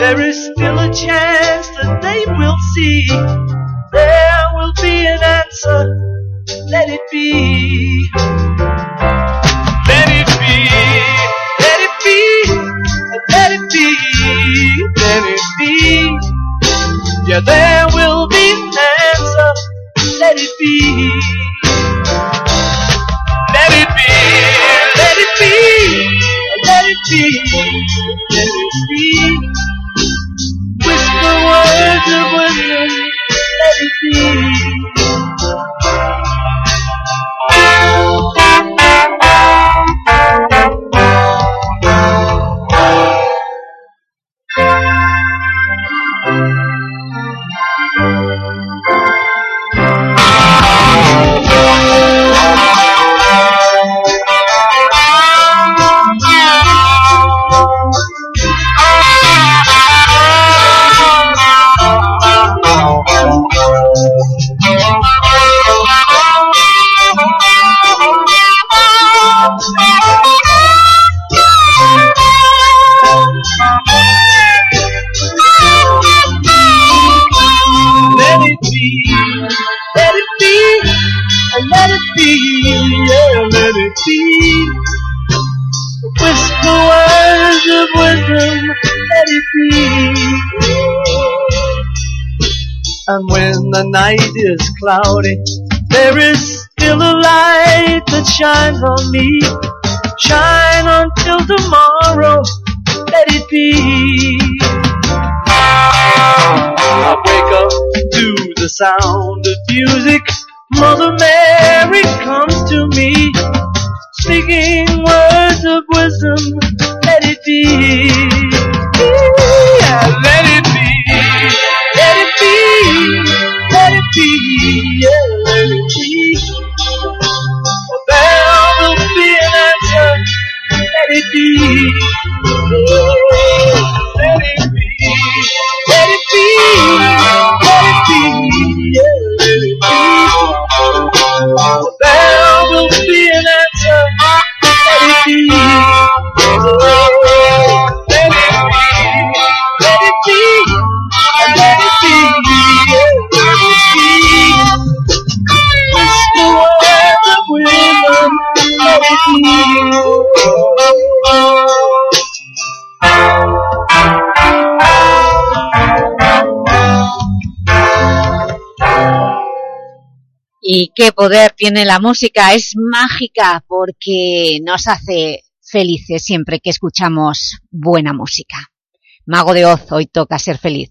there is still a chance that they will see. There will be an answer, let it be. Let it be, let it be, let it be, let it be. Yeah, there will be an answer, let it be. Let it be, let it be, let it be, let it be. Of wisdom, let it. And when the night is cloudy, there is still a light that shines on me. Shine until tomorrow, let it be. I wake up to the sound of music. Mother Mary comes to me, speaking words of wisdom. Let it be. ¿Y qué poder tiene la música? Es mágica porque nos hace felices siempre que escuchamos buena música. Mago de Oz, hoy toca ser feliz.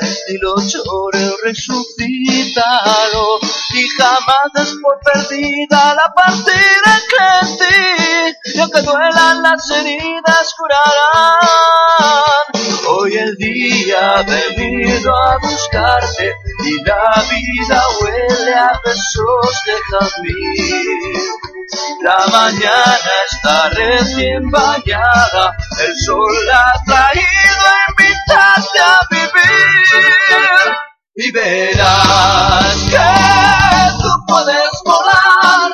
Estilo choreo resucitado. Y jamás das por perdida la partida en ti y aunque duelan las heridas curarán. Hoy el día ha venido a buscarte y la vida huele a besos de jazmín la mañana está recién bañada, el sol ha traído a invitarte a vivir. Y verás que tú puedes volar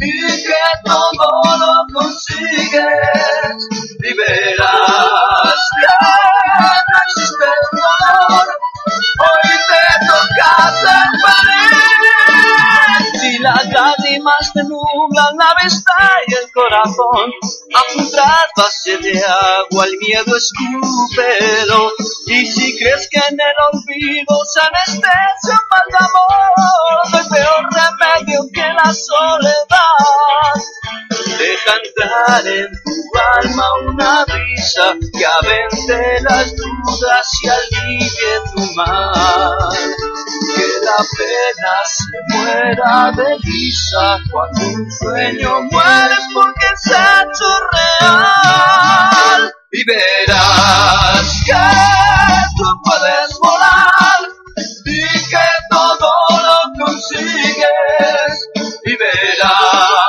y que todo lo consigues. Y verás que no existe las lágrimas te nublan la vista y el corazón, a un vaso de agua el miedo escúpelo. Y si crees que en el olvido se anestesia un mal de amor, no hay peor remedio que la soledad. Deja entrar en tu alma una brisa que avente las dudas y alivie tu mal. Que la pena se muera de risa cuando un sueño mueres porque ha hecho real. Y verás que tú puedes volar y que todo lo consigues. Y verás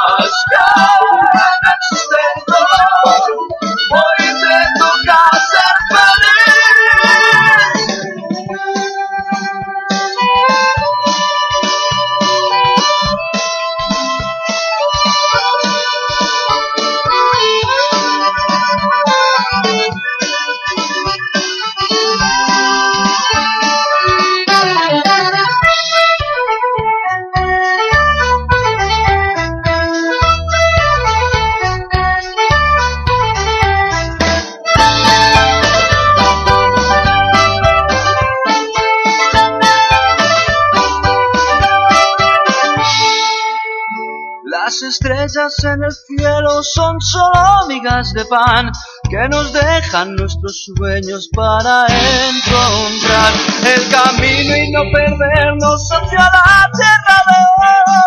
en el cielo son solo migas de pan que nos dejan nuestros sueños para encontrar el camino y no perdernos hacia la tierra de oro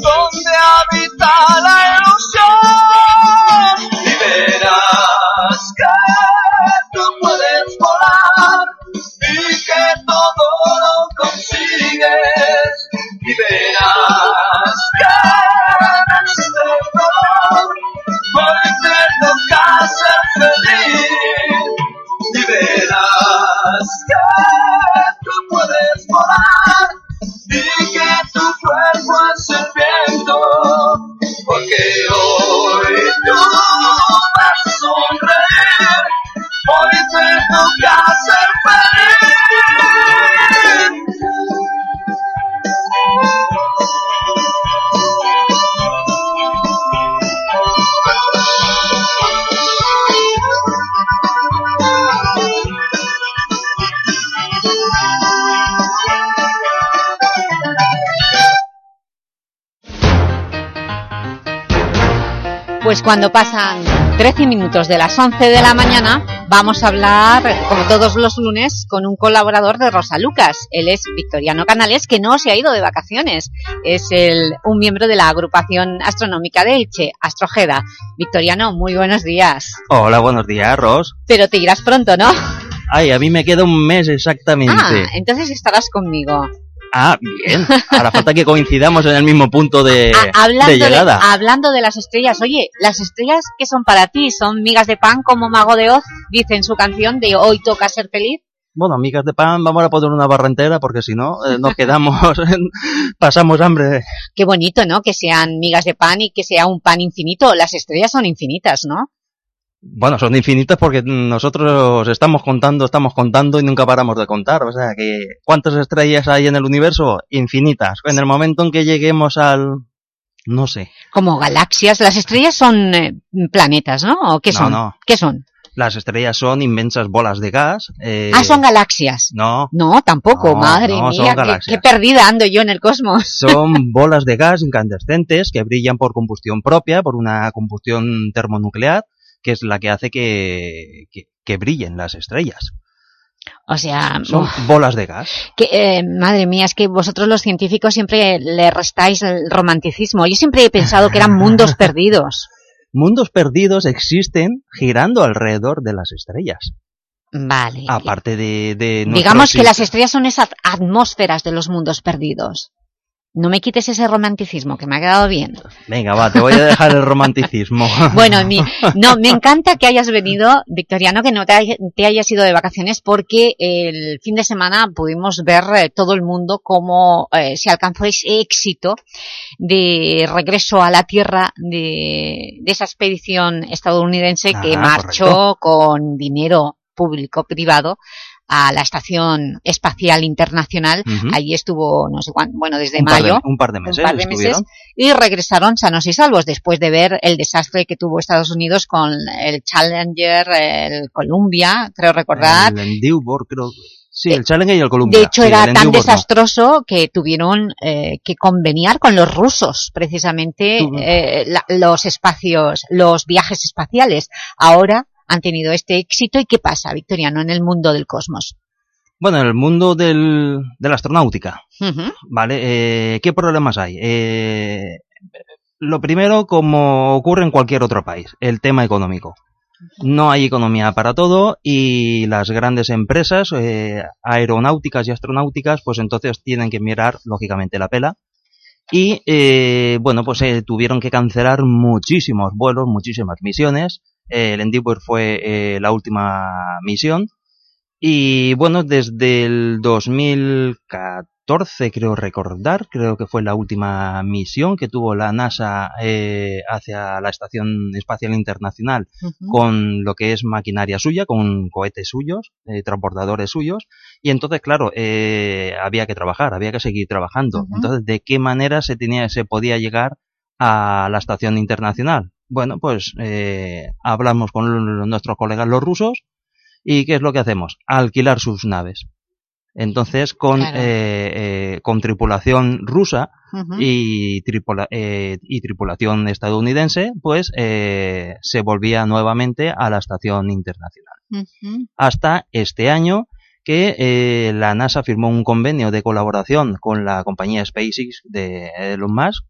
donde habita la ilusión. Pues cuando pasan 13 minutos de las 11 de la mañana, vamos a hablar, como todos los lunes, con un colaborador de Rosa Lucas. Él es Victoriano Canales, que no se ha ido de vacaciones. Es el, un miembro de la agrupación astronómica de Elche, Astrojeda. Victoriano, muy buenos días. Hola, buenos días, Ros. Pero te irás pronto, ¿no? Ay, a mí me queda un mes exactamente. Ah, entonces estarás conmigo. Ah, bien. Ahora falta que coincidamos en el mismo punto de, Ah, hablando, de llegada. hablando de las estrellas, oye, las estrellas que son para ti, son migas de pan como Mago de Oz, dice en su canción de Hoy toca ser feliz. Bueno, amigas de pan, vamos a poner una barra entera porque si no, eh, nos quedamos, [laughs] pasamos hambre. Qué bonito, ¿no? Que sean migas de pan y que sea un pan infinito. Las estrellas son infinitas, ¿no? Bueno, son infinitas porque nosotros estamos contando, estamos contando y nunca paramos de contar. O sea que, ¿cuántas estrellas hay en el universo? Infinitas. En el momento en que lleguemos al... no sé. Como galaxias. Las estrellas son eh, planetas, ¿no? ¿O qué No, son? no. ¿Qué son? Las estrellas son inmensas bolas de gas. eh, Ah, son galaxias. No, No, tampoco, No, madre no, mía, qué perdida ando yo en el cosmos. son [laughs] bolas de gas incandescentes que brillan por combustión propia, por una combustión termonuclear, que es la que hace que, que, que brillen las estrellas. O sea, Son uf, bolas de gas. que, eh, madre mía, es que vosotros los científicos siempre le restáis el romanticismo. Yo siempre he pensado que eran mundos [laughs] perdidos. Mundos perdidos existen girando alrededor de las estrellas. Vale. Aparte de, de Digamos que las estrellas son esas atmósferas de los mundos perdidos. No me quites ese romanticismo, que me ha quedado bien. Venga, va, te voy a dejar el romanticismo. [laughs] Bueno, mi- no, me encanta que hayas venido, Victoriano, que no te, hay- te hayas ido de vacaciones porque el fin de semana pudimos ver eh, todo el mundo cómo eh, se alcanzó ese éxito de regreso a la Tierra de, de esa expedición estadounidense que Ah, marchó correcto. con dinero público-privado a la Estación Espacial Internacional. Allí estuvo, no sé cuánto, bueno, desde Un par de- mayo. un par de meses Un par de meses y regresaron sanos y salvos después de ver el desastre que tuvo Estados Unidos con el Challenger, el Columbia, creo recordar. El Endeavour, creo. Sí, el Challenger y el Columbia. De hecho, Sí, era tan no. desastroso que tuvieron eh, que conveniar con los rusos, precisamente, eh, la- los espacios, los viajes espaciales. Ahora han tenido este éxito. ¿Y qué pasa, Victoriano, en el mundo del cosmos? Bueno, en el mundo del, de la astronáutica. ¿vale? Eh, ¿Qué problemas hay? Eh, lo primero, como ocurre en cualquier otro país, el tema económico. No hay economía para todo y las grandes empresas eh, aeronáuticas y astronáuticas, pues entonces tienen que mirar, lógicamente, la pela. Y, eh, bueno, pues eh, tuvieron que cancelar muchísimos vuelos, muchísimas misiones. El Endeavour fue eh, la última misión. Y bueno, desde el 2014, creo recordar, creo que fue la última misión que tuvo la NASA eh, hacia la Estación Espacial Internacional con lo que es maquinaria suya, con cohetes suyos, eh, transportadores suyos. Y entonces, claro, eh, había que trabajar, había que seguir trabajando. Entonces, ¿de qué manera se, tenía, se podía llegar a la Estación Internacional? Bueno, pues eh, hablamos con nuestros colegas los rusos ¿Y qué es lo que hacemos? Alquilar sus naves. Entonces, con, Claro. eh, eh, con tripulación rusa y, tripula- eh, y tripulación estadounidense, pues eh, se volvía nuevamente a la estación internacional. Hasta este año que eh, la NASA firmó un convenio de colaboración con la compañía SpaceX de Elon Musk,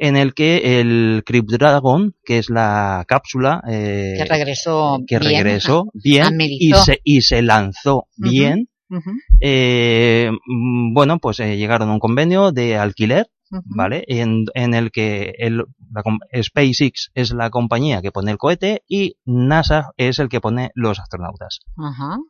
en el que el Crew Dragon, que es la cápsula eh, Que regresó que bien, regresó a- bien y se, y se lanzó bien, eh, mm, bueno, pues eh, llegaron a un convenio de alquiler. ¿vale? En, en el que el, la SpaceX es la compañía que pone el cohete y NASA es el que pone los astronautas.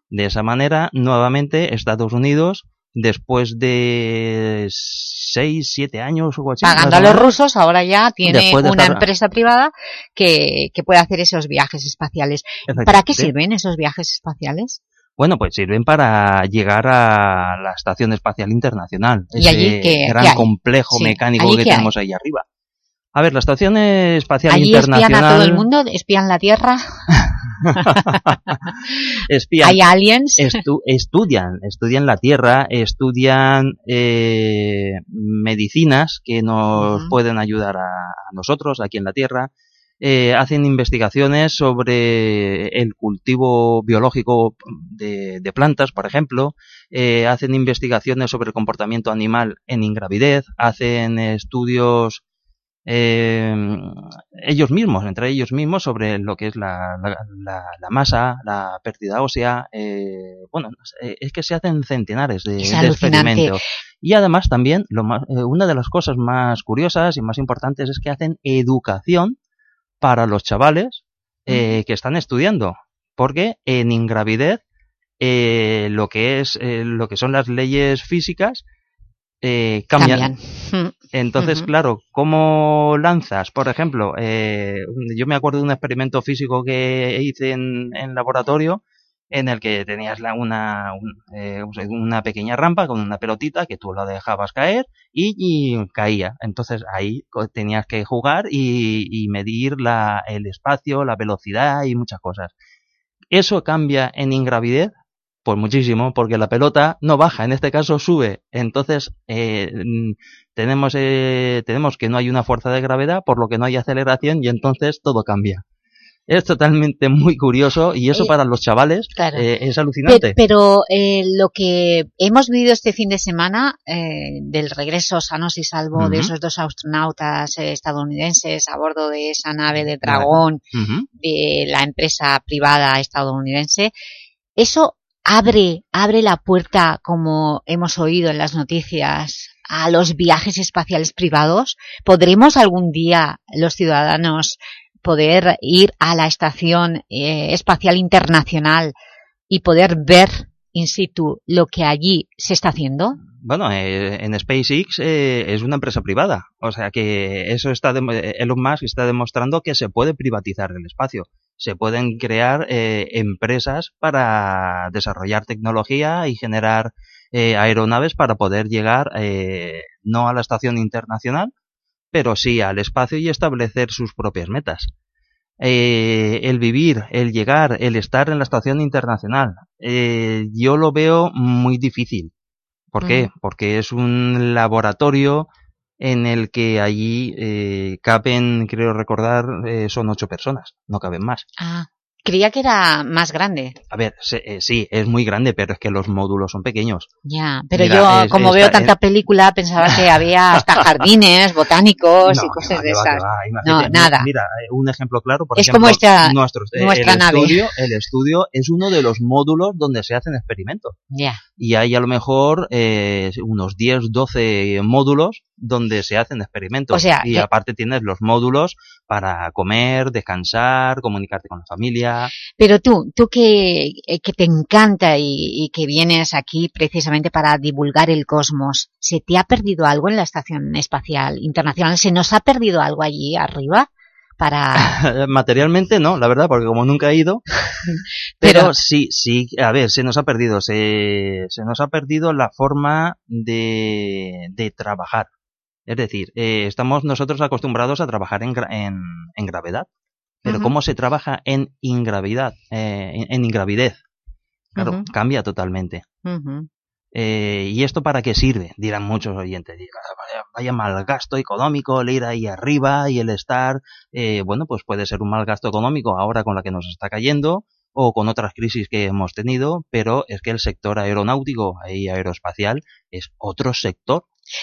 De esa manera, nuevamente, Estados Unidos, después de 6, 7 años o algo así, Pagando a los rusos, ahora ya tiene de una estar- empresa privada que, que puede hacer esos viajes espaciales. ¿Para qué sirven esos viajes espaciales? Bueno, pues sirven para llegar a la Estación Espacial Internacional. ¿Y allí qué- gran complejo Sí, mecánico ¿allí que qué hay? tenemos ahí arriba. A ver, la Estación Espacial ¿Allí espían Internacional... a todo el mundo? ¿Espían la Tierra? [laughs] [laughs] espían- ¿Hay aliens? estu- estudian, estudian la Tierra, estudian eh, medicinas que nos pueden ayudar a, a nosotros aquí en la Tierra, eh, hacen investigaciones sobre el cultivo biológico de, de plantas, por ejemplo, eh, hacen investigaciones sobre el comportamiento animal en ingravidez, hacen estudios eh, ellos mismos, entre ellos mismos, sobre lo que es la, la, la- la masa, la pérdida ósea. eh, bueno, es que se hacen centenares de, de experimentos. Y además también, lo más- eh, una de las cosas más curiosas y más importantes es que hacen educación para los chavales eh, que están estudiando. Porque en ingravidez, eh, lo que es, lo que son las leyes físicas, eh, cambian. Cambian. Entonces, claro, ¿cómo lanzas? Por ejemplo, eh, yo me acuerdo de un experimento físico que hice en, en laboratorio en el que tenías la- una, un- eh, una pequeña rampa con una pelotita que tú la dejabas caer y, y caía. Entonces ahí tenías que jugar y, y medir la, el espacio, la velocidad y muchas cosas. ¿Eso cambia en ingravidez? Pues muchísimo, porque la pelota no baja, en este caso sube. Entonces, eh, tenemos, eh, tenemos que no hay una fuerza de gravedad, por lo que no hay aceleración y entonces todo cambia. Es totalmente muy curioso y eso Eh, para los chavales claro. eh, es alucinante. Pero eh, lo que hemos vivido este fin de semana del regreso sanos y salvo de esos dos astronautas estadounidenses a bordo de esa nave de Dragón de la empresa privada estadounidense, eso abre, abre la puerta, como hemos oído en las noticias, a los viajes espaciales privados. ¿Podremos algún día los ciudadanos poder ir a la Estación eh, Espacial Internacional y poder ver in situ lo que allí se está haciendo? Bueno, eh, en SpaceX eh, es una empresa privada, o sea que eso está Elon Musk está demostrando que se puede privatizar el espacio, se pueden crear eh, empresas para desarrollar tecnología y generar eh, aeronaves para poder llegar eh, no a la estación internacional, pero sí al espacio y establecer sus propias metas. Eh, el vivir, el llegar, el estar en la estación internacional, eh, yo lo veo muy difícil. ¿Por qué? Ujú. Porque es un laboratorio en el que allí eh, caben, creo recordar, eh, son ocho personas, no caben más. Ah, creía que era más grande. A ver, se- eh, sí, es muy grande, pero es que los módulos son pequeños. Ya, pero Mira, yo, es- como veo tanta es- película, pensaba que [laughs] había hasta jardines botánicos y cosas va, de esas. va, no, nada. Mira, eh, un ejemplo claro, por Es ejemplo, como esta- nuestros- eh, nuestra el nave. Estudio, el estudio es uno de los módulos donde se hacen experimentos. Ya. Y hay a lo mejor eh, unos 10, 12 módulos donde se hacen experimentos. O sea, y que- aparte tienes los módulos para comer, descansar, comunicarte con la familia. Pero tú, tú que, eh, que te encanta y, y que vienes aquí precisamente para divulgar el cosmos, ¿se te ha perdido algo en la Estación Espacial Internacional? ¿Se nos ha perdido algo allí arriba? Para... [laughs] Materialmente no, la verdad, porque como nunca he ido, [laughs] pero, Pero- sí, sí, a ver, se nos ha perdido, se, se nos ha perdido la forma de, de trabajar. Es decir, eh, estamos nosotros acostumbrados a trabajar en, gra- en, en gravedad, pero. ¿cómo se trabaja en ingravidad, eh, en, en ingravidez? Claro, cambia totalmente. Eh, ¿Y esto para qué sirve? Dirán muchos oyentes. Dirán, vaya, vaya mal gasto económico el ir ahí arriba y el estar. eh, bueno, pues puede ser un mal gasto económico ahora con la que nos está cayendo o con otras crisis que hemos tenido, pero es que el sector aeronáutico y aeroespacial es otro sector.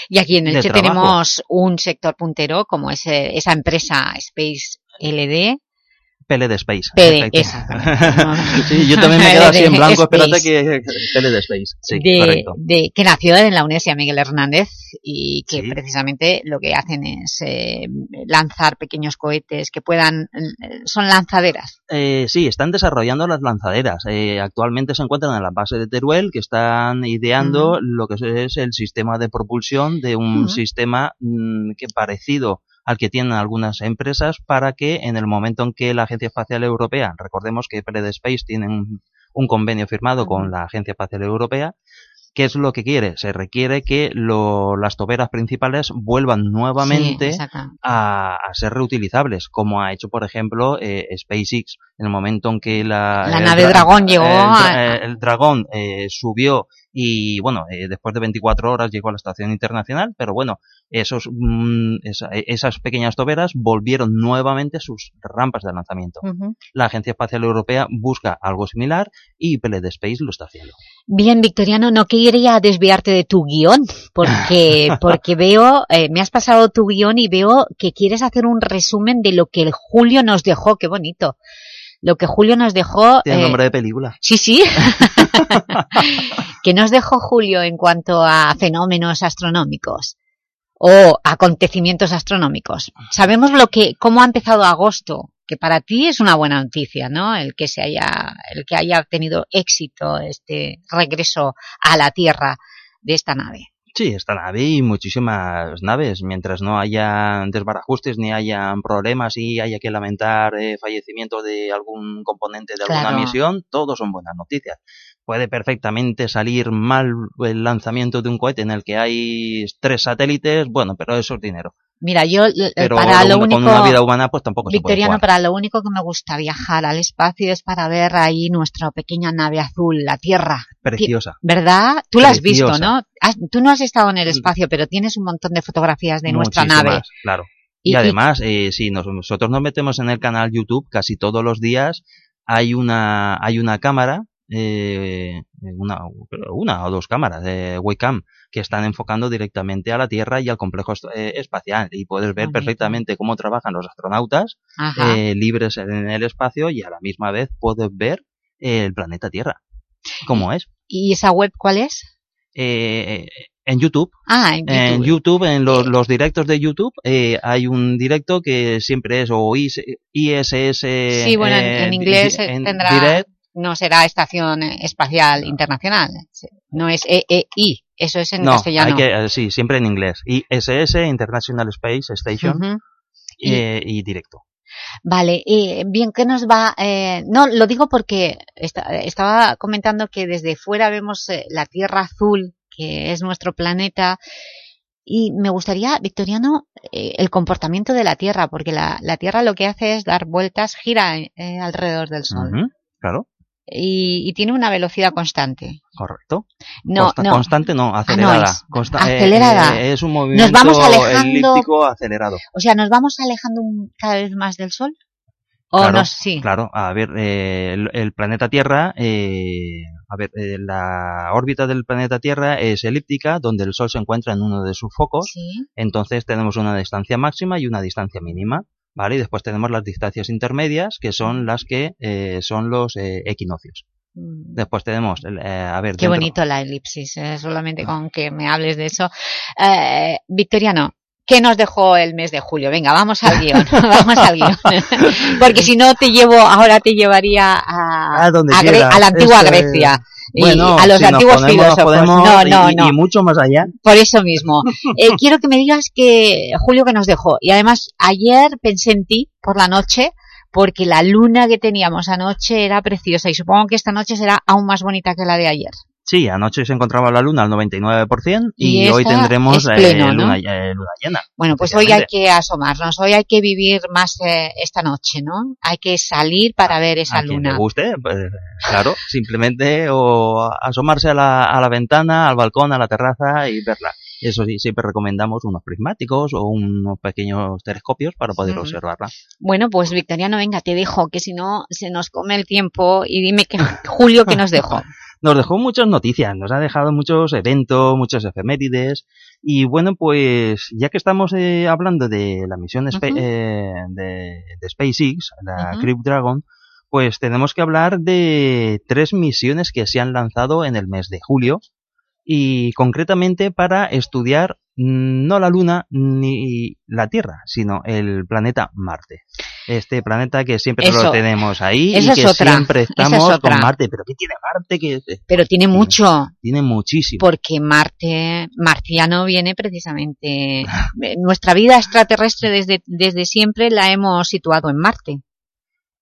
Y aquí en Elche tenemos un sector puntero como es eh, esa empresa Space LD. PLD Space. PD, efecti- esa. sí, yo también me quedo así en blanco, Space. espérate que PLD Space. Sí, de, correcto. de- que nació en la Universidad Miguel Hernández y que precisamente lo que hacen es eh, lanzar pequeños cohetes que puedan... eh, son lanzaderas. Eh, sí, están desarrollando las lanzaderas. Eh, actualmente se encuentran en la base de Teruel, que están ideando lo que es el sistema de propulsión de un Ujú. sistema mm, que parecido al que tienen algunas empresas para que en el momento en que la Agencia Espacial Europea, recordemos que PLD Space tiene un, un convenio firmado con la Agencia Espacial Europea, ¿Qué es lo que quiere? Se requiere que lo- las toberas principales vuelvan nuevamente a, a ser reutilizables, como ha hecho, por ejemplo, eh, SpaceX. En el momento en que la, La el nave dra- Dragón llegó el, a- el Dragón eh, subió y, bueno, eh, después de 24 horas llegó a la estación internacional, pero bueno, esos, mm, esa- esas pequeñas toberas volvieron nuevamente sus rampas de lanzamiento. La Agencia Espacial Europea busca algo similar y PLD Space lo está haciendo. Bien, Victoriano, no quería desviarte de tu guion, porque, [laughs] porque veo, eh, me has pasado tu guion y veo que quieres hacer un resumen de lo que el Julio nos dejó, qué bonito. Lo que Julio nos dejó... Tiene eh, nombre de película. Sí, sí. [laughs] que nos dejó Julio en cuanto a fenómenos astronómicos o acontecimientos astronómicos. Sabemos lo que, cómo ha empezado agosto, que para ti es una buena noticia, ¿no? El que se haya, el que haya tenido éxito este regreso a la Tierra de esta nave. Sí, esta nave y muchísimas naves. Mientras no haya desbarajustes ni hayan problemas y haya que lamentar eh, fallecimiento de algún componente de alguna Claro. misión, todo son buenas noticias. Puede perfectamente salir mal el lanzamiento de un cohete en el que hay tres satélites, bueno, pero eso es dinero. Mira, yo eh, Pero para lo uno- único... con una vida humana pues tampoco se puede Victoriano, para lo único que me gusta viajar al espacio es para ver ahí nuestra pequeña nave azul, la Tierra. Preciosa. ¿Verdad? Tú la has visto. ¿no? Has- tú no has estado en el espacio, pero tienes un montón de fotografías de nuestra nave. Claro. Y, además, eh, si nos- nosotros nos metemos en el canal YouTube, casi todos los días hay una, hay una cámara, eh, una, una o dos cámaras de webcam que están enfocando directamente a la Tierra y al complejo eh, espacial. Y puedes ver perfectamente cómo trabajan los astronautas eh, libres en el espacio y a la misma vez puedes ver el planeta Tierra. ¿Cómo es? ¿Y esa web cuál es? Eh, en YouTube. Ah, en En YouTube. En los, los directos de YouTube, eh, hay un directo que siempre es o IS ISS. Sí, bueno, en, eh, en inglés eh, en tendrá, direct. No será Estación Espacial Internacional, no es EEI, eso es en no, castellano. hay que, eh, sí, siempre en inglés. ISS, International Space Station. Y- eh, y directo. Vale, eh, bien, ¿qué nos va...? eh, no, lo digo porque esta- estaba comentando que desde fuera vemos eh, la Tierra azul, que es nuestro planeta, y me gustaría, Victoriano, eh, el comportamiento de la Tierra, porque la, la Tierra lo que hace es dar vueltas, gira eh, alrededor del Sol, claro, y, y tiene una velocidad constante. correcto. No, Consta- no. Constante no, Ah, acelerada. no, es eh, acelerada. eh, es un movimiento Nos vamos alejando... elíptico acelerado. O sea, ¿nos vamos alejando cada vez más del Sol? ¿O Claro, nos- sí? claro. A ver, eh, el, el planeta Tierra, eh, a ver, eh, la órbita del planeta Tierra es elíptica, donde el Sol se encuentra en uno de sus focos. Sí. Entonces tenemos una distancia máxima y una distancia mínima, ¿vale? Y después tenemos las distancias intermedias, que son las que eh, son los eh, equinoccios. Mm. Después tenemos, eh, a ver, Qué dentro- bonito la elipsis, eh, solamente con que me hables de eso. Eh, Victoriano, ¿qué nos dejó el mes de julio? Venga, vamos al guion, [laughs] vamos al guion. [laughs] Porque si no te llevo, ahora te llevaría a, A donde a Gre- quieras. a la antigua Este, Grecia. Y bueno, a los si antiguos podemos, filósofos. podemos, no, no, y, no. y mucho más allá. Por eso mismo. [laughs] Eh, quiero que me digas que Julio que nos dejó. Y además, ayer pensé en ti por la noche, porque la luna que teníamos anoche era preciosa y supongo que esta noche será aún más bonita que la de ayer. Sí, anoche se encontraba la luna al 99% y, Y hoy tendremos pleno, eh, eh, luna llena. Bueno, pues hoy hay que asomarnos, hoy hay que vivir más eh, esta noche, ¿no? Hay que salir para ver esa a quien le luna. guste, pues, claro, simplemente o asomarse a la, a la ventana, al balcón, a la terraza y verla. Eso sí, siempre recomendamos unos prismáticos o unos pequeños telescopios para poder observarla. Bueno, pues Victoriano, venga, te dejo, que si no se nos come el tiempo y dime que Julio que nos dejó. [laughs] Nos dejó muchas noticias, nos ha dejado muchos eventos, muchas efemérides y bueno, pues ya que estamos eh, hablando de la misión eh, de, de SpaceX, la Ujú. Crew Dragon, pues tenemos que hablar de tres misiones que se han lanzado en el mes de julio y concretamente para estudiar mm, no la Luna ni la Tierra, sino el planeta Marte. Este planeta que siempre Eso- lo tenemos ahí esa y es que otra, siempre es estamos con Marte. ¿Pero qué tiene Marte? que Pero tiene mucho, Tiene muchísimo. porque Marte, marciano viene precisamente... [laughs] eh, Nuestra vida extraterrestre desde, desde siempre la hemos situado en Marte.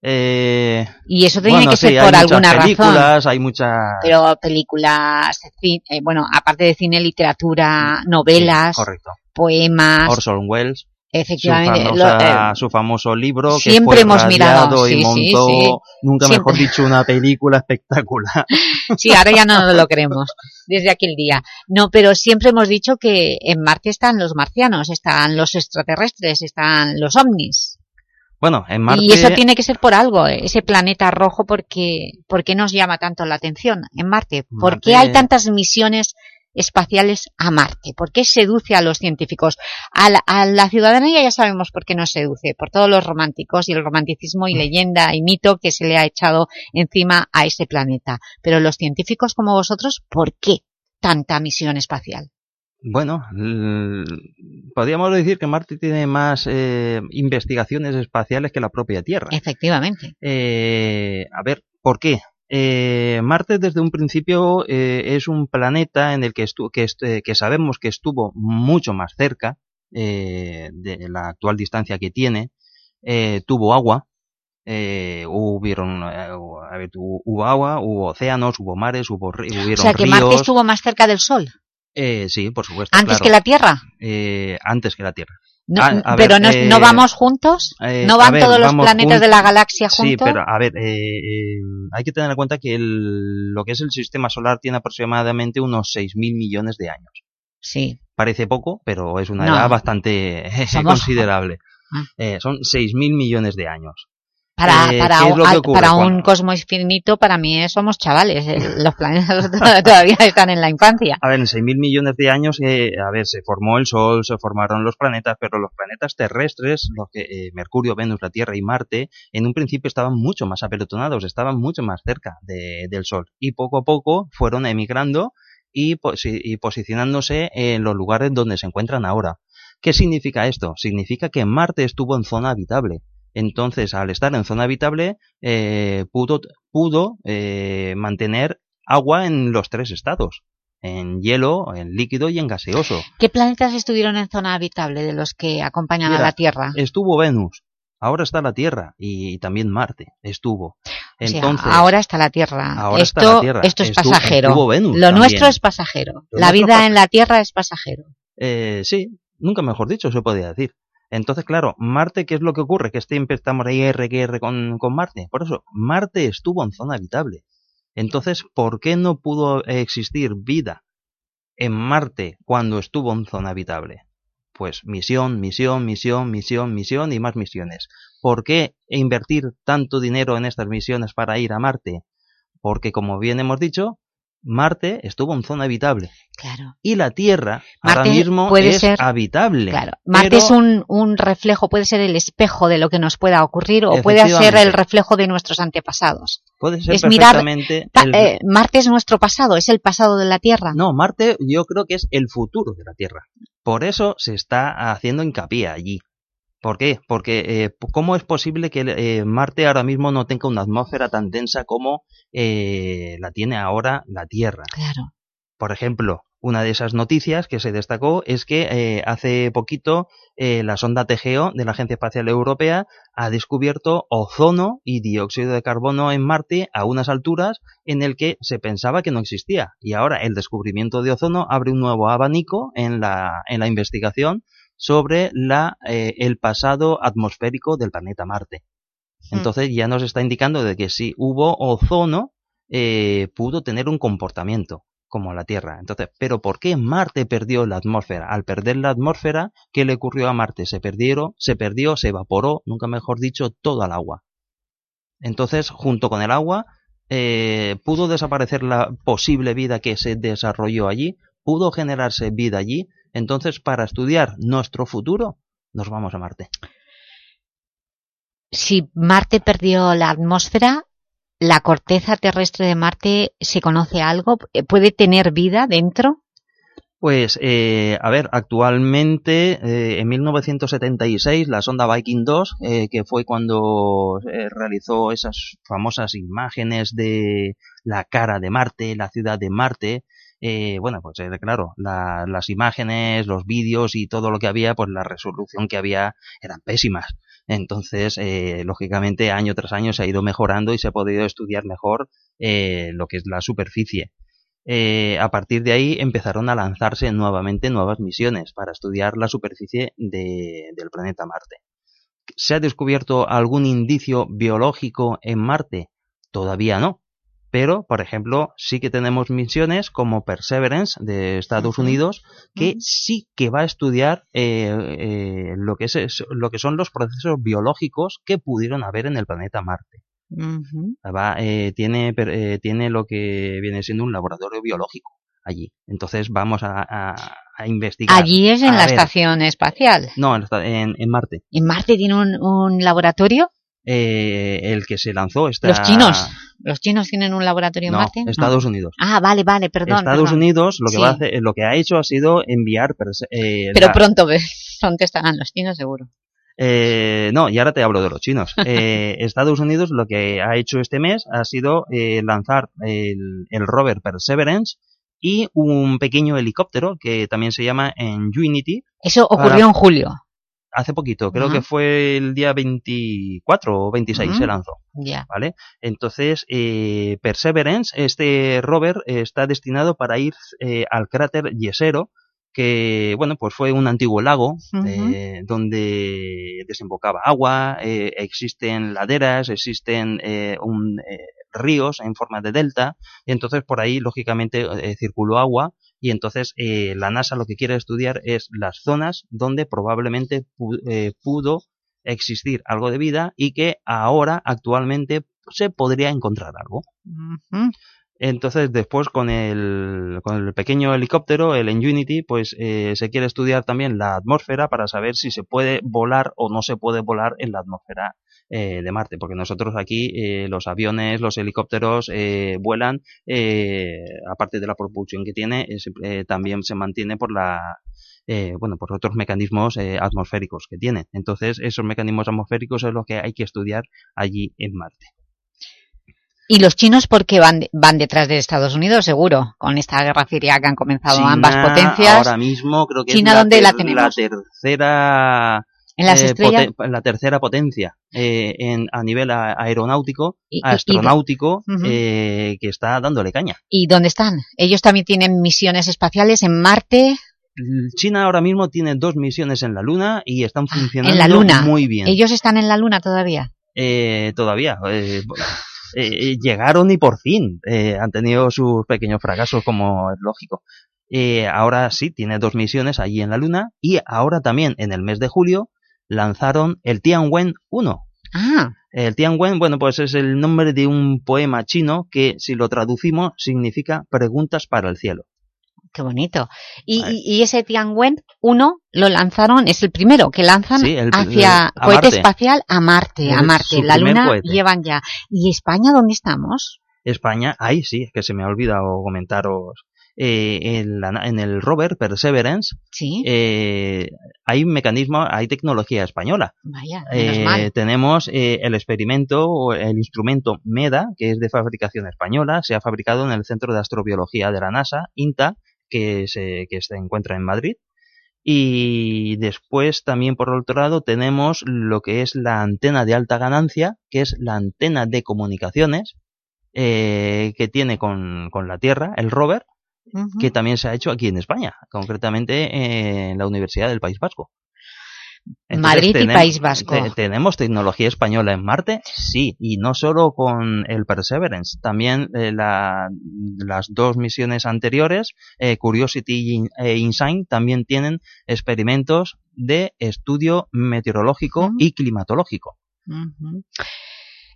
Eh, Y eso tiene bueno, que sí, ser por alguna razón. películas, hay muchas... Pero películas, eh, bueno, aparte de cine, literatura, novelas, correcto. poemas, Orson Welles. Efectivamente. su, lo- famosa- eh, su famoso libro que siempre fue hemos mirado, y sí, montó, sí. nunca Siempre. mejor dicho, una película espectacular. [laughs] Sí, ahora ya no lo creemos, [laughs] desde aquel día. No, pero siempre hemos dicho que en Marte están los marcianos, están los extraterrestres, están los ovnis. Bueno, en Marte... Y eso tiene que ser por algo, eh, ese planeta rojo, porque, ¿por qué nos llama tanto la atención en Marte? ¿Por qué Marte- hay tantas misiones espaciales a Marte? ¿Por qué seduce a los científicos? A la, a la ciudadanía ya sabemos por qué nos seduce, por todos los románticos y el romanticismo y leyenda y mito que se le ha echado encima a ese planeta. Pero los científicos como vosotros, ¿por qué tanta misión espacial? Bueno, podríamos decir que Marte tiene más eh, investigaciones espaciales que la propia Tierra. Efectivamente. Eh, a ver, ¿por qué? Eh, Marte desde un principio eh, es un planeta en el que, que, que sabemos que estuvo mucho más cerca eh, de la actual distancia que tiene. Eh, tuvo agua, eh, hubieron, a ver, hubo, hubo agua, hubo océanos, hubo mares, hubo, ri- O sea, que ríos. Marte estuvo más cerca del Sol, Eh, sí, por supuesto. antes claro. que la Tierra. Eh, antes que la Tierra. No, Ah, a pero ver, no, eh, ¿no vamos juntos? eh, ¿No van ver, todos los planetas de la galaxia juntos? Sí, pero a ver, eh, hay que tener en cuenta que el- lo que es el sistema solar tiene aproximadamente unos 6.000 millones de años. Sí. Parece poco, pero es una No. edad bastante [laughs] Somos- considerable. Ah. Son 6.000 millones de años. Para, Eh, para, ¿qué es un, ocurre para un cosmos infinito, para mí somos chavales. eh, [laughs] Los planetas [laughs] todavía están en la infancia. A ver, en 6.000 millones de años, eh, a ver, se formó el Sol, se formaron los planetas, pero los planetas terrestres, los que eh, Mercurio, Venus, la Tierra y Marte, en un principio estaban mucho más apelotonados, estaban mucho más cerca de- del Sol. Y poco a poco fueron emigrando y, y posicionándose en los lugares donde se encuentran ahora. ¿Qué significa esto? Significa que Marte estuvo en zona habitable. Entonces, al estar en zona habitable, eh, pudo, pudo eh, mantener agua en los tres estados en hielo, en líquido y en gaseoso. ¿Qué planetas estuvieron en zona habitable de los que acompañan a la Tierra? Estuvo Venus, ahora está la Tierra y, también Marte estuvo. O sea, Entonces, ahora está la Tierra. ahora esto, está la Tierra. esto es Estuvo- pasajero. estuvo Venus Lo también. nuestro es pasajero. Lo la vida en la Tierra es pasajero. eh, sí, nunca mejor dicho se podría decir. Entonces, claro, Marte, ¿qué es lo que ocurre? Que siempre estamos ahí R R con, con Marte. Por eso, Marte estuvo en zona habitable. Entonces, ¿por qué no pudo existir vida en Marte cuando estuvo en zona habitable? Pues misión, misión, misión, misión, misión y más misiones. ¿Por qué invertir tanto dinero en estas misiones para ir a Marte? Porque, como bien hemos dicho, Marte estuvo en zona habitable. Claro. Y la Tierra ahora mismo puede es ser- habitable. Claro. Marte pero- es un, un reflejo, puede ser el espejo de lo que nos pueda ocurrir o puede ser el reflejo de nuestros antepasados. Puede ser es mirar- perfectamente el- eh, Marte es nuestro pasado, es el pasado de la Tierra. No, Marte yo creo que es el futuro de la Tierra. Por eso se está haciendo hincapié allí. ¿Por qué? Porque eh, ¿cómo es posible que eh, Marte ahora mismo no tenga una atmósfera tan densa como eh, la tiene ahora la Tierra? Claro. Por ejemplo, una de esas noticias que se destacó es que eh, hace poquito eh, la sonda TGO de la Agencia Espacial Europea ha descubierto ozono y dióxido de carbono en Marte a unas alturas en el que se pensaba que no existía. Y ahora el descubrimiento de ozono abre un nuevo abanico en la, en la investigación sobre la, eh, el pasado atmosférico del planeta Marte. Entonces ya nos está indicando de que si hubo ozono, eh, pudo tener un comportamiento como la Tierra. Entonces, ¿pero por qué Marte perdió la atmósfera? Al perder la atmósfera, ¿qué le ocurrió a Marte? Se perdieron, se perdió, se evaporó, nunca mejor dicho, toda el agua. Entonces, junto con el agua, eh, pudo desaparecer la posible vida que se desarrolló allí, pudo generarse vida allí. Entonces, para estudiar nuestro futuro, nos vamos a Marte. Si Marte perdió la atmósfera, ¿la corteza terrestre de Marte se conoce algo? ¿Puede tener vida dentro? Pues, eh, a ver, actualmente, eh, en 1976, la sonda Viking 2, eh, que fue cuando realizó esas famosas imágenes de la cara de Marte, la ciudad de Marte, eh, bueno, pues eh, claro, la- las imágenes, los vídeos y todo lo que había, pues la resolución que había eran pésimas. Entonces, eh, lógicamente, año tras año se ha ido mejorando y se ha podido estudiar mejor eh, lo que es la superficie. A partir de ahí empezaron a lanzarse nuevamente nuevas misiones para estudiar la superficie de- del planeta Marte. ¿Se ha descubierto algún indicio biológico en Marte? Todavía no. Pero, por ejemplo, sí que tenemos misiones como Perseverance de Estados Unidos que sí que va a estudiar eh, eh, lo, que es, es- lo que son los procesos biológicos que pudieron haber en el planeta Marte. Va, eh, tiene, eh, tiene lo que viene siendo un laboratorio biológico allí. Entonces vamos a, a- a investigar. Allí es en la ver, estación espacial. No, en, en- en Marte. ¿En Marte tiene un, un laboratorio? Eh, el que se lanzó está... ¿Los chinos? ¿Los chinos tienen un laboratorio en No, Marte? Estados Unidos. Ah, vale, vale, perdón. Estados perdón. Unidos lo que, Sí. va a hacer- lo que ha hecho ha sido enviar... eh, Pero la- pronto, ves, [laughs] pronto estarán los chinos, seguro. Eh, no, y ahora te hablo de los chinos. [laughs] Eh, Estados Unidos lo que ha hecho este mes ha sido eh, lanzar el, el rover Perseverance y un pequeño helicóptero que también se llama Unity. Eso ocurrió para- en julio. Hace poquito, creo que fue el día 24 o 26 Ujú. se lanzó. ¿Vale? Entonces, eh, Perseverance, este rover está destinado para ir eh, al cráter Yesero, que, bueno, pues fue un antiguo lago eh, donde desembocaba agua, eh, existen laderas, existen eh, un, eh, ríos en forma de delta, y entonces por ahí, lógicamente, eh, circuló agua, Y entonces eh, la NASA lo que quiere estudiar es las zonas donde probablemente pu- eh, pudo existir algo de vida y que ahora, actualmente, se podría encontrar algo. Entonces, después con el, con el pequeño helicóptero, el Ingenuity, pues eh, se quiere estudiar también la atmósfera para saber si se puede volar o no se puede volar en la atmósfera eh, de Marte, porque nosotros aquí eh, los aviones, los helicópteros eh, vuelan, eh, aparte de la propulsión que tiene, eh, se- eh, también se mantiene por la eh, bueno, por otros mecanismos eh, atmosféricos que tiene. Entonces, esos mecanismos atmosféricos es lo que hay que estudiar allí en Marte. Y los chinos, porque van, de- van detrás de Estados Unidos, seguro, con esta guerra siria que han comenzado China, ambas potencias. Ahora mismo creo que China, es la, tercera ¿En las eh, estrellas? la tercera potencia eh, en, a nivel a- aeronáutico, Y- y- y- astronáutico, eh, que está dándole caña. ¿Y dónde están? Ellos también tienen misiones espaciales en Marte, China ahora mismo tiene dos misiones en la Luna y están funcionando Ah, en la Luna. muy bien. Ellos están en la Luna todavía. Eh, todavía. llegaron y por fin han tenido sus pequeños fracasos, como es lógico. Ahora sí, tiene dos misiones allí en la Luna y ahora también en el mes de julio lanzaron el Tianwen 1. Ah, El Tianwen, bueno, pues es el nombre de un poema chino que, si lo traducimos, significa preguntas para el cielo. qué bonito. Y, y- y ese Tianwen 1 lo lanzaron, es el primero que lanzan Sí, el- hacia a cohete Marte. espacial a Marte, a Marte. La Luna cohete. llevan ya. ¿Y España dónde estamos? España, ahí sí, es que se me ha olvidado comentaros. Eh, en, la en el rover Perseverance Sí. eh, hay mecanismo, hay tecnología española. Vaya, menos Eh, mal. tenemos eh, el experimento o el instrumento MEDA, que es de fabricación española, se ha fabricado en el Centro de Astrobiología de la NASA, INTA, que se, que se encuentra en Madrid. Y después también por otro lado tenemos lo que es la antena de alta ganancia, que es la antena de comunicaciones eh, que tiene con, con la Tierra, el rover, Que también se ha hecho aquí en España, concretamente en la Universidad del País Vasco. Madrid y País Vasco. te- ¿Tenemos tecnología española en Marte? Sí, y no solo con el Perseverance, también eh, la- las dos misiones anteriores, eh, Curiosity y- e InSign, también tienen experimentos de estudio meteorológico y climatológico.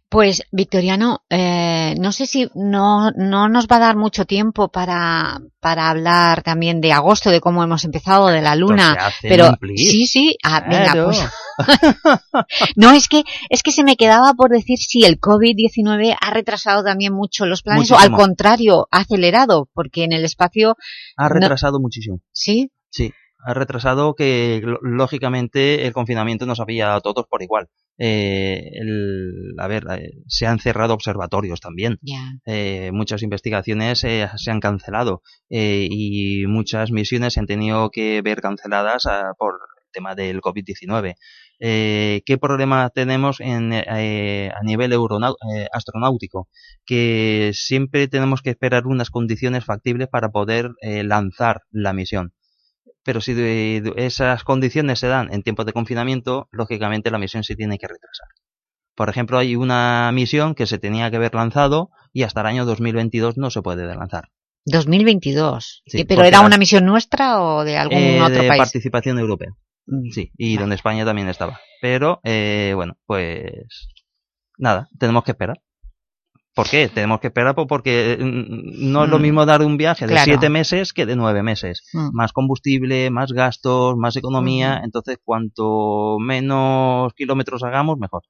Pues, Victoriano, eh, no sé si no, no nos va a dar mucho tiempo para, para hablar también de agosto, de cómo hemos empezado, de la luna, se hace pero sí, sí, ah, venga, pues. [laughs] No, es que, es que se me quedaba por decir si el COVID-19 ha retrasado también mucho los planes o al contrario, ha acelerado, porque en el espacio... Ha no- retrasado muchísimo. ¿Sí? Sí, ha retrasado que lógicamente el confinamiento nos había dado a todos por igual. Eh, el- a ver, eh, se han cerrado observatorios también. Eh, muchas investigaciones eh, se han cancelado eh, y muchas misiones se han tenido que ver canceladas ah, por el tema del COVID-19. Eh, ¿Qué problema tenemos en, eh, a nivel eh, astronáutico? Que siempre tenemos que esperar unas condiciones factibles para poder eh, lanzar la misión. Pero si de- de esas condiciones se dan en tiempos de confinamiento, lógicamente la misión se tiene que retrasar. Por ejemplo, hay una misión que se tenía que haber lanzado y hasta el año 2022 no se puede lanzar. 2022. Sí, ¿Pero era una misión nuestra o de algún Eh, otro de país? participación europea. Sí, y donde España también estaba. Pero, eh, bueno, pues nada, tenemos que esperar. ¿Por qué? Tenemos que esperar po- porque mm, no es lo Mm. mismo dar un viaje de Claro. siete meses que de nueve meses. Mm. Más combustible, más gastos, más economía. Entonces, cuanto menos kilómetros hagamos, mejor.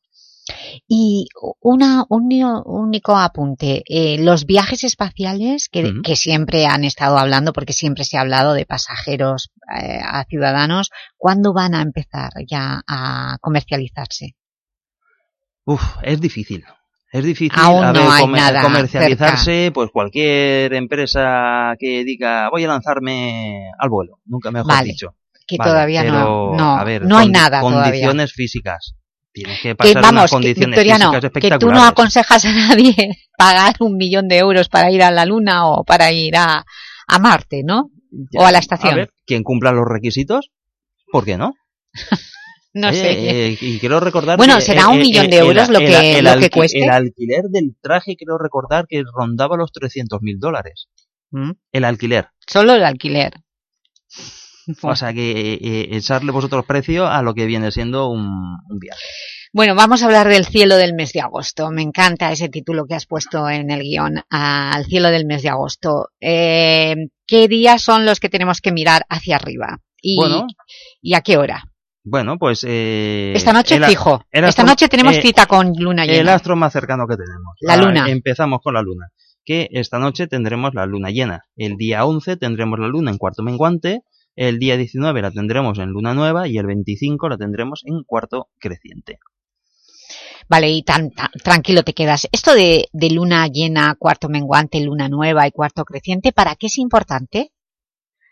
Y una, un único apunte, eh, los viajes espaciales que siempre han estado hablando, porque siempre se ha hablado de pasajeros eh, a ciudadanos, ¿cuándo van a empezar ya a comercializarse? Uf, es difícil. Es difícil Aún a no ver, hay comer- nada comercializarse, pues cualquier empresa que diga voy a lanzarme al vuelo, nunca mejor Vale, dicho. que todavía no- pero, no- a ver, no hay condi- nada todavía. Condiciones físicas. Tienes que Que pasar unas que, condiciones Victoriano, físicas que tú no espectaculares. aconsejas a nadie [laughs] pagar un millón de euros para ir a la Luna o para ir a, a Marte, ¿no? o a la estación. A ver, quien cumpla los requisitos, ¿por qué no? No Eh, sé. eh, y quiero recordar Bueno, que, será eh, un eh, millón eh, de euros el- lo que- el lo que alqui- cueste. El alquiler del traje, quiero recordar que rondaba los 300.000 dólares. ¿Mm? El alquiler. Solo el alquiler. [laughs] O sea que echarle vosotros precio a lo que viene siendo un, un viaje. Bueno, vamos a hablar del cielo del mes de agosto. Me encanta ese título que has puesto en el guion, al cielo del mes de agosto. Eh, ¿Qué días son los que tenemos que mirar hacia arriba? ¿Y, Bueno. ¿y a qué hora? Bueno, pues... eh, Esta noche el fijo. el Esta astro- noche tenemos eh, cita con luna El llena. astro más cercano que tenemos. La Ah, luna. Empezamos con la luna. Que esta noche tendremos la luna llena. El día 11 tendremos la luna en cuarto menguante. El día 19 la tendremos en luna nueva. Y el 25 la tendremos en cuarto creciente. Vale, y tan, tan- tranquilo te quedas. Esto de, de luna llena, cuarto menguante, luna nueva y cuarto creciente, ¿para qué es importante?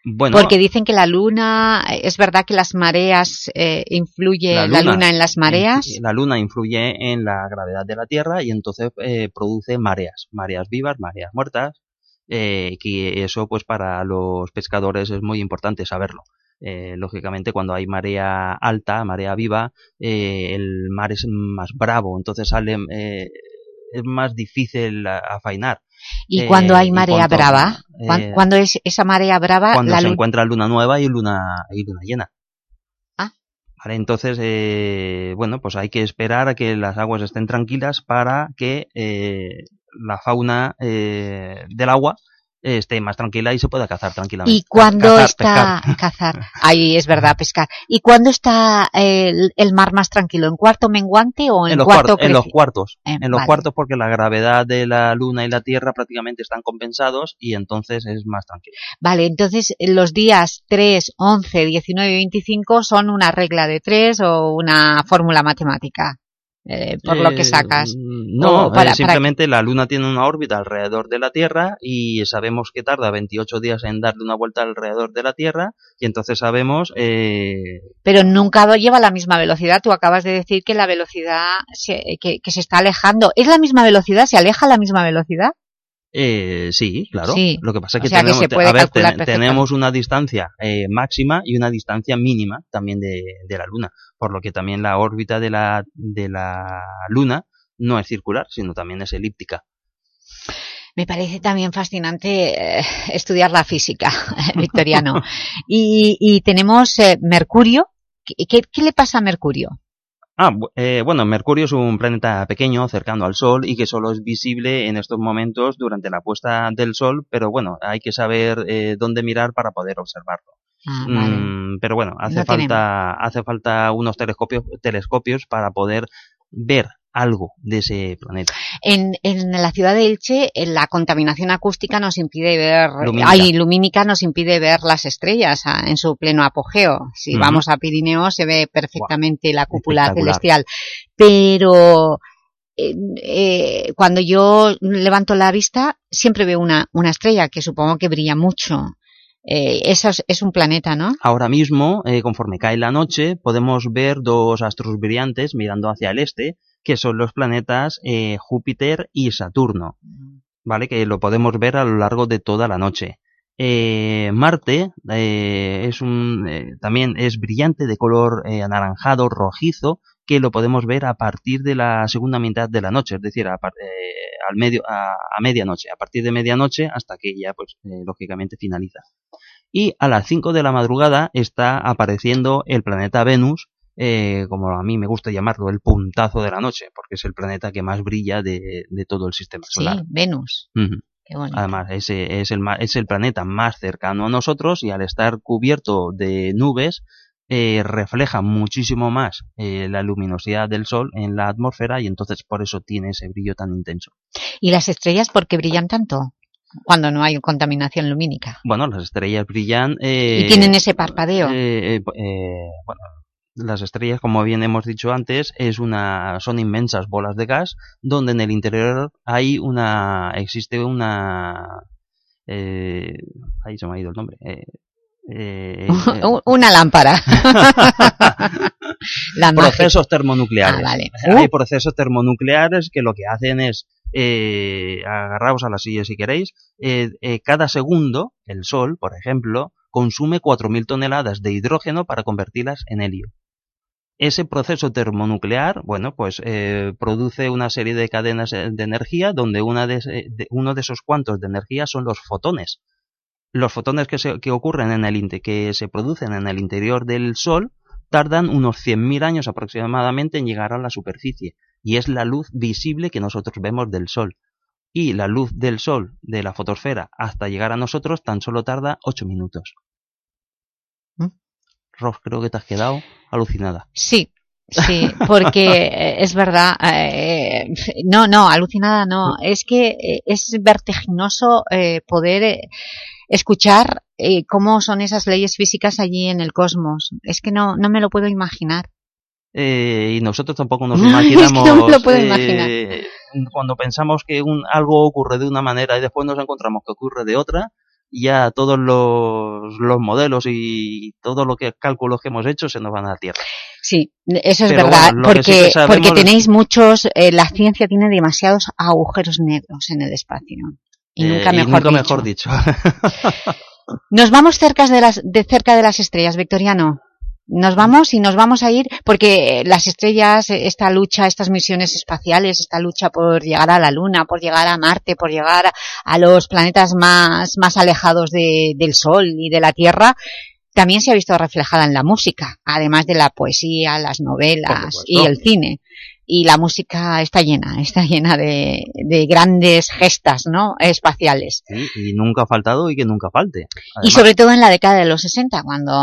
Bueno, Porque dicen que la luna, es verdad que las mareas, eh, influye la luna, en las mareas. La luna influye en la gravedad de la Tierra y entonces eh, produce mareas, mareas vivas, mareas muertas, eh, que eso pues para los pescadores es muy importante saberlo. Eh, lógicamente cuando hay marea alta, marea viva, eh, el mar es más bravo, entonces sale, eh, es más difícil afainar. Y Eh, cuando hay marea cuanto- brava, eh, cuando es esa marea brava, cuando la se luna... encuentra luna nueva y luna, y luna llena. Ah. Vale, entonces, eh, bueno, pues hay que esperar a que las aguas estén tranquilas para que eh, la fauna eh, del agua esté más tranquila y se pueda cazar tranquilamente. Y cuando Cazar, está... pescar. [laughs] Cazar. Ahí es verdad, pescar. ¿Y cuándo está el, el mar más tranquilo? ¿En cuarto menguante o en, En los, cuarto cuartos, en los cuartos, Eh, en los cuartos porque la gravedad de la luna y la tierra prácticamente están compensados y entonces es más tranquilo. Vale, entonces eh, los días 3, 11, 19 y 25 son una regla de tres o una fórmula matemática, eh, por lo que Eh, sacas. No, O para- eh, simplemente la Luna tiene una órbita alrededor de la Tierra y sabemos que tarda 28 días en darle una vuelta alrededor de la Tierra y entonces sabemos... eh, Pero nunca lleva la misma velocidad. Tú acabas de decir que la velocidad se, que, que se está alejando. ¿Es la misma velocidad? ¿Se aleja a la misma velocidad? Eh, sí, claro. Sí. Lo que pasa es O que, sea, tenemos, a ver, ten- tenemos una distancia eh, máxima y una distancia mínima también de, de la Luna, por lo que también la órbita de la, de la Luna no es circular, sino también es elíptica. Me parece también fascinante eh, estudiar la física, [laughs] Victoriano. [laughs] y, y tenemos eh, Mercurio. ¿Qué, qué, qué le pasa a Mercurio? Ah, eh, bueno, Mercurio es un planeta pequeño, cercano al Sol y que solo es visible en estos momentos durante la puesta del Sol, pero bueno, hay que saber eh, dónde mirar para poder observarlo. Ah, vale. Mm, pero bueno, hace No falta, hace falta unos telescopios, telescopios para poder ver algo de ese planeta. En, en la ciudad de Elche, eh, la contaminación acústica nos impide ver, Lumínica. ay, lumínica nos impide ver las estrellas ah, en su pleno apogeo. Si vamos a Pirineo se ve perfectamente la cúpula celestial. Pero eh, eh, cuando yo levanto la vista, siempre veo una, una estrella que supongo que brilla mucho. Eh, eso es, es un planeta, ¿no? Ahora mismo, eh, conforme cae la noche, podemos ver dos astros brillantes mirando hacia el este, que son los planetas eh, Júpiter y Saturno, ¿vale? Que lo podemos ver a lo largo de toda la noche. Eh, Marte eh, es un, también es brillante de color anaranjado, rojizo, que lo podemos ver a partir de la segunda mitad de la noche, es decir, a, al medio, a, a medianoche, a partir de medianoche hasta que ya, pues, lógicamente finaliza. Y a las 5 de la madrugada está apareciendo el planeta Venus, eh, como a mí me gusta llamarlo, el puntazo de la noche, porque es el planeta que más brilla de, de todo el sistema Sí, solar. Venus. Qué bonito. Además, ese es el, es el planeta más cercano a nosotros y al estar cubierto de nubes, eh, refleja muchísimo más eh, la luminosidad del Sol en la atmósfera y entonces por eso tiene ese brillo tan intenso. ¿Y las estrellas por qué brillan tanto? Cuando no hay contaminación lumínica. Bueno, las estrellas brillan... eh, y tienen ese parpadeo. eh, eh, bueno, las estrellas, como bien hemos dicho antes, es una, son inmensas bolas de gas donde en el interior hay una, existe una, eh, ahí se me ha ido el nombre. eh, eh, [laughs] eh, Una lámpara. [laughs] La procesos termonucleares. Ah, vale. Hay Uh. procesos termonucleares que lo que hacen es, eh, agarraos a la silla si queréis, cada segundo el Sol, por ejemplo, consume 4.000 toneladas de hidrógeno para convertirlas en helio. Ese proceso termonuclear, bueno, pues eh, produce una serie de cadenas eh, de energía donde una de, de- uno de esos cuantos de energía son los fotones. Los fotones que, se, que ocurren en el que se producen en el interior del Sol tardan unos 100.000 años aproximadamente en llegar a la superficie y es la luz visible que nosotros vemos del Sol. Y la luz del Sol de la fotosfera hasta llegar a nosotros tan solo tarda 8 minutos. ¿Mm? Ros, creo que te has quedado alucinada. Sí, sí, porque [laughs] eh, es verdad, eh, no, no, alucinada no, es que eh, es vertiginoso eh, poder eh, escuchar eh, cómo son esas leyes físicas allí en el cosmos, es que no, no me lo puedo imaginar. Eh, y nosotros tampoco nos [laughs] Es que no me imaginamos lo puedo imaginar. cuando pensamos que un, algo ocurre de una manera y después nos encontramos que ocurre de otra, ya todos los, los modelos y todo lo que cálculos que hemos hecho se nos van a la tierra. Sí, eso es Pero verdad, bueno, sí porque, sabemos porque tenéis muchos, eh, la ciencia tiene demasiados agujeros negros en el espacio. Y Eh, nunca y mejor nunca dicho. mejor dicho. [laughs] [laughs] Nos vamos cerca de las, de cerca de las estrellas, Victoriano. Nos vamos y nos vamos a ir porque las estrellas, esta lucha, estas misiones espaciales, esta lucha por llegar a la Luna, por llegar a Marte, por llegar a, los planetas más, más alejados de- del Sol y de la Tierra, también se ha visto reflejada en la música, además de la poesía, las novelas y el cine. Y la música está llena, está llena de, de grandes gestas, ¿no? espaciales. Sí, y nunca ha faltado y que nunca falte. Y Además- sobre todo en la década de los 60, cuando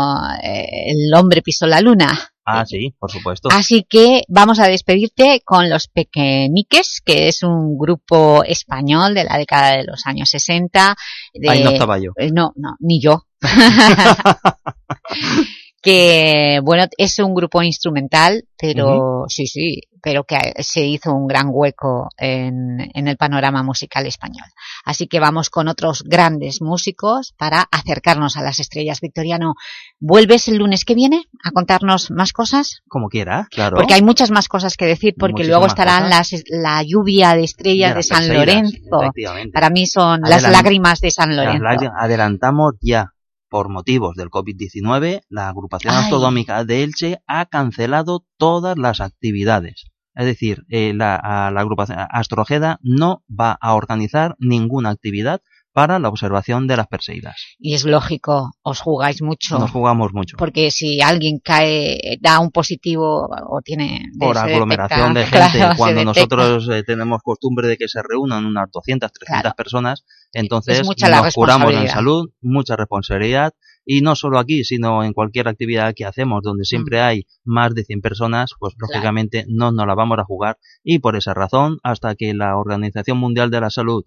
eh, el hombre pisó la luna. Ah, sí, por supuesto. Así que vamos a despedirte con Los Pequeñiques, que es un grupo español de la década de los años 60. de- Ahí no estaba yo. Eh, No, no, ni yo. [laughs] [laughs] que, bueno, es un grupo instrumental, pero sí, sí, pero que se hizo un gran hueco en, en el panorama musical español. Así que vamos con otros grandes músicos para acercarnos a las estrellas. Victoriano, ¿vuelves el lunes que viene a contarnos más cosas? Como quiera, claro. Porque hay muchas más cosas que decir, porque Muchísimas luego estarán cosas. las, la lluvia de estrellas De San Lorenzo. Para mí son las lágrimas de San Lorenzo. adelantamos ya, por motivos del COVID-19, la agrupación Ay. astronómica de Elche ha cancelado todas las actividades. Es decir, eh, la, a la agrupación Astrojeda no va a organizar ninguna actividad para la observación de las Perseidas. Y es lógico, os jugáis mucho. Nos jugamos mucho. Porque si alguien cae, da un positivo o tiene... Por aglomeración de gente, claro, cuando nosotros eh, tenemos costumbre de que se reúnan unas 200, 300 personas, entonces nos curamos en salud, mucha responsabilidad, y no solo aquí, sino en cualquier actividad que hacemos donde siempre hay más de 100 personas, pues lógicamente no nos la vamos a jugar, y por esa razón, hasta que la Organización Mundial de la Salud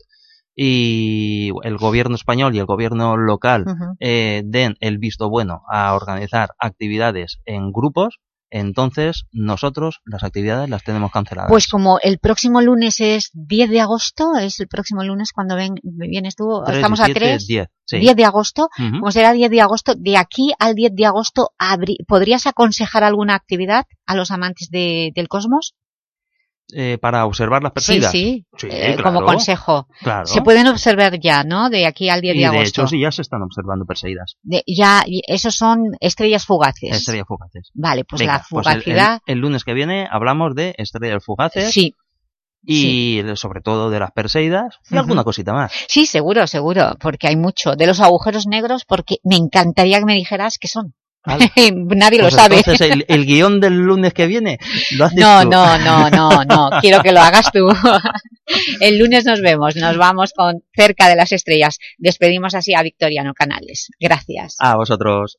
y el gobierno español y el gobierno local eh, den el visto bueno a organizar actividades en grupos, entonces nosotros las actividades las tenemos canceladas. Pues como el próximo lunes es 10 de agosto, es el próximo lunes cuando ven, vienes tú, Tres, estamos a 17, 3, 10, sí. 10 de agosto, Ujú. como será 10 de agosto, de aquí al 10 de agosto, ¿podrías aconsejar alguna actividad a los amantes de- del cosmos? Eh, para observar las Sí, Perseidas. sí, Sí, eh, claro. como consejo. Claro. Se pueden observar ya, ¿no? De aquí al 10 y de de agosto. hecho sí ya se están observando Perseidas. De- ya, esos son estrellas fugaces. Estrellas fugaces. Vale, pues Venga, la pues el- fugacidad... el, el lunes que viene hablamos de estrellas fugaces. Sí. Y sobre todo de las Perseidas y alguna cosita más. Sí, seguro, seguro, porque hay mucho. De los agujeros negros, porque me encantaría que me dijeras qué son. [laughs] Nadie lo Pues sabe. Entonces el, el guion del lunes que viene lo haces No, tú. no, no, no, no. [laughs] Quiero que lo hagas tú. [laughs] El lunes nos vemos. Nos vamos con cerca de las estrellas. Despedimos así a Victoriano Canales. Gracias. A vosotros.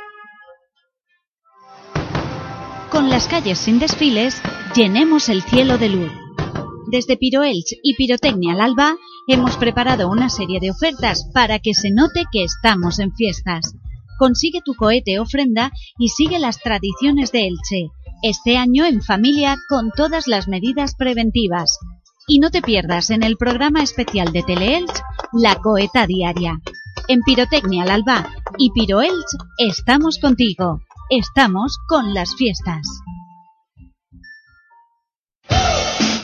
Las calles sin desfiles, llenemos el cielo de luz. Desde Piroelch y Pirotecnia al Alba hemos preparado una serie de ofertas para que se note que estamos en fiestas. Consigue tu cohete ofrenda y sigue las tradiciones de Elche. Este año en familia con todas las medidas preventivas. Y no te pierdas en el programa especial de Teleelch, La Coheta Diaria. En Pirotecnia al Alba y Piroelch estamos contigo. Estamos con las fiestas.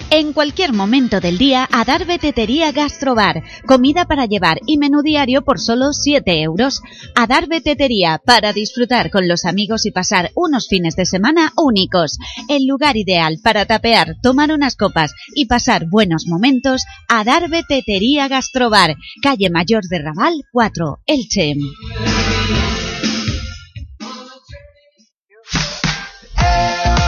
En cualquier momento del día, Adarve Tetería Gastrobar. Comida para llevar y menú diario por solo 7 euros. Adarve Tetería, para disfrutar con los amigos y pasar unos fines de semana únicos. El lugar ideal para tapear, tomar unas copas y pasar buenos momentos. Adarve Tetería Gastrobar. Calle Mayor de Raval 4, Elche.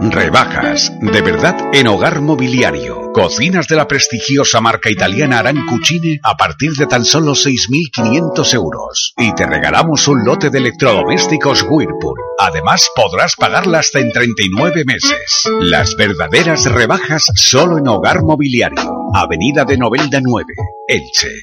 Rebajas, de verdad en hogar mobiliario. Cocinas de la prestigiosa marca italiana Arancucine a partir de tan solo 6.500 euros. Y te regalamos un lote de electrodomésticos Whirlpool. Además podrás pagarla hasta en 39 meses. Las verdaderas rebajas solo en hogar mobiliario. Avenida de Novelda 9, Elche.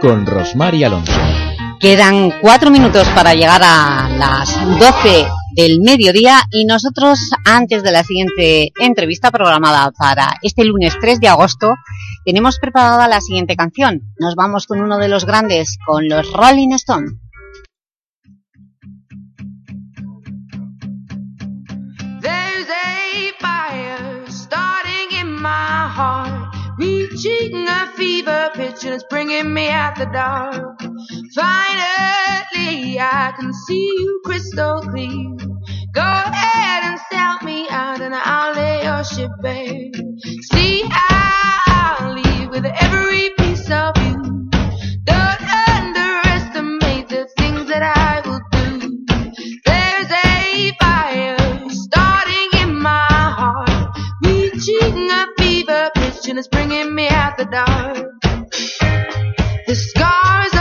con Rosmar y Alonso. Quedan cuatro minutos para llegar a las 12 del mediodía y nosotros antes de la siguiente entrevista programada para este lunes 3 de agosto tenemos preparada la siguiente canción. Nos vamos con uno de los grandes, con los Rolling Stones. Reaching a fever pitch and it's bringing me out the dark. Finally, I can see you crystal clear. Go ahead and sell me out and I'll lay your ship bare. See, how I'll leave with every piece of and it's bringing me out the dark. The scars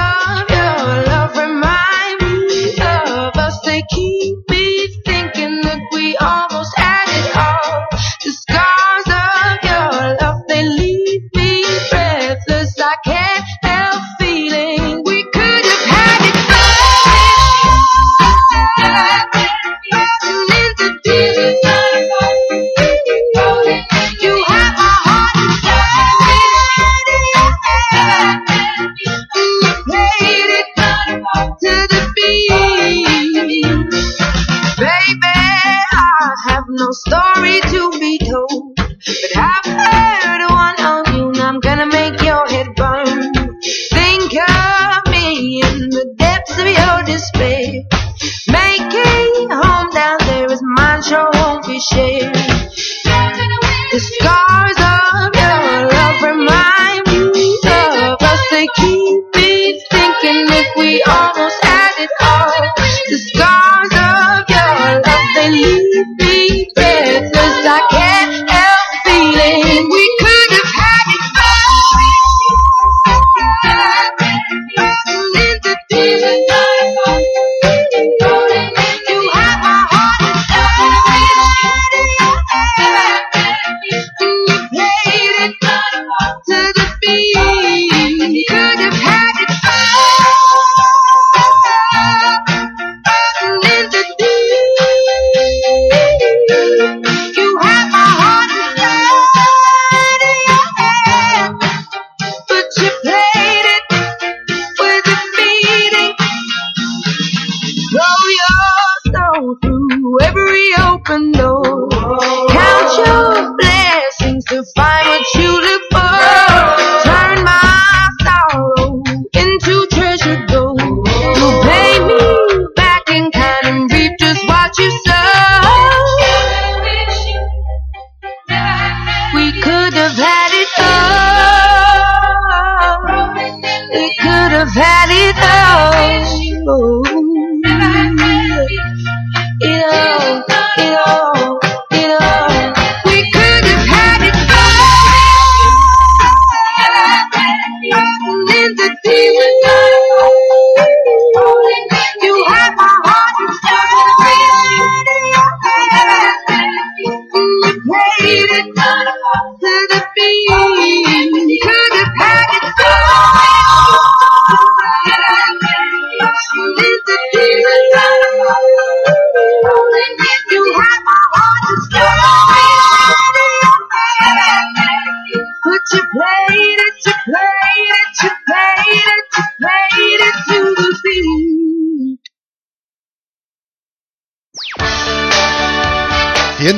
ಸಂಭವ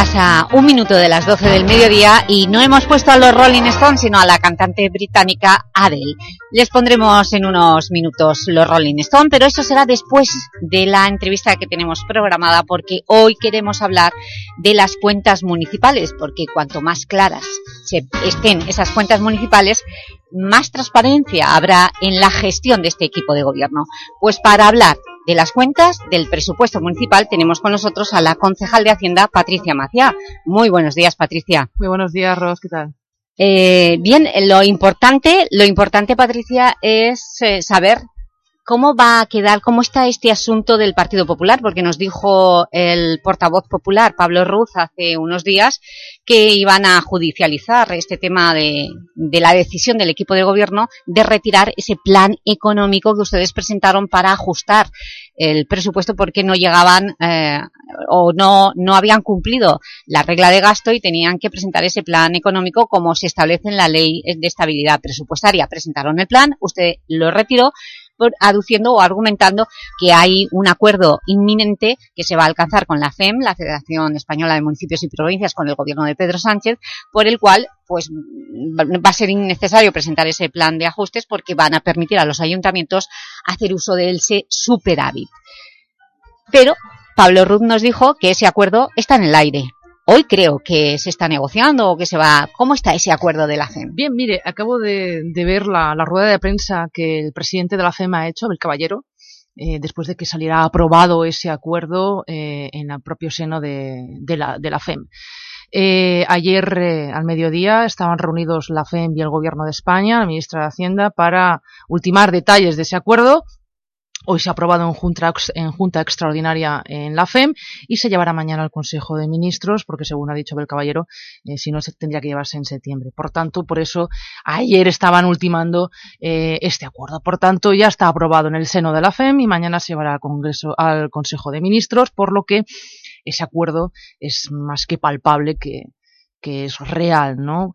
Pasa un minuto de las 12 del mediodía y no hemos puesto a los Rolling Stones, sino a la cantante británica Adele. Les pondremos en unos minutos los Rolling Stones, pero eso será después de la entrevista que tenemos programada, porque hoy queremos hablar de las cuentas municipales, porque cuanto más claras estén esas cuentas municipales, más transparencia habrá en la gestión de este equipo de gobierno. Pues para hablar de las cuentas del presupuesto municipal tenemos con nosotros a la concejal de Hacienda, Patricia Maciá. Muy buenos días, Patricia. Muy buenos días, Ros, ¿qué tal? Eh, bien, lo importante, lo importante, Patricia, es eh, saber ¿Cómo va a quedar, cómo está este asunto del Partido Popular? Porque nos dijo el portavoz popular, Pablo Ruz, hace unos días que iban a judicializar este tema de, de la decisión del equipo de gobierno de retirar ese plan económico que ustedes presentaron para ajustar el presupuesto porque no llegaban eh, o no, no habían cumplido la regla de gasto y tenían que presentar ese plan económico como se establece en la Ley de Estabilidad Presupuestaria. Presentaron el plan, usted lo retiró, aduciendo o argumentando que hay un acuerdo inminente que se va a alcanzar con la FEM, la Federación Española de Municipios y Provincias, con el gobierno de Pedro Sánchez, por el cual pues va a ser innecesario presentar ese plan de ajustes porque van a permitir a los ayuntamientos hacer uso de ese superávit. Pero Pablo Ruz nos dijo que ese acuerdo está en el aire. Hoy creo que se está negociando o que se va... ¿Cómo está ese acuerdo de la FEM? Bien, mire, acabo de, ver la, rueda de prensa que el presidente de la FEM ha hecho, Abel Caballero, eh, después de que saliera aprobado ese acuerdo eh, en el propio seno de, la, FEM. Eh, ayer al mediodía estaban reunidos la FEM y el Gobierno de España, la ministra de Hacienda, para ultimar detalles de ese acuerdo. Hoy se ha aprobado en junta, extraordinaria en la FEM y se llevará mañana al Consejo de Ministros, porque según ha dicho Abel Caballero, eh, si no se tendría que llevarse en septiembre. Por tanto, por eso ayer estaban ultimando eh, este acuerdo. Por tanto, ya está aprobado en el seno de la FEM y mañana se llevará al, Congreso, al Consejo de Ministros, por lo que ese acuerdo es más que palpable que, que es real, ¿no?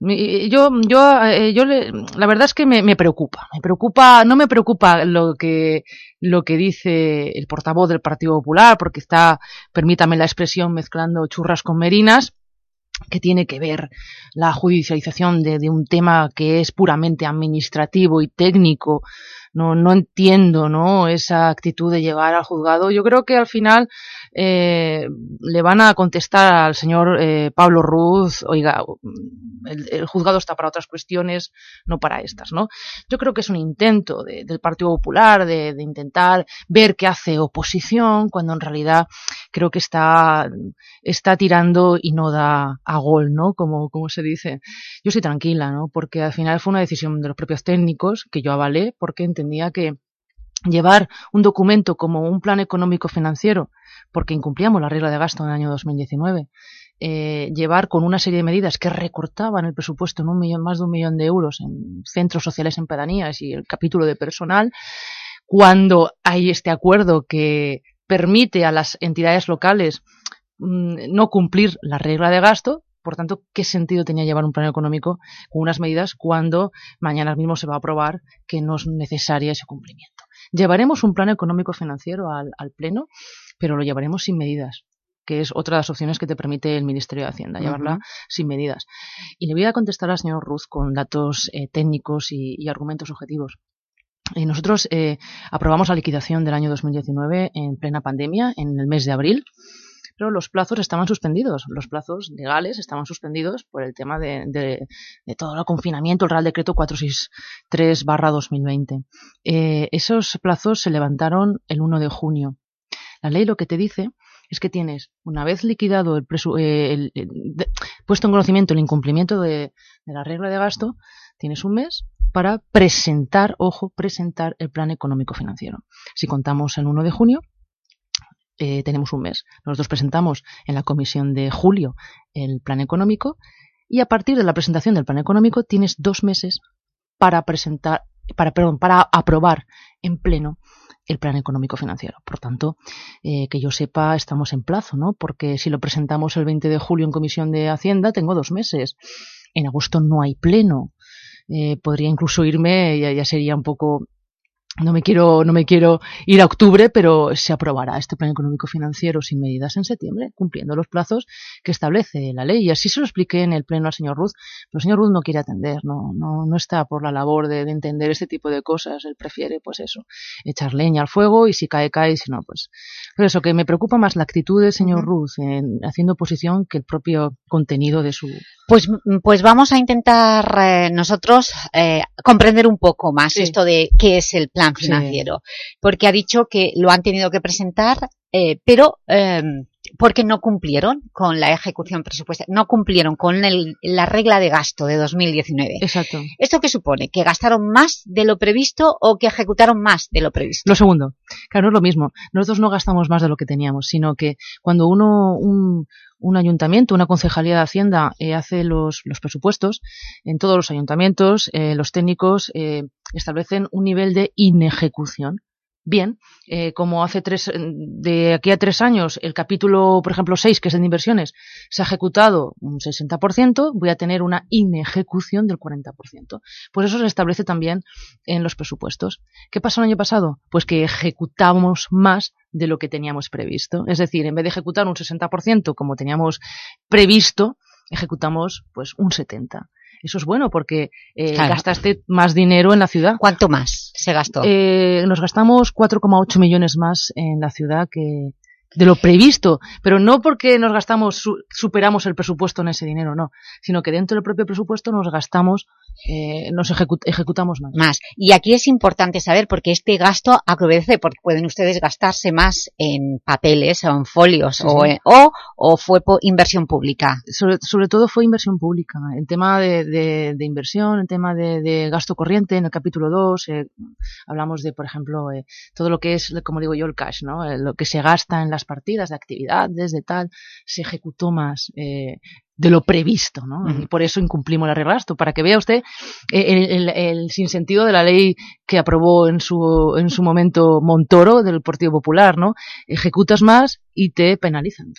Yo, yo, eh, yo la verdad es que me, preocupa, me preocupa, no me preocupa lo que, lo que dice el portavoz del Partido Popular, porque está, permítame la expresión, mezclando churras con merinas, que tiene que ver la judicialización de un tema que es puramente administrativo y técnico. No, no entiendo ¿no? esa actitud de llevar al juzgado. Yo creo que al final eh, le van a contestar al señor eh, Pablo Ruz, oiga, el, juzgado está para otras cuestiones, no para estas. ¿no? Yo creo que es un intento de- del Partido Popular de, de intentar ver qué hace oposición, cuando en realidad creo que está, está tirando y no da a gol, ¿no? Como, como se dice. Yo estoy tranquila, ¿no? Porque al final fue una decisión de los propios técnicos que yo avalé porque entendía que llevar un documento como un plan económico financiero, porque incumplíamos la regla de gasto en el año 2019, eh, llevar con una serie de medidas que recortaban el presupuesto en un millón, más de un millón de euros en centros sociales en pedanías y el capítulo de personal, cuando hay este acuerdo que permite a las entidades locales mm, no cumplir la regla de gasto, por tanto, ¿qué sentido tenía llevar un plan económico con unas medidas cuando mañana mismo se va a aprobar que no es necesaria ese cumplimiento? Llevaremos un plan económico financiero al, al Pleno, pero lo llevaremos sin medidas que es otra de las opciones que te permite el Ministerio de Hacienda, llevarla sin medidas. Y le voy a contestar al señor Ruz con datos eh, técnicos y, y argumentos objetivos. Eh, nosotros eh, aprobamos la liquidación del año 2019 en plena pandemia, en el mes de abril, pero los plazos estaban suspendidos. Los plazos legales estaban suspendidos por el tema de, de- todo el confinamiento, el Real Decreto 463-2020. Eh, esos plazos se levantaron el 1 de junio. La ley lo que te dice es que tienes, una vez liquidado el, presu- eh, el- puesto en conocimiento el incumplimiento de, de la regla de gasto, tienes un mes para presentar, ojo, presentar el plan económico financiero. Si contamos el 1 de junio, eh, tenemos un mes. Nosotros presentamos en la comisión de julio el plan económico y a partir de la presentación del plan económico tienes dos meses para presentar, para, perdón, para aprobar en pleno el plan económico financiero. Por tanto, eh, que yo sepa, estamos en plazo, ¿no? Porque si lo presentamos el 20 de julio en comisión de Hacienda, tengo dos meses. En agosto no hay pleno. Eh, podría incluso irme, ya, ya sería un poco no me quiero no me quiero ir a octubre, pero se aprobará este plan económico financiero sin medidas en septiembre, cumpliendo los plazos que establece la ley. Y así se lo expliqué en el pleno al señor Ruz, pero el señor Ruz no quiere atender, no, no, no está por la labor de, de entender este tipo de cosas. Él prefiere, pues eso, echar leña al fuego y si cae, cae, y si no, pues. Pero eso, que me preocupa más la actitud del señor Ruz en, haciendo oposición que el propio contenido de su. Pues, pues vamos a intentar eh, nosotros eh, comprender un poco más esto de qué es el plan Financiero, porque ha dicho que lo han tenido que presentar, eh, pero eh, porque no cumplieron con la ejecución presupuestaria, no cumplieron con el- la regla de gasto de 2019. Exacto. ¿Esto qué supone? ¿Que gastaron más de lo previsto o que ejecutaron más de lo previsto? Lo segundo, claro, no es lo mismo. Nosotros no gastamos más de lo que teníamos, sino que cuando uno, un, un ayuntamiento, una concejalía de Hacienda eh, hace los, los presupuestos, en todos los ayuntamientos, eh, los técnicos eh, establecen un nivel de inejecución. Bien, eh, como hace tres, de aquí a tres años, el capítulo, por ejemplo, 6, que es el de inversiones, se ha ejecutado un 60%, voy a tener una inejecución del 40%. Pues eso se establece también en los presupuestos. ¿Qué pasó el año pasado? Pues que ejecutamos más de lo que teníamos previsto. Es decir, en vez de ejecutar un 60% como teníamos previsto, ejecutamos pues un 70%. Eso es bueno porque eh, Claro. gastaste más dinero en la ciudad. ¿Cuánto más se gastó? Eh, nos gastamos 4,8 millones más en la ciudad que de lo previsto, pero no porque nos gastamos, su- superamos el presupuesto en ese dinero, no, sino que dentro del propio presupuesto nos gastamos, eh, nos ejecu- ejecutamos más. más. Y aquí es importante saber porque este gasto obedece, porque pueden ustedes gastarse más en papeles o en folios Sí, o, sí. en- o, o fue inversión pública. sobre, sobre todo fue inversión pública. El tema de, de, de inversión, el tema de, de gasto corriente, en el capítulo 2 eh, hablamos de, por ejemplo, eh, todo lo que es, como digo yo, el cash, ¿no? Eh, lo que se gasta en las partidas de actividades, de tal, se ejecutó más. De lo previsto, ¿no? Y por eso incumplimos la regla de gasto, para que vea usted eh, el, el, el sinsentido de la ley que aprobó en su, en su momento Montoro del Partido Popular, ¿no? Ejecutas más y te penalizan.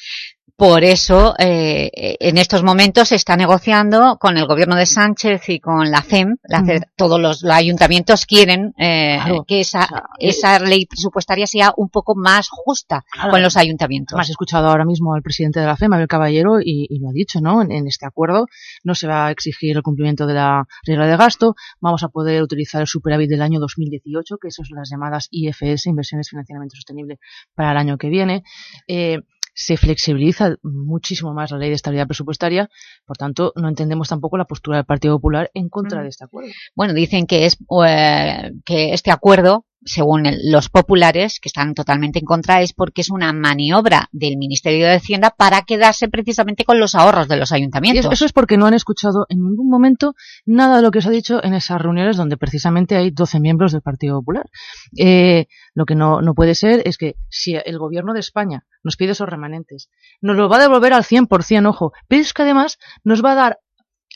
Por eso, eh, en estos momentos se está negociando con el gobierno de Sánchez y con la CEM. La. CEM todos los, los ayuntamientos quieren eh, Claro. que esa, eh, esa ley presupuestaria sea un poco más justa Claro. con los ayuntamientos. Además, he escuchado ahora mismo al presidente de la FEMA, Abel Caballero, y, y lo ha dicho, ¿no? En, en este acuerdo no se va a exigir el cumplimiento de la regla de gasto, vamos a poder utilizar el superávit del año 2018, que son las llamadas IFS, Inversiones Financieramente Sostenible, para el año que viene. Eh, se flexibiliza muchísimo más la ley de estabilidad presupuestaria, por tanto, no entendemos tampoco la postura del Partido Popular en contra de este acuerdo. Bueno, dicen que es eh, que este acuerdo, según los populares, que están totalmente en contra, es porque es una maniobra del Ministerio de Hacienda para quedarse precisamente con los ahorros de los ayuntamientos. es- eso es porque no han escuchado en ningún momento nada de lo que se ha dicho en esas reuniones donde precisamente hay 12 miembros del Partido Popular. Eh, lo que no, no puede ser es que si el gobierno de España nos pide esos remanentes, nos lo va a devolver al 100%, ojo, pero es que además nos va a dar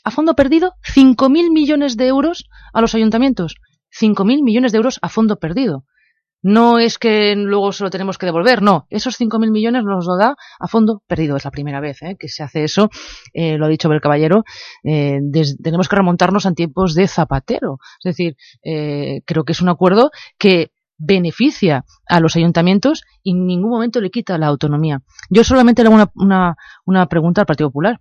a fondo perdido 5.000 millones de euros a los ayuntamientos. 5.000 millones de euros a fondo perdido. No es que luego se lo tenemos que devolver, no. Esos 5.000 millones nos lo da a fondo perdido. Es la primera vez ¿eh? que se hace eso, eh, lo ha dicho Bel Caballero. eh, tenemos que remontarnos a tiempos de Zapatero. Es decir, creo que es un acuerdo que beneficia a los ayuntamientos y en ningún momento le quita la autonomía. Yo solamente le hago una, una, una pregunta al Partido Popular.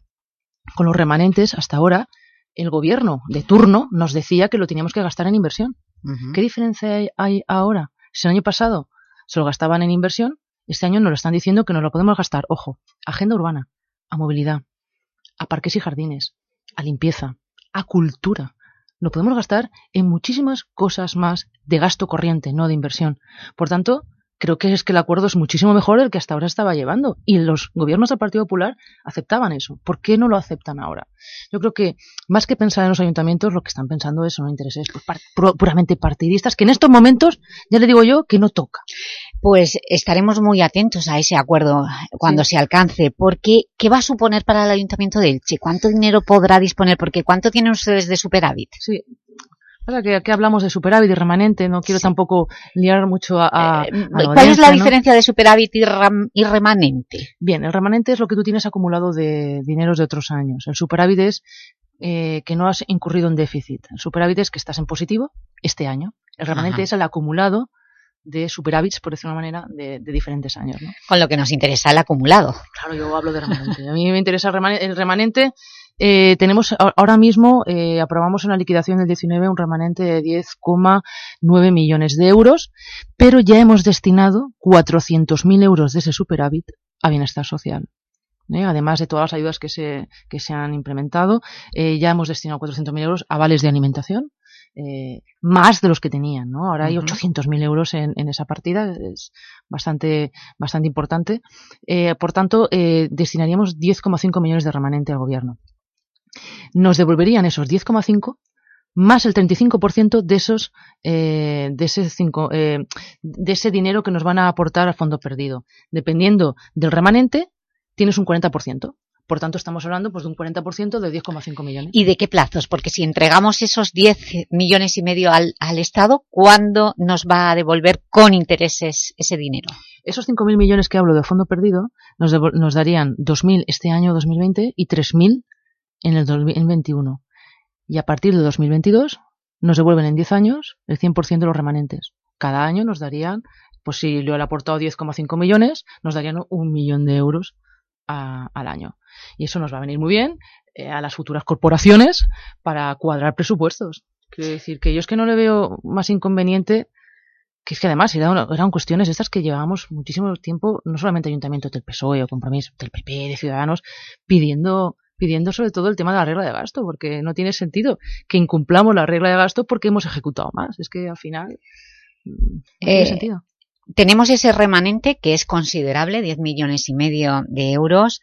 Con los remanentes, hasta ahora, el gobierno de turno nos decía que lo teníamos que gastar en inversión. ¿Qué diferencia hay, ahora? Si el año pasado se lo gastaban en inversión, este año nos lo están diciendo que nos lo podemos gastar, ojo, agenda urbana, a movilidad, a parques y jardines, a limpieza, a cultura. Lo podemos gastar en muchísimas cosas más de gasto corriente, no de inversión. Por tanto, creo que es que el acuerdo es muchísimo mejor del que hasta ahora estaba llevando. Y los gobiernos del Partido Popular aceptaban eso. ¿Por qué no lo aceptan ahora? Yo creo que más que pensar en los ayuntamientos, lo que están pensando es son intereses pues, par- puramente partidistas, que en estos momentos, ya le digo yo, que no toca. Pues estaremos muy atentos a ese acuerdo cuando se alcance, porque ¿qué va a suponer para el Ayuntamiento de Elche? ¿Cuánto dinero podrá disponer? Porque ¿cuánto tienen ustedes de superávit? Sí. Pasa que aquí hablamos de superávit y remanente, no quiero tampoco liar mucho a, a- a la ¿Cuál es la ¿no? diferencia de superávit y, ram- y remanente? Bien, el remanente es lo que tú tienes acumulado de dineros de otros años. El superávit es eh, que no has incurrido en déficit. El superávit es que estás en positivo este año. El remanente Ajá. es el acumulado de superávits, por decirlo de una manera, de, de diferentes años. ¿no? Con lo que nos interesa el acumulado. Claro, yo hablo de remanente. A mí me interesa el remanente. El remanente eh, tenemos ahora mismo, eh, aprobamos en la liquidación del 19 un remanente de 10,9 millones de euros, pero ya hemos destinado 400.000 euros de ese superávit a bienestar social. ¿eh? Además de todas las ayudas que se, que se han implementado, eh, ya hemos destinado 400.000 euros a vales de alimentación, eh, más de los que tenían, ¿no? Ahora hay Ujú. 800.000 euros en, en esa partida, es bastante, bastante importante. Eh, por tanto, eh, destinaríamos 10,5 millones de remanente al gobierno. Nos devolverían esos 10,5 más el 35% de esos eh, de ese cinco, eh, de ese dinero que nos van a aportar al fondo perdido. Dependiendo del remanente, tienes un 40%. Por tanto, estamos hablando pues, de un 40% de 10,5 millones. ¿Y de qué plazos? Porque si entregamos esos 10 millones y medio al, al Estado, ¿cuándo nos va a devolver con intereses ese dinero? Esos 5.000 millones que hablo de fondo perdido nos, nos darían 2.000 este año 2020 y 3.000 en el 2021. Y a partir de 2022 nos devuelven en 10 años el 100% de los remanentes. Cada año nos darían, pues si le he aportado 10,5 millones, nos darían un millón de euros a- al año. Y eso nos va a venir muy bien eh, a las futuras corporaciones para cuadrar presupuestos. Quiero decir que yo es que no le veo más inconveniente que es que además eran, eran cuestiones estas que llevábamos muchísimo tiempo, no solamente ayuntamientos del PSOE E o compromiso del PP, de Ciudadanos, pidiendo pidiendo sobre todo el tema de la regla de gasto, porque no tiene sentido que incumplamos la regla de gasto porque hemos ejecutado más. Es que al final mm, no tiene Eh, sentido. Tenemos ese remanente que es considerable, 10 millones y medio de euros.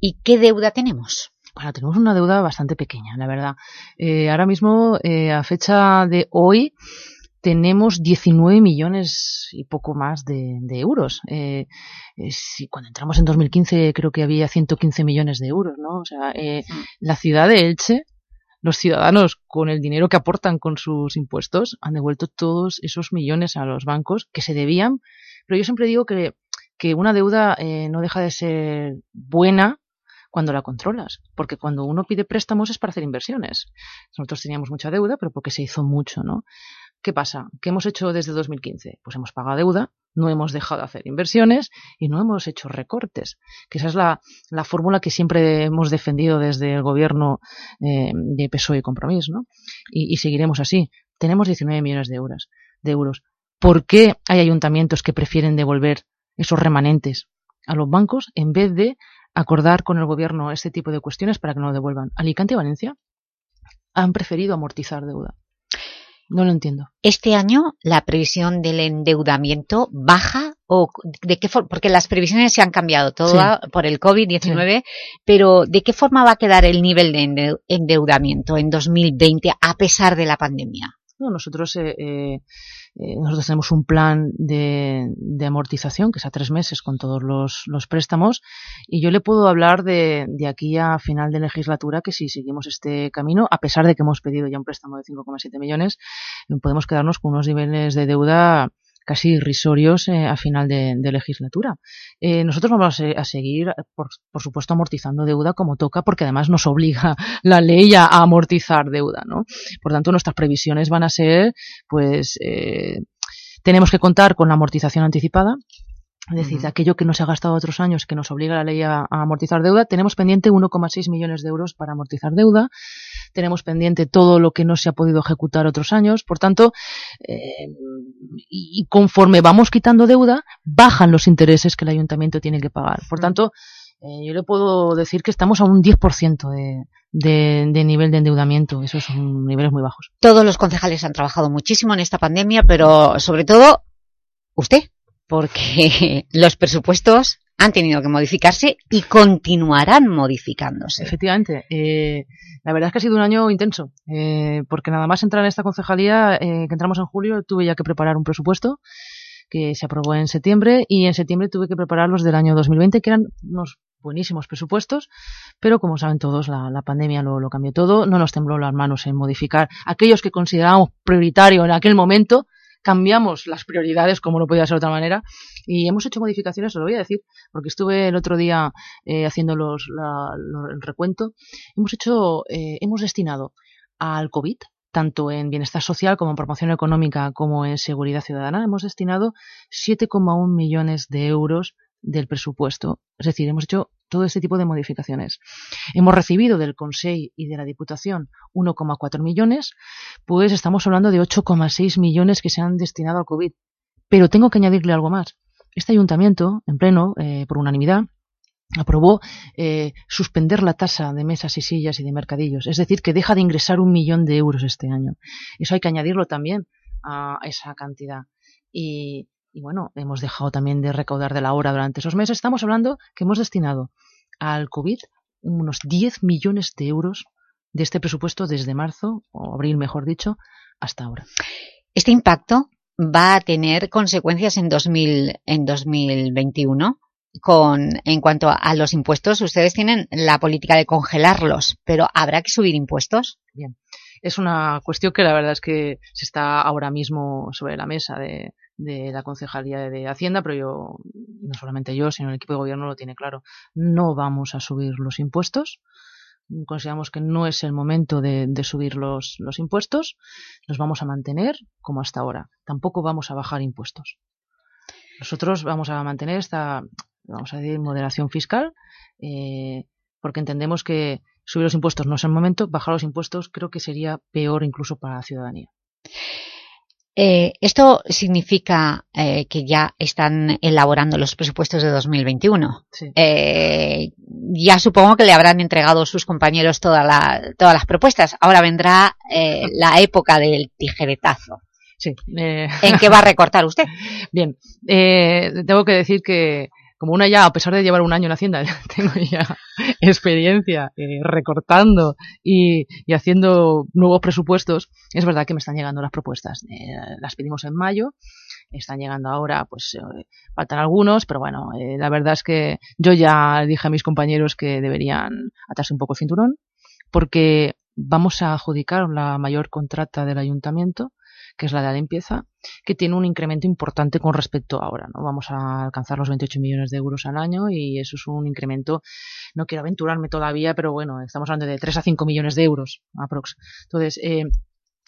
¿Y qué deuda tenemos? Bueno, tenemos una deuda bastante pequeña, la verdad. Eh, ahora mismo, eh, a fecha de hoy, tenemos 19 millones y poco más de, de euros. Eh, eh, si cuando entramos en 2015 creo que había 115 millones de euros, ¿no? O sea, eh, la ciudad de Elche, los ciudadanos con el dinero que aportan con sus impuestos han devuelto todos esos millones a los bancos que se debían. Pero yo siempre digo que, que una deuda eh, no deja de ser buena cuando la controlas, porque cuando uno pide préstamos es para hacer inversiones. Nosotros teníamos mucha deuda, pero porque se hizo mucho, ¿no? ¿Qué pasa? ¿Qué hemos hecho desde 2015? Pues hemos pagado deuda, no hemos dejado de hacer inversiones y no hemos hecho recortes. Que esa es la, la fórmula que siempre hemos defendido desde el gobierno eh, de PSOE y Compromís, ¿no? Y, y seguiremos así. Tenemos 19 millones de euros, de euros. ¿Por qué hay ayuntamientos que prefieren devolver esos remanentes a los bancos en vez de acordar con el gobierno este tipo de cuestiones para que no lo devuelvan? Alicante y Valencia han preferido amortizar deuda. No lo entiendo. Este año la previsión del endeudamiento baja o de qué porque las previsiones se han cambiado todo Sí. por el COVID-19, pero ¿de qué forma va a quedar el nivel de ende- endeudamiento en 2020 a pesar de la pandemia? No, nosotros, eh, eh, eh, nosotros tenemos un plan de, de amortización que es a tres meses con todos los, los préstamos y yo le puedo hablar de, de aquí a final de legislatura que si seguimos este camino, a pesar de que hemos pedido ya un préstamo de 5,7 millones, podemos quedarnos con unos niveles de deuda casi irrisorios eh, a final de, de legislatura. Eh, nosotros vamos a, se- a seguir, por, por supuesto, amortizando deuda como toca, porque además nos obliga [laughs] la ley a, a amortizar deuda, ¿no? Por tanto, nuestras previsiones van a ser, pues, eh, tenemos que contar con la amortización anticipada, es decir, de aquello que no se ha gastado otros años que nos obliga la ley a, a amortizar deuda, tenemos pendiente 1,6 millones de euros para amortizar deuda, tenemos pendiente todo lo que no se ha podido ejecutar otros años, por tanto, eh, y conforme vamos quitando deuda, bajan los intereses que el ayuntamiento tiene que pagar. Por tanto, eh, yo le puedo decir que estamos a un 10% de, de, de nivel de endeudamiento, esos son niveles muy bajos. Todos los concejales han trabajado muchísimo en esta pandemia, pero sobre todo usted, porque [laughs] los presupuestos han tenido que modificarse y continuarán modificándose. Efectivamente. Eh, la verdad es que ha sido un año intenso, eh, porque nada más entrar en esta concejalía, eh, que entramos en julio, tuve ya que preparar un presupuesto que se aprobó en septiembre y en septiembre tuve que preparar los del año 2020, que eran unos buenísimos presupuestos, pero como saben todos, la, pandemia lo, lo cambió todo, no nos tembló las manos en modificar aquellos que considerábamos prioritario en aquel momento, cambiamos las prioridades como no podía ser de otra manera y hemos hecho modificaciones, os lo voy a decir, porque estuve el otro día eh, haciendo los, la- el recuento. Hemos hecho, eh, hemos destinado al COVID, tanto en bienestar social como en promoción económica como en seguridad ciudadana, hemos destinado 7,1 millones de euros del presupuesto. Es decir, hemos hecho todo este tipo de modificaciones. Hemos recibido del Consejo y de la Diputación 1,4 millones, pues estamos hablando de 8,6 millones que se han destinado al COVID. Pero tengo que añadirle algo más. Este ayuntamiento, en pleno, eh, por unanimidad, aprobó eh, suspender la tasa de mesas y sillas y de mercadillos. Es decir, que deja de ingresar un millón de euros este año. Eso hay que añadirlo también a esa cantidad. Y, y bueno, hemos dejado también de recaudar de la hora durante esos meses. Estamos hablando que hemos destinado al COVID unos 10 millones de euros de este presupuesto desde marzo, o abril mejor dicho, hasta ahora. ¿Este impacto va a tener consecuencias en, 2000, en 2021? Con, en cuanto a los impuestos, ustedes tienen la política de congelarlos, pero ¿habrá que subir impuestos? Bien, es una cuestión que la verdad es que se está ahora mismo sobre la mesa de, de la Concejalía de Hacienda, pero yo, no solamente yo, sino el equipo de gobierno lo tiene claro. No vamos a subir los impuestos. Consideramos que no es el momento de, subir los, los impuestos. Los vamos a mantener como hasta ahora. Tampoco vamos a bajar impuestos. Nosotros vamos a mantener esta, vamos a decir, moderación fiscal, eh, porque entendemos que subir los impuestos no es el momento, bajar los impuestos creo que sería peor incluso para la ciudadanía. Eh, ¿Esto significa eh, que ya están elaborando los presupuestos de 2021? Eh, ya supongo que le habrán entregado sus compañeros todas las propuestas. Ahora vendrá la época del tijeretazo. Sí. ¿En qué va a recortar usted? [laughs] Bien, tengo que decir que como una ya, a pesar de llevar un año en Hacienda, [laughs] tengo ya experiencia eh, recortando y, haciendo nuevos presupuestos, es verdad que me están llegando las propuestas. Eh, las pedimos en mayo, están llegando ahora, pues eh, faltan algunos, pero bueno, la verdad es que yo ya dije a mis compañeros que deberían atarse un poco el cinturón, porque vamos a adjudicar la mayor contrata del ayuntamiento que es la de la limpieza, que tiene un incremento importante con respecto a ahora. ¿no? Vamos a alcanzar los 28 millones de euros al año y eso es un incremento, no quiero aventurarme todavía, pero bueno, estamos hablando de 3 a 5 millones de euros aprox. Entonces, eh,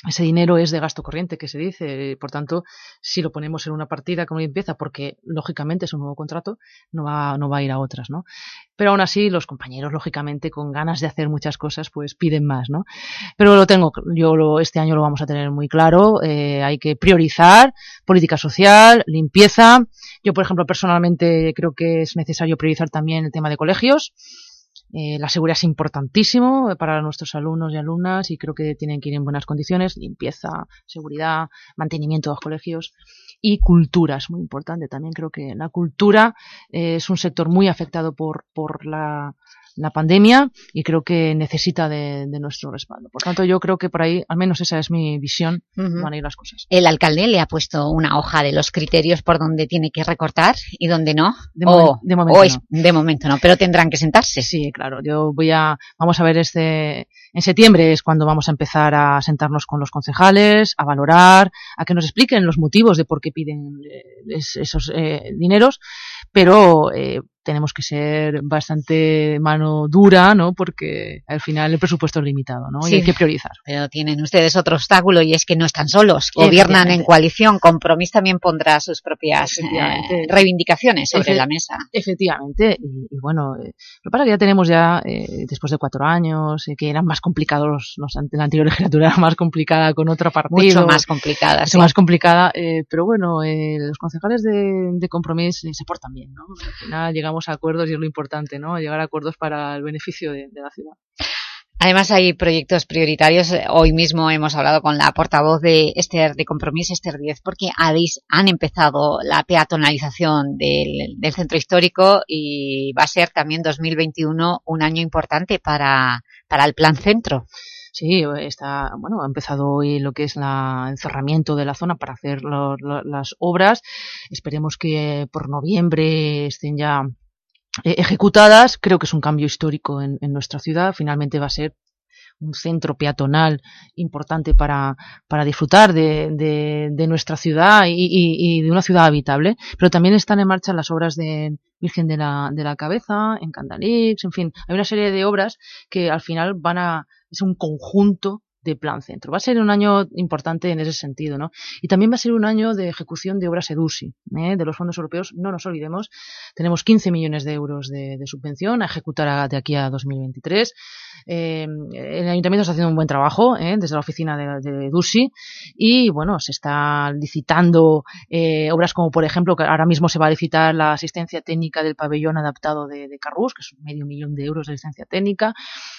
ese dinero es de gasto corriente, que se dice. Por tanto, si lo ponemos en una partida como limpieza, porque lógicamente es un nuevo contrato, no va, no va a ir a otras, ¿no? Pero aún así, los compañeros, lógicamente, con ganas de hacer muchas cosas, pues piden más, ¿no? Pero lo tengo, yo lo, este año lo vamos a tener muy claro. Eh, hay que priorizar política social, limpieza. Yo, por ejemplo, personalmente creo que es necesario priorizar también el tema de colegios eh, la seguridad es importantísimo para nuestros alumnos y alumnas y creo que tienen que ir en buenas condiciones. Limpieza, seguridad, mantenimiento de los colegios y cultura es muy importante. También creo que la cultura eh, es un sector muy afectado por, por la la pandemia y creo que necesita de, nuestro respaldo. Por tanto, yo creo que por ahí, al menos esa es mi visión, van a ir las cosas. ¿El alcalde le ha puesto una hoja de los criterios por donde tiene que recortar y dónde no? De, momento no. De momento no, pero tendrán que sentarse. Sí, claro. Yo voy a... Vamos a ver este... En septiembre es cuando vamos a empezar a sentarnos con los concejales, a valorar, a que nos expliquen los motivos de por qué piden eh, esos eh, dineros, pero eh, tenemos que ser bastante mano dura, ¿no? Porque al final el presupuesto es limitado, ¿no? Y hay que priorizar. Pero tienen ustedes otro obstáculo y es que no están solos. Gobiernan en coalición. Compromís también pondrá sus propias eh, reivindicaciones sobre la mesa. Efectivamente. Y, bueno, eh, lo que pasa es que ya tenemos ya, eh, después de cuatro años, que eran más complicados, los, la anterior [laughs] legislatura era más complicada con otro partido. Mucho más complicada, Mucho más complicada. pero bueno, los concejales de, de Compromís se portan bien, ¿no? Al final llegamos a acuerdos y es lo importante, ¿no? Llegar a acuerdos para el beneficio de, la ciudad. Además hay proyectos prioritarios. Hoy mismo hemos hablado con la portavoz de Esther de Compromiso, Esther 10, porque habéis, han empezado la peatonalización del, centro histórico y va a ser también 2021 un año importante para, para el plan centro. Sí, está, bueno, ha empezado hoy lo que es el encerramiento de la zona para hacer las obras. Esperemos que por noviembre estén ya ejecutadas. Creo que es un cambio histórico en, nuestra ciudad. Finalmente va a ser un centro peatonal importante para, para disfrutar de, de, nuestra ciudad y, y, de una ciudad habitable. Pero también están en marcha las obras de Virgen de la, de la Cabeza, en Candalix, en fin, hay una serie de obras que al final van a, es un conjunto de Plan Centro. Va a ser un año importante en ese sentido, ¿no? Y también va a ser un año de ejecución de obras EDUSI, ¿eh? de los fondos europeos. No nos olvidemos, tenemos 15 millones de euros de, subvención a ejecutar de aquí a 2023. Eh, el ayuntamiento está haciendo un buen trabajo ¿eh? desde la oficina de, de EDUSI y, bueno, se está licitando eh, obras como, por ejemplo, que ahora mismo se va a licitar la asistencia técnica del pabellón adaptado de, de Carrús, que es medio millón de euros de asistencia técnica.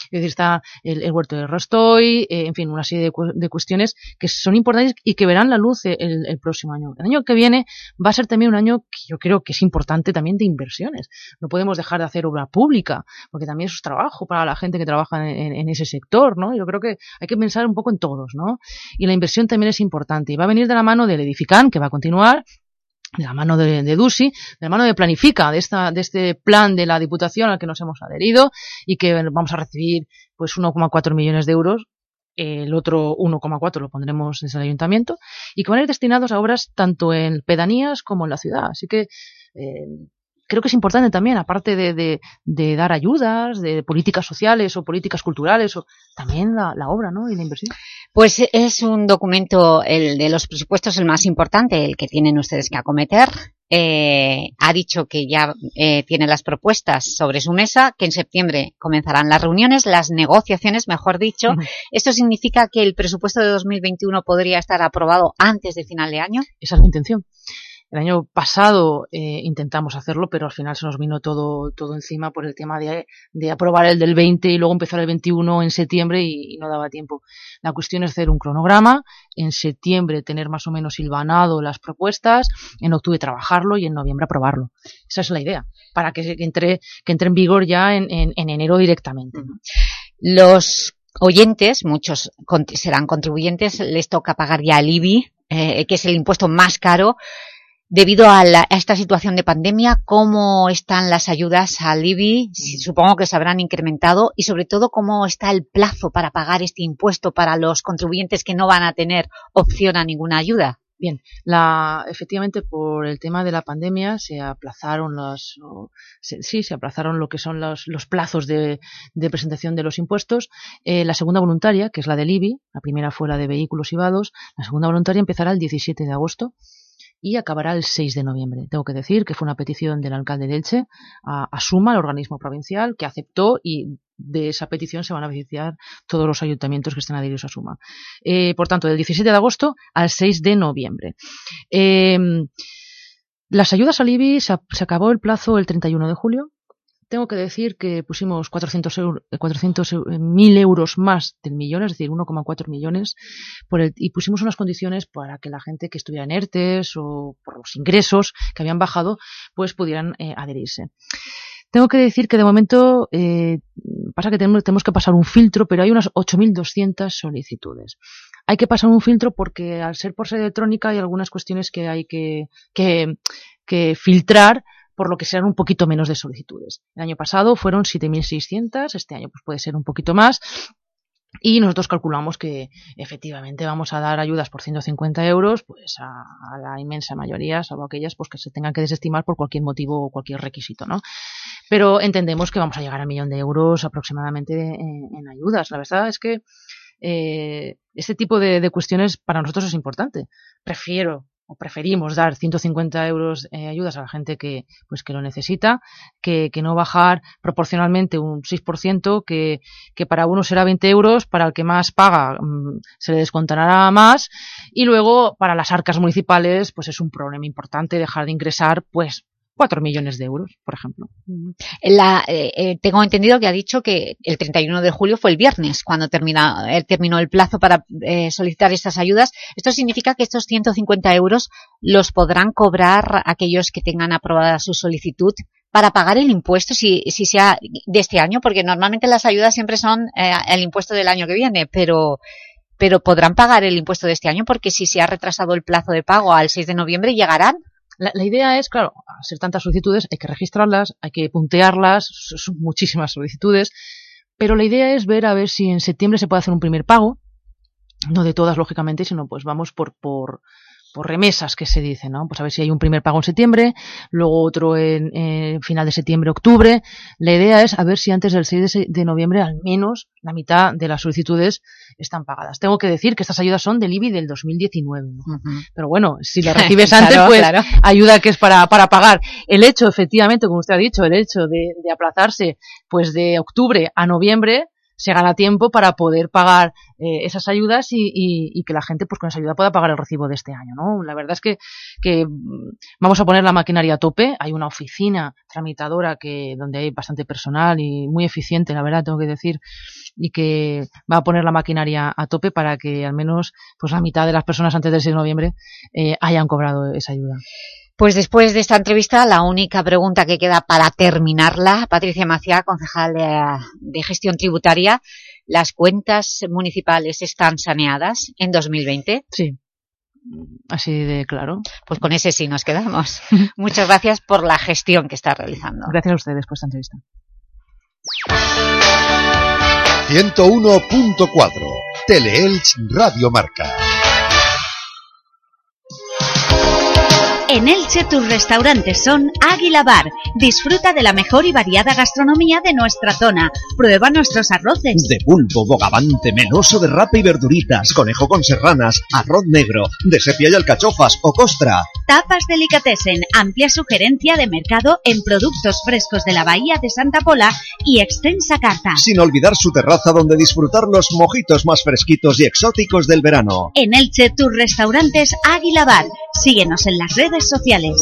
Es decir, está el, el huerto de Rostoy, eh, en fin, una serie de, cu- de cuestiones que son importantes y que verán la luz el, el próximo año. El año que viene va a ser también un año que yo creo que es importante también de inversiones. No podemos dejar de hacer obra pública, porque también eso es trabajo para la gente que trabaja en, en- ese sector, ¿no? Yo creo que hay que pensar un poco en todos, ¿no? Y la inversión también es importante y va a venir de la mano del Edifican, que va a continuar, de la mano de, de Dusi, de la mano de Planifica, de, esta, de este plan de la Diputación al que nos hemos adherido y que vamos a recibir pues 1,4 millones de euros. El otro 1,4 lo pondremos desde el ayuntamiento y que van a ir destinados a obras tanto en pedanías como en la ciudad. Así que eh, creo que es importante también, aparte de, de, de dar ayudas, de políticas sociales o políticas culturales, o también la, la obra ¿no? y la inversión. Pues es un documento, el de los presupuestos, el más importante, el que tienen ustedes que acometer. Eh, ha dicho que ya eh, tiene las propuestas sobre su mesa, que en septiembre comenzarán las reuniones, las negociaciones, mejor dicho. ¿Esto significa que el presupuesto de 2021 podría estar aprobado antes de final de año? Esa es la intención. El año pasado eh, intentamos hacerlo, pero al final se nos vino todo, todo encima por el tema de, aprobar el del 20 y luego empezar el 21 en septiembre y, no daba tiempo. La cuestión es hacer un cronograma, en septiembre tener más o menos hilvanado las propuestas, en octubre trabajarlo y en noviembre aprobarlo. Esa es la idea, para que, que entre, que entre en vigor ya en, en, en enero directamente. Los oyentes, muchos serán contribuyentes, les toca pagar ya el IBI, eh, que es el impuesto más caro. Debido a, la- a esta situación de pandemia, ¿cómo están las ayudas al IBI? Supongo que se habrán incrementado y sobre todo cómo está el plazo para pagar este impuesto para los contribuyentes que no van a tener opción a ninguna ayuda. Bien, la, efectivamente por el tema de la pandemia se aplazaron o- se- sí, se aplazaron lo que son los, los plazos de, de presentación de los impuestos. Eh, la segunda voluntaria, que es la del IBI, la primera fue la de vehículos y vados, la segunda voluntaria empezará el 17 de agosto y acabará el 6 de noviembre. Tengo que decir que fue una petición del alcalde de Elche a, Suma, el organismo provincial, que aceptó y de esa petición se van a beneficiar todos los ayuntamientos que estén adheridos a Suma. Eh, por tanto, del 17 de agosto al 6 de noviembre. Eh, las ayudas al IBI se acabó el plazo el 31 de julio. Tengo que decir que pusimos 400 euros, 400 eu- mil euros más del millón, es decir, 1,4 millones, y pusimos unas condiciones para que la gente que estuviera en ERTES o por los ingresos que habían bajado, pues pudieran eh, adherirse. Tengo que decir que de momento eh, pasa que tenemos, tenemos que pasar un filtro, pero hay unas 8.200 solicitudes. Hay que pasar un filtro porque al ser por sede electrónica hay algunas cuestiones que hay que, que, que filtrar por lo que serán un poquito menos de solicitudes. El año pasado fueron 7.600, este año pues puede ser un poquito más. Y nosotros calculamos que efectivamente vamos a dar ayudas por 150 euros pues a, la inmensa mayoría, salvo aquellas pues que se tengan que desestimar por cualquier motivo o cualquier requisito, ¿no? Pero entendemos que vamos a llegar a un millón de euros aproximadamente en, en ayudas. La verdad es que eh, este tipo de, de cuestiones para nosotros es importante. Prefiero o preferimos dar 150 euros eh, ayudas a la gente que pues que lo necesita que, que no bajar proporcionalmente un 6% que, que para uno será 20 euros para el que más paga mm, se le descontará más. Y luego para las arcas municipales pues es un problema importante dejar de ingresar pues 4 millones de euros, por ejemplo. La, eh, eh, tengo entendido que ha dicho que el 31 de julio fue el viernes cuando termina, eh, terminó el plazo para eh, solicitar estas ayudas. Esto significa que estos 150 euros los podrán cobrar aquellos que tengan aprobada su solicitud para pagar el impuesto si, si sea de este año, porque normalmente las ayudas siempre son eh, el impuesto del año que viene, pero pero podrán pagar el impuesto de este año porque si se ha retrasado el plazo de pago al 6 de noviembre llegarán. La, la, idea es, claro, ser tantas solicitudes hay que registrarlas, hay que puntearlas, son muchísimas solicitudes, pero la idea es ver a ver si en septiembre se puede hacer un primer pago, no de todas lógicamente, sino pues vamos por, por, por remesas que se dice, ¿no? Pues a ver si hay un primer pago en septiembre, luego otro en, en final de septiembre, octubre. La idea es a ver si antes del 6 de, noviembre al menos la mitad de las solicitudes están pagadas. Tengo que decir que estas ayudas son del IBI del 2019, ¿no? Pero bueno, si las [laughs] recibes Claro, antes, pues claro. ayuda que es para, para pagar. El hecho, efectivamente, como usted ha dicho, el hecho de, de aplazarse pues de octubre a noviembre, se gana tiempo para poder pagar eh, esas ayudas y, que la gente pues con esa ayuda pueda pagar el recibo de este año, ¿no? La verdad es que, que mm, vamos a poner la maquinaria a tope. Hay una oficina tramitadora que donde hay bastante personal y muy eficiente, la verdad, tengo que decir, y que va a poner la maquinaria a tope para que al menos pues la mitad de las personas antes del 6 de noviembre eh, hayan cobrado esa ayuda. Pues después de esta entrevista, la única pregunta que queda para terminarla, Patricia Maciá, concejal de, de Gestión Tributaria, ¿las cuentas municipales están saneadas en 2020? Sí. Así de claro. Pues con ese sí nos quedamos. [laughs] Muchas gracias por la gestión que está realizando. Gracias a ustedes por esta entrevista. 101.4 Teleelch Radio Marca. En Elche tus restaurantes son Águila Bar. Disfruta de la mejor y variada gastronomía de nuestra zona. Prueba nuestros arroces. De pulpo, bogavante, meloso de rapa y verduritas, conejo con serranas, arroz negro, de sepia y alcachofas o costra. Tapas Delicatessen, amplia sugerencia de mercado en productos frescos de la Bahía de Santa Pola y extensa carta. Sin olvidar su terraza donde disfrutar los mojitos más fresquitos y exóticos del verano. En Elche tus restaurantes Águila Bar. Síguenos en las redes sociales.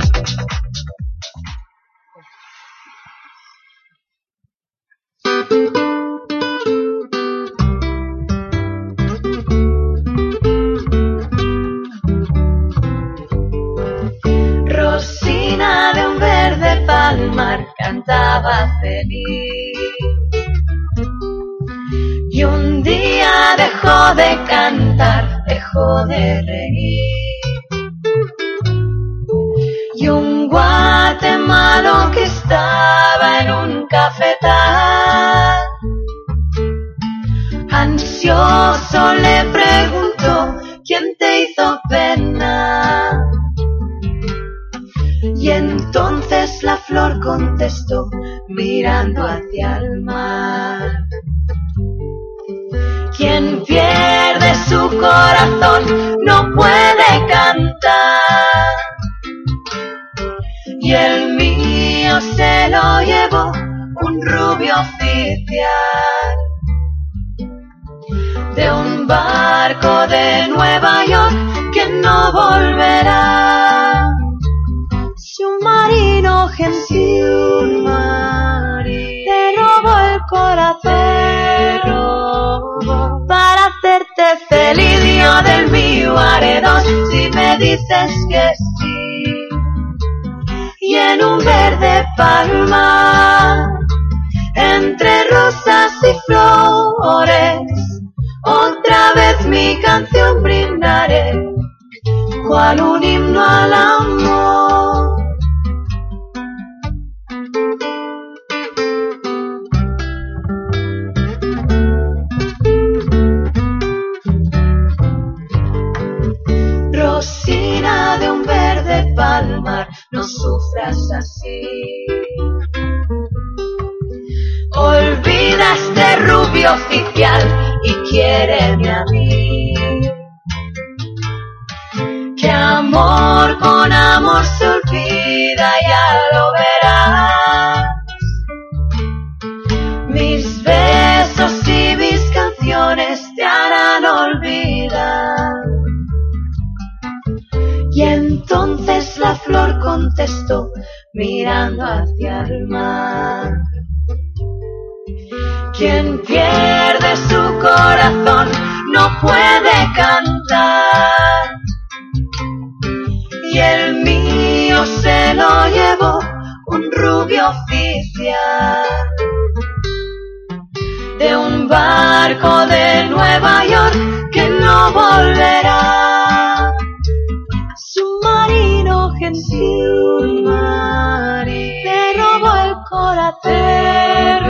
Rosina de un verde palmar cantaba feliz. Y un día dejó de cantar, dejó de reír. Guatemalo que estaba en un cafetal, ansioso le preguntó, ¿quién te hizo pena? Y entonces la flor contestó mirando hacia el mar. Quien pierde su corazón no puede rubio oficial de un barco de Nueva York que no volverá. Si un marino gentil te robó el corazón para hacerte feliz, yo del mío haré dos si me dices que sí. Y en un verde palmar, cual un himno al amor. Rosina de un verde palmar, no sufras así. Olvida este rubio oficial y quiéreme a mí. Con amor se olvida, ya lo verás. Mis besos y mis canciones te harán olvidar. Y entonces la flor contestó mirando hacia el mar. Quien pierde su corazón no puede cantar. De un barco de Nueva York que no volverá. Submarino gentil, te robó el corazón,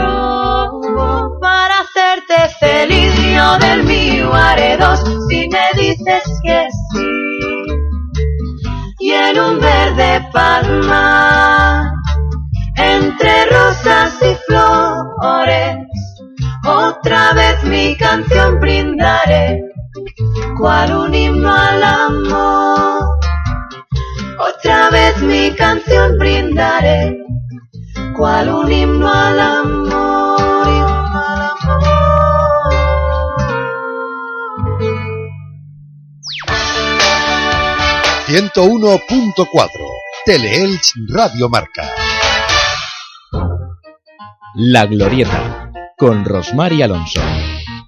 para hacerte feliz. Yo del mío haré dos si me dices que sí. Y en un verde palma, entre rosas y flores, otra vez mi canción brindaré, cual un himno al amor. Otra vez mi canción brindaré, cual un himno al amor. himno al amor. 101.4 Teleelch Radio Marca. La Glorieta, con Rosmar y Alonso.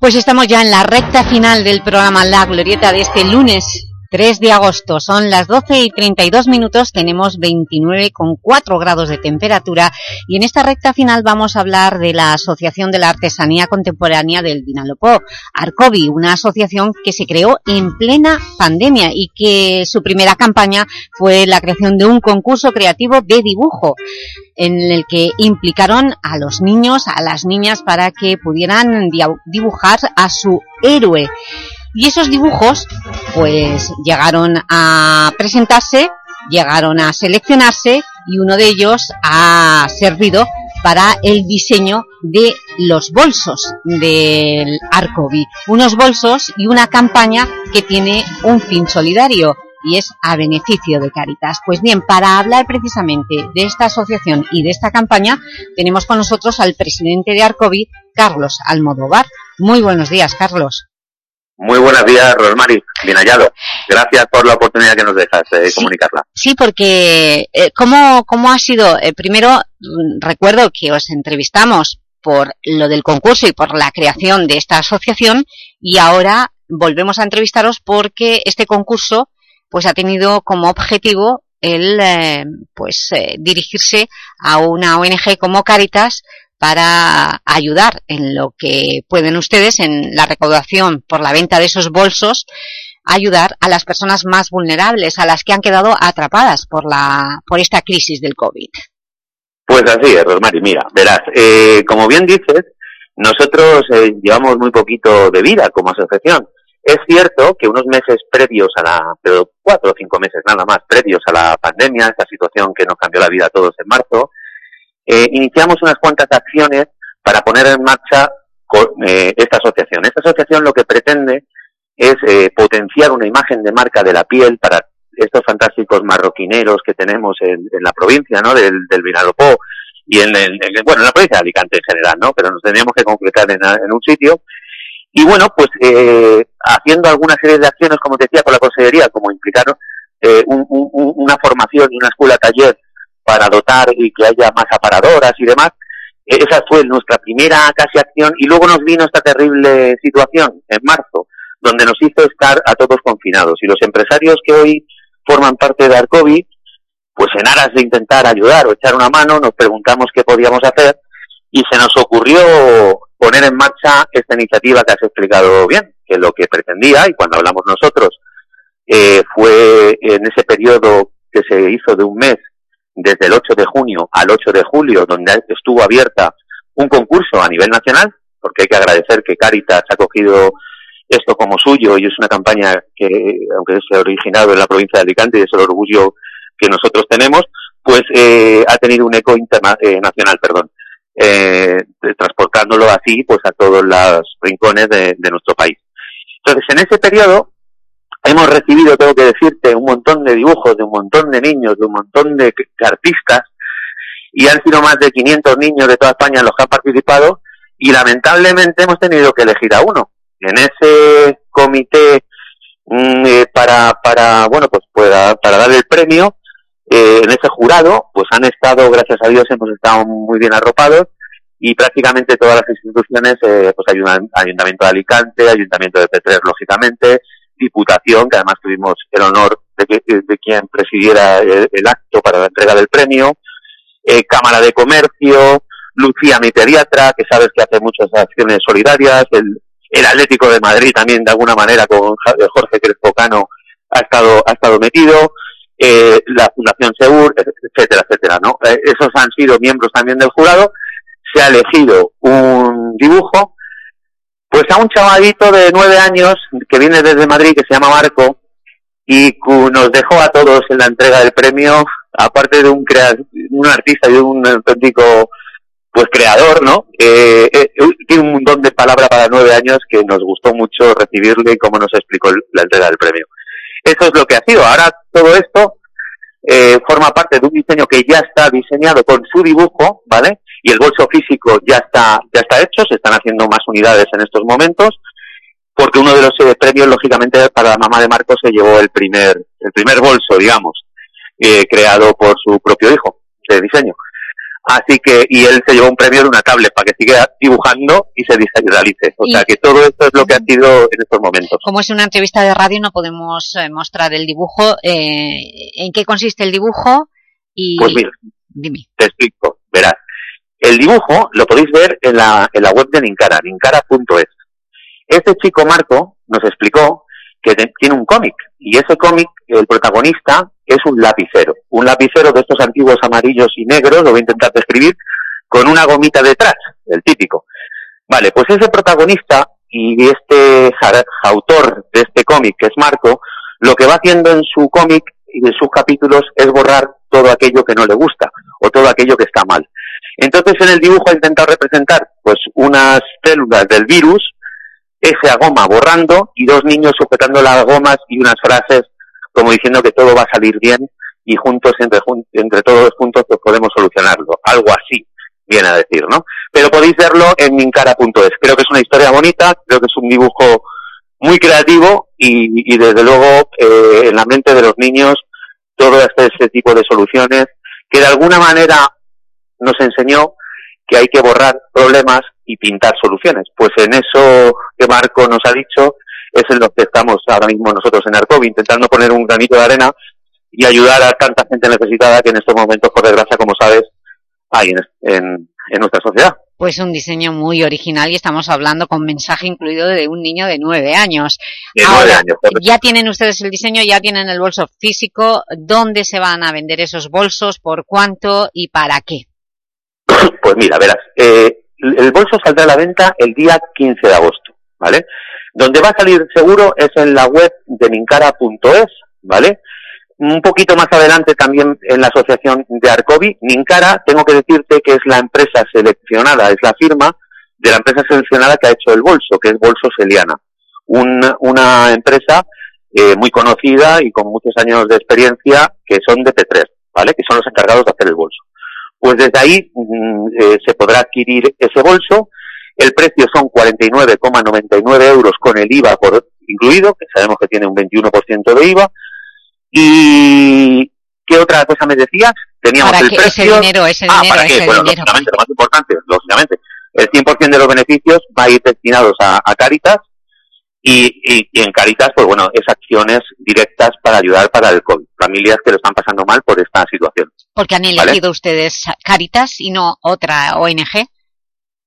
Pues estamos ya en la recta final del programa La Glorieta de este lunes 3 de agosto. Son las 12 y 32 minutos, tenemos 29,4 grados de temperatura y en esta recta final vamos a hablar de la Asociación de la Artesanía Contemporánea del Vinalopó, Arcovi, una asociación que se creó en plena pandemia y que su primera campaña fue la creación de un concurso creativo de dibujo en el que implicaron a los niños, a las niñas, para que pudieran dibujar a su héroe. Y esos dibujos, pues, llegaron a presentarse, llegaron a seleccionarse y uno de ellos ha servido para el diseño de los bolsos del Arcovi. Unos bolsos y una campaña que tiene un fin solidario y es a beneficio de Caritas. Pues bien, para hablar precisamente de esta asociación y de esta campaña, tenemos con nosotros al presidente de Arcovi, Carlos Almodóvar. Muy buenos días, Carlos. Muy buenos días, Rosmary. Bien hallado. Gracias por la oportunidad que nos dejas de comunicarla. Sí, porque eh, ¿cómo, ¿cómo ha sido? Eh, primero, mm, recuerdo que os entrevistamos por lo del concurso y por la creación de esta asociación y ahora volvemos a entrevistaros porque este concurso pues ha tenido como objetivo el eh, pues eh, dirigirse a una ONG como Caritas para ayudar en lo que pueden ustedes en la recaudación por la venta de esos bolsos ayudar a las personas más vulnerables, a las que han quedado atrapadas por, la, por esta crisis del COVID. Pues así es, Rosmary. Mira, verás, eh, como bien dices, nosotros eh, llevamos muy poquito de vida como asociación. Es cierto que unos meses previos a la, pero cuatro o cinco meses nada más, previos a la pandemia, esta situación que nos cambió la vida a todos en marzo, eh, iniciamos unas cuantas acciones para poner en marcha eh, esta asociación. Esta asociación lo que pretende es eh, potenciar una imagen de marca de la piel para estos fantásticos marroquineros que tenemos en, la provincia, ¿no? Del, del Vinalopó y en, el- en- bueno, en la provincia de Alicante en general, ¿no? Pero nos tendríamos que concretar en, un sitio. Y bueno, pues eh, haciendo alguna serie de acciones, como decía, con la consejería, como implicar eh, un- un- una formación y una escuela taller para dotar y que haya más aparadoras y demás. Esa fue nuestra primera casi acción y luego nos vino esta terrible situación en marzo, donde nos hizo estar a todos confinados. Y los empresarios que hoy forman parte de Arcovi, pues en aras de intentar ayudar o echar una mano, nos preguntamos qué podíamos hacer y se nos ocurrió poner en marcha esta iniciativa que has explicado bien, que lo que pretendía, y cuando hablamos nosotros eh, fue en ese periodo que se hizo de un mes, desde el 8 de junio al 8 de julio, donde estuvo abierta un concurso a nivel nacional, porque hay que agradecer que Caritas ha cogido esto como suyo y es una campaña que, aunque se ha originado en la provincia de Alicante y es el orgullo que nosotros tenemos, pues eh, ha tenido un eco internacional, perdón, eh, transportándolo así pues a todos los rincones de, de nuestro país. Entonces, en ese periodo hemos recibido, tengo que decirte, un montón de dibujos de un montón de niños, de un montón de artistas, y han sido más de 500 niños de toda España los que han participado, y lamentablemente hemos tenido que elegir a uno. En ese comité mm, eh, para, para, bueno, pues para, para dar el premio, eh, en ese jurado, pues han estado, gracias a Dios, hemos estado muy bien arropados, y prácticamente todas las instituciones, eh, pues Ayuntamiento de Alicante, Ayuntamiento de Petrer, lógicamente, Diputación, que además tuvimos el honor de, que, de quien presidiera el, acto para la entrega del premio, eh, Cámara de Comercio, Lucía, mi pediatra, que sabes que hace muchas acciones solidarias, el, el Atlético de Madrid también de alguna manera con Jorge Crespo Cano ha estado, ha estado metido, eh, la Fundación Segur, etcétera, etcétera, ¿no? Eh, esos han sido miembros también del jurado, se ha elegido un dibujo pues a un chavalito de nueve años que viene desde Madrid, que se llama Marco, y nos dejó a todos en la entrega del premio, aparte de un, crea un artista y un auténtico pues creador, ¿no? Eh, eh, tiene un montón de palabras para nueve años que nos gustó mucho recibirle y cómo nos explicó la entrega del premio. Eso es lo que ha sido. Ahora todo esto eh, forma parte de un diseño que ya está diseñado con su dibujo, ¿vale? Y el bolso físico ya está, ya está hecho, se están haciendo más unidades en estos momentos, porque uno de los eh, premios, lógicamente, para la mamá de Marcos se llevó el primer, el primer bolso, digamos, eh, creado por su propio hijo de diseño. Así que, y él se llevó un premio de una tablet para que siga dibujando y se realice. O sea que todo esto es lo que ha sido en estos momentos. Como es una entrevista de radio, no podemos eh, mostrar el dibujo. Eh, ¿En qué consiste el dibujo? Y... Pues mira, Dime. te explico, verás. El dibujo lo podéis ver en la, en la web de Ninkara, ninkara.es. Este chico Marco nos explicó que tiene un cómic y ese cómic, el protagonista, es un lapicero. Un lapicero de estos antiguos amarillos y negros, lo voy a intentar describir, con una gomita detrás, el típico. Vale, pues ese protagonista y este autor de este cómic, que es Marco, lo que va haciendo en su cómic y en sus capítulos es borrar todo aquello que no le gusta o todo aquello que está mal. Entonces en el dibujo ha intentado representar pues unas células del virus, esa goma borrando y dos niños sujetando las gomas y unas frases como diciendo que todo va a salir bien y juntos, entre, entre todos juntos, pues podemos solucionarlo. Algo así viene a decir, ¿no? Pero podéis verlo en mincara.es. Creo que es una historia bonita, creo que es un dibujo muy creativo y, y desde luego eh, en la mente de los niños todo este, este tipo de soluciones que de alguna manera nos enseñó que hay que borrar problemas y pintar soluciones. Pues en eso que Marco nos ha dicho es en lo que estamos ahora mismo nosotros en Arcobi, intentando poner un granito de arena y ayudar a tanta gente necesitada que en estos momentos, por desgracia, como sabes, hay en, en, en nuestra sociedad. Pues un diseño muy original y estamos hablando con mensaje incluido de un niño de nueve años. De Ahora, nueve años. correcto. ya tienen ustedes el diseño, ya tienen el bolso físico. ¿Dónde se van a vender esos bolsos? ¿Por cuánto? ¿Y para qué? Pues mira, verás, eh, el bolso saldrá a la venta el día 15 de agosto, ¿vale? Donde va a salir seguro es en la web de mincara.es, ¿vale? Un poquito más adelante también en la asociación de Arcobi. Mincara, tengo que decirte que es la empresa seleccionada, es la firma de la empresa seleccionada que ha hecho el bolso, que es Bolso Eliana. Un, una empresa eh, muy conocida y con muchos años de experiencia que son de P3, ¿vale? Que son los encargados de hacer el bolso. Pues desde ahí mm, eh, se podrá adquirir ese bolso. El precio son 49,99 euros con el IVA por incluido, que sabemos que tiene un 21% de IVA. ¿Y qué otra cosa me decías? Teníamos ¿Para el qué precio... ese dinero, ese ah, dinero, ¿para qué? ese Bueno, dinero? lógicamente, lo más importante, lógicamente, el 100% de los beneficios va a ir destinados a, a Caritas y, y, y en Caritas, pues bueno, es acciones directas para ayudar para el COVID, familias que lo están pasando mal por esta situación. Porque han ¿Vale? elegido ustedes Caritas y no otra ONG.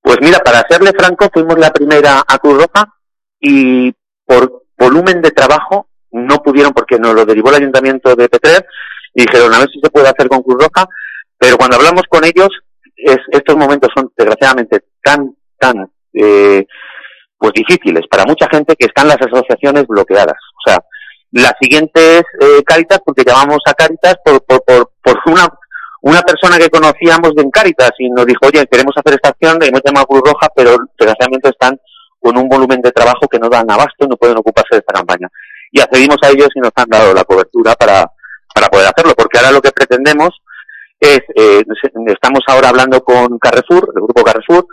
Pues mira, para serle franco, fuimos la primera a Cruz Roja y por volumen de trabajo no pudieron porque nos lo derivó el ayuntamiento de Petrer y dijeron a ver si se puede hacer con Cruz Roja, pero cuando hablamos con ellos, es, estos momentos son desgraciadamente tan, tan, eh, pues difíciles para mucha gente que están las asociaciones bloqueadas. O sea, la siguiente es eh, Caritas porque llamamos a Caritas por, por, por, por una una persona que conocíamos de Caritas y nos dijo, oye, queremos hacer esta acción, hemos llamado Cruz Roja, pero desgraciadamente están con un volumen de trabajo que no dan abasto y no pueden ocuparse de esta campaña. Y accedimos a ellos y nos han dado la cobertura para, para poder hacerlo, porque ahora lo que pretendemos es, eh, estamos ahora hablando con Carrefour, el grupo Carrefour,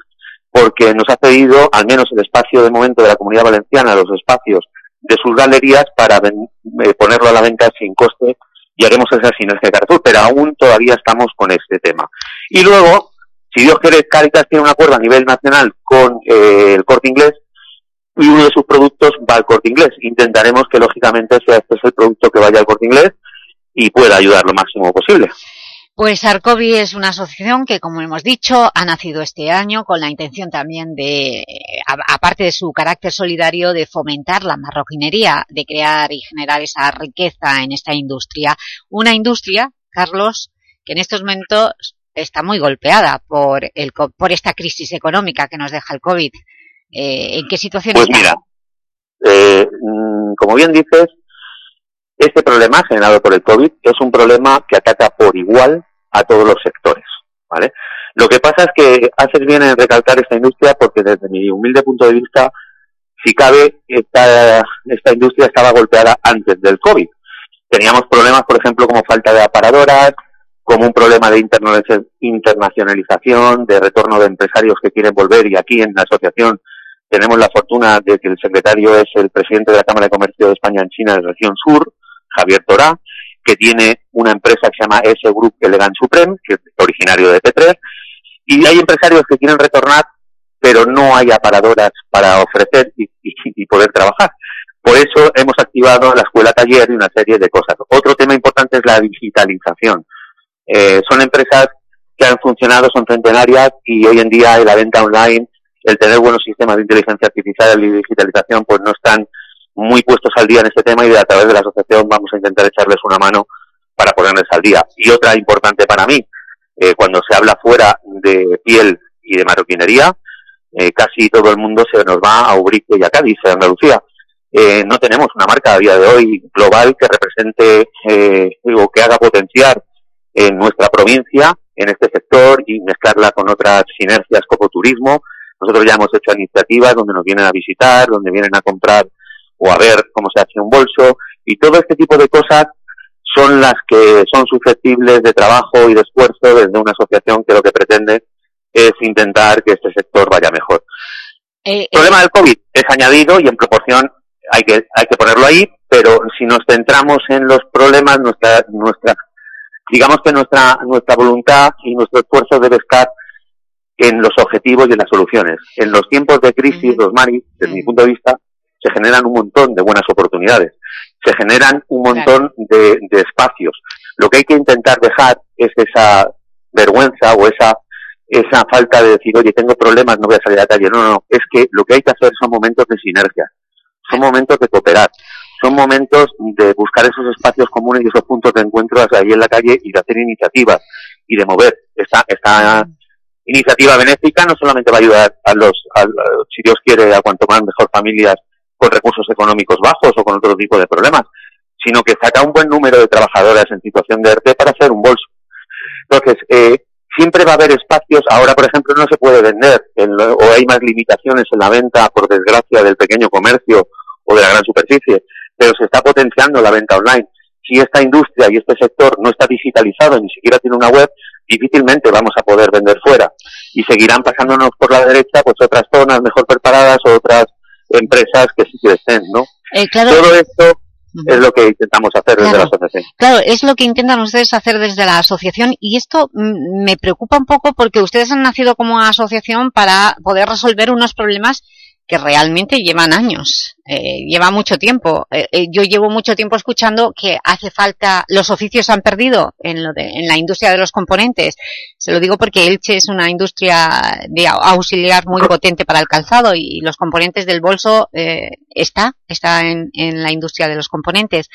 porque nos ha pedido al menos el espacio de momento de la comunidad valenciana, los espacios de sus galerías para eh, ponerlo a la venta sin coste y haremos esa sinergia de Carrefour, pero aún todavía estamos con este tema. Y luego, si Dios quiere, Caritas tiene un acuerdo a nivel nacional con eh, el corte inglés y uno de sus productos va al corte inglés. Intentaremos que lógicamente sea este es el producto que vaya al corte inglés y pueda ayudar lo máximo posible. Pues Arcovi es una asociación que, como hemos dicho, ha nacido este año con la intención también de, aparte de su carácter solidario, de fomentar la marroquinería, de crear y generar esa riqueza en esta industria. Una industria, Carlos, que en estos momentos está muy golpeada por, el, por esta crisis económica que nos deja el COVID. Eh, ¿En qué situación Pues está? mira, eh, mm, como bien dices, este problema generado por el COVID es un problema que ataca por igual a todos los sectores, ¿vale? Lo que pasa es que haces bien en recalcar esta industria porque desde mi humilde punto de vista, si cabe, esta, esta industria estaba golpeada antes del COVID. Teníamos problemas, por ejemplo, como falta de aparadoras, como un problema de interna- internacionalización, de retorno de empresarios que quieren volver y aquí en la asociación tenemos la fortuna de que el secretario es el presidente de la Cámara de Comercio de España en China de región sur, Javier Torá, que tiene una empresa que se llama S Group Elegant Supreme, que es originario de Petrer, y hay empresarios que quieren retornar, pero no hay aparadoras para ofrecer y, y- y poder trabajar. Por eso hemos activado la escuela taller y una serie de cosas. Otro tema importante es la digitalización. Eh, son empresas que han funcionado, son centenarias y hoy en día la venta online, el tener buenos sistemas de inteligencia artificial y digitalización, pues no están muy puestos al día en este tema y a través de la asociación vamos a intentar echarles una mano para ponerles al día. Y otra importante para mí, eh, cuando se habla fuera de piel y de marroquinería, eh, casi todo el mundo se nos va a Ubrique y a Cádiz, a Andalucía. Eh, no tenemos una marca a día de hoy global que represente eh, o que haga potenciar en nuestra provincia en este sector y mezclarla con otras sinergias como turismo. Nosotros ya hemos hecho iniciativas donde nos vienen a visitar, donde vienen a comprar o a ver cómo se hace un bolso y todo este tipo de cosas son las que son susceptibles de trabajo y de esfuerzo desde una asociación que lo que pretende es intentar que este sector vaya mejor. Eh, El problema del COVID es añadido y en proporción hay que, hay que ponerlo ahí, pero si nos centramos en los problemas, nuestra, nuestra, digamos que nuestra, nuestra voluntad y nuestro esfuerzo debe estar en los objetivos y en las soluciones. En los tiempos de crisis, los Mari, desde mi punto de vista, se generan un montón de buenas oportunidades, se generan un montón de, de espacios. Lo que hay que intentar dejar es esa vergüenza o esa esa falta de decir, oye, tengo problemas, no voy a salir a la calle. No, no, no. Es que lo que hay que hacer son momentos de sinergia, son momentos de cooperar, son momentos de buscar esos espacios comunes y esos puntos de encuentro ahí en la calle y de hacer iniciativas y de mover. Esta, esta iniciativa benéfica no solamente va a ayudar a los, a, a- si Dios quiere, a cuanto más mejor familias con recursos económicos bajos o con otro tipo de problemas, sino que saca un buen número de trabajadoras en situación de ERTE para hacer un bolso. Entonces, eh, siempre va a haber espacios, ahora por ejemplo no se puede vender, en lo- o hay más limitaciones en la venta, por desgracia, del pequeño comercio o de la gran superficie, pero se está potenciando la venta online. Si esta industria y este sector no está digitalizado, ni siquiera tiene una web, difícilmente vamos a poder vender fuera. Y seguirán pasándonos por la derecha pues otras zonas mejor preparadas o otras empresas que sí que estén, ¿no? Eh, claro, Todo esto es lo que intentamos hacer desde Claro. la asociación. Claro, es lo que intentan ustedes hacer desde la asociación y esto mm, me preocupa un poco porque ustedes han nacido como asociación para poder resolver unos problemas que realmente llevan años, eh, lleva mucho tiempo. Eh, eh, yo llevo mucho tiempo escuchando que hace falta, los oficios han perdido en, lo de, en la industria de los componentes. Se lo digo porque Elche es una industria de auxiliar muy potente para el calzado y los componentes del bolso eh, está, está en, en la industria de los componentes.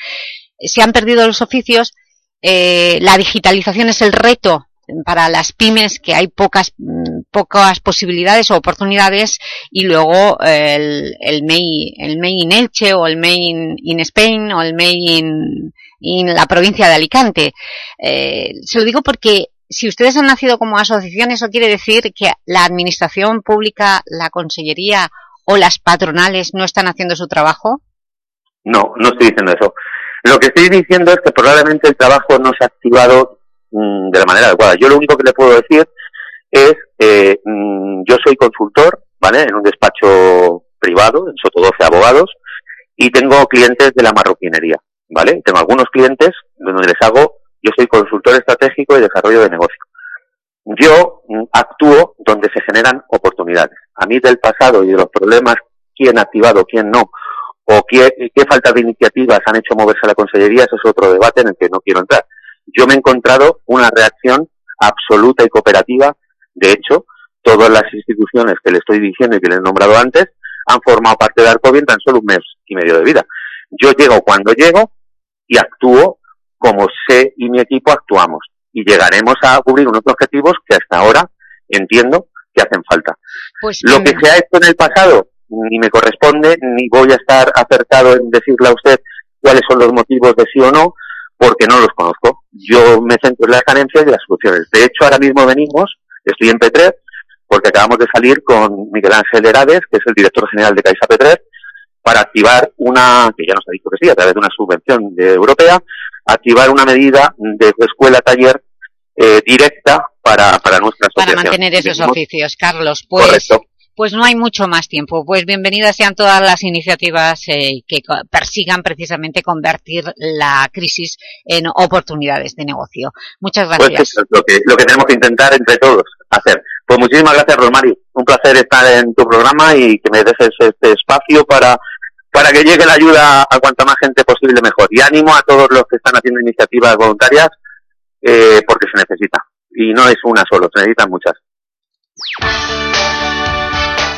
Se han perdido los oficios, eh, la digitalización es el reto para las pymes que hay pocas mm, pocas posibilidades o oportunidades y luego eh, el, el MEI el Elche o el MEI in, in Spain o el MEI in, in la provincia de Alicante eh, se lo digo porque si ustedes han nacido como asociación eso quiere decir que la administración pública la consellería o las patronales no están haciendo su trabajo No, no estoy diciendo eso. Lo que estoy diciendo es que probablemente el trabajo no se ha activado mm, de la manera adecuada. Yo lo único que le puedo decir es, eh, mm, yo soy consultor, ¿vale? En un despacho privado, en Soto 12 Abogados, y tengo clientes de la marroquinería, ¿vale? Tengo algunos clientes donde les hago, yo soy consultor estratégico y desarrollo de negocio. Yo mm, actúo donde se generan oportunidades. A mí del pasado y de los problemas, quién ha activado, quién no, o qué, qué falta de iniciativas han hecho moverse a la consellería, eso es otro debate en el que no quiero entrar. Yo me he encontrado una reacción absoluta y cooperativa. De hecho, todas las instituciones que le estoy diciendo y que le he nombrado antes han formado parte de Arcobi en tan solo un mes y medio de vida. Yo llego cuando llego y actúo como sé y mi equipo actuamos. Y llegaremos a cubrir unos objetivos que hasta ahora entiendo que hacen falta. Pues, Lo que se ha hecho en el pasado ni me corresponde, ni voy a estar acertado en decirle a usted cuáles son los motivos de sí o no, porque no los conozco. Yo me centro en las carencias y las soluciones. De hecho, ahora mismo venimos, estoy en P3, porque acabamos de salir con Miguel Ángel Herades, que es el director general de Caixa P3, para activar una, que ya nos ha dicho que sí, a través de una subvención de europea, activar una medida de escuela-taller eh, directa para, para nuestra para asociación. mantener esos oficios. Carlos, pues, Correcto. Pues no hay mucho más tiempo. Pues bienvenidas sean todas las iniciativas eh, que persigan precisamente convertir la crisis en oportunidades de negocio. Muchas Pues gracias. eso es lo que, lo que tenemos que intentar entre todos hacer. Pues muchísimas gracias, Rosmari. Un placer estar en tu programa y que me dejes este espacio para, para que llegue la ayuda a cuanta más gente posible mejor. Y ánimo a todos los que están haciendo iniciativas voluntarias eh, porque se necesita. Y no es una solo, se necesitan muchas.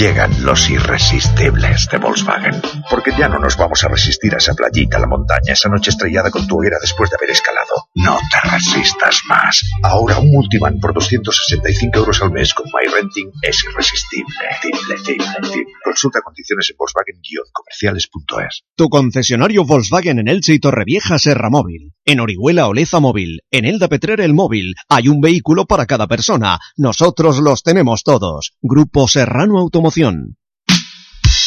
llegan los irresistibles de Volkswagen. Porque ya no nos vamos a resistir a esa playita, a la montaña, esa noche estrellada con tu hoguera después de haber escalado. No te resistas más. Ahora un multivan por 265 euros al mes con MyRenting es irresistible. Tible, tible, tible. Consulta condiciones en Volkswagen-comerciales.es. Tu concesionario Volkswagen en Elche y Torrevieja Serra Móvil. En Orihuela Oleza Móvil. En Elda Petrer El Móvil. Hay un vehículo para cada persona. Nosotros los tenemos todos. Grupo Serrano Automoción.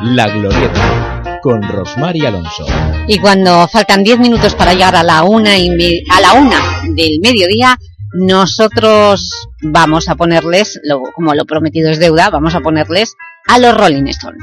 La Glorieta, con Rosmar y Alonso. Y cuando faltan 10 minutos para llegar a la una, y a la una del mediodía, nosotros vamos a ponerles, lo- como lo prometido es deuda, vamos a ponerles a los Rolling Stones.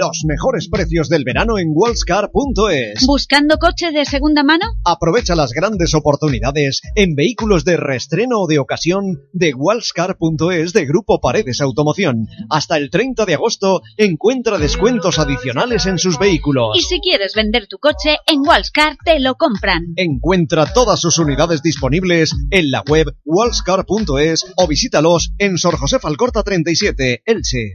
Los mejores precios del verano en Wallscar.es. ¿Buscando coche de segunda mano? Aprovecha las grandes oportunidades en vehículos de reestreno o de ocasión de Wallscar.es de Grupo Paredes Automoción. Hasta el 30 de agosto encuentra descuentos adicionales en sus vehículos. Y si quieres vender tu coche, en Wallscar te lo compran. Encuentra todas sus unidades disponibles en la web wallscar.es o visítalos en Sor José Falcorta 37, Elche.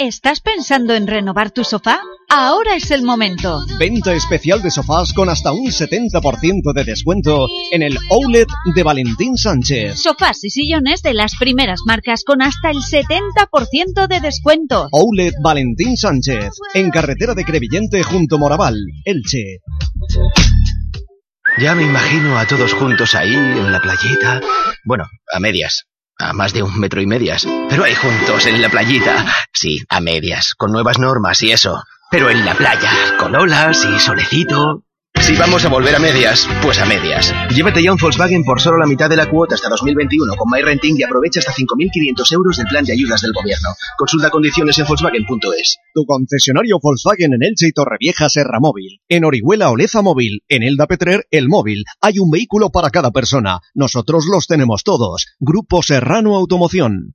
¿Estás pensando en renovar tu sofá? Ahora es el momento. Venta especial de sofás con hasta un 70% de descuento en el Outlet de Valentín Sánchez. Sofás y sillones de las primeras marcas con hasta el 70% de descuento. Outlet Valentín Sánchez, en carretera de Crevillente junto Moraval, Elche. Ya me imagino a todos juntos ahí, en la playita. Bueno, a medias. A más de un metro y medias. Pero ahí juntos, en la playita. Sí, a medias, con nuevas normas y eso. Pero en la playa, con olas y solecito. Si vamos a volver a medias, pues a medias. Llévate ya un Volkswagen por solo la mitad de la cuota hasta 2021 con MyRenting y aprovecha hasta 5.500 euros del plan de ayudas del gobierno. Consulta condiciones en Volkswagen.es. Tu concesionario Volkswagen en Elche y Torrevieja Serra Móvil. En Orihuela Oleza Móvil. En Elda Petrer El Móvil. Hay un vehículo para cada persona. Nosotros los tenemos todos. Grupo Serrano Automoción.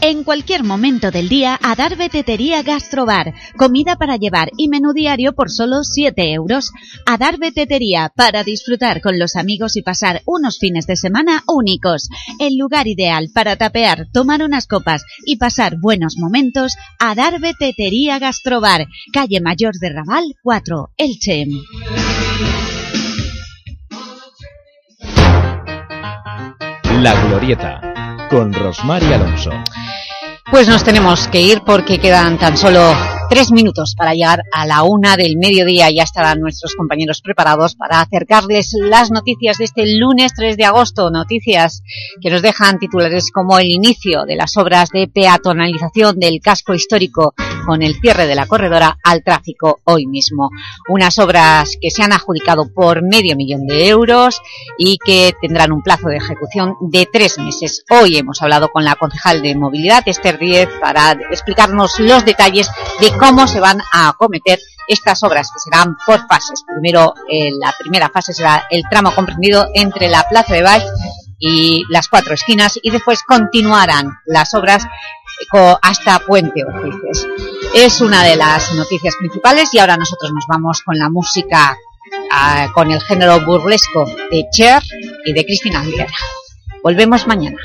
En cualquier momento del día, Adarve Tetería Gastrobar. Comida para llevar y menú diario por solo 7 euros. Adarve Tetería, para disfrutar con los amigos y pasar unos fines de semana únicos. El lugar ideal para tapear, tomar unas copas y pasar buenos momentos, Adarve Tetería Gastrobar. Calle Mayor de Raval 4, Elche. La Glorieta, con Rosmar y Alonso. Pues nos tenemos que ir porque quedan tan solo Tres minutos para llegar a la una del mediodía. Ya estarán nuestros compañeros preparados para acercarles las noticias de este lunes 3 de agosto. Noticias que nos dejan titulares como el inicio de las obras de peatonalización del casco histórico con el cierre de la corredora al tráfico hoy mismo. Unas obras que se han adjudicado por medio millón de euros y que tendrán un plazo de ejecución de tres meses. Hoy hemos hablado con la concejal de Movilidad, Esther Díez, para explicarnos los detalles de cómo se van a acometer estas obras que serán por fases. Primero, eh, la primera fase será el tramo comprendido entre la Plaza de Baix y las cuatro esquinas y después continuarán las obras hasta Puente Ortices. Es una de las noticias principales y ahora nosotros nos vamos con la música, ah, con el género burlesco de Cher y de Cristina Aguilera. Volvemos mañana.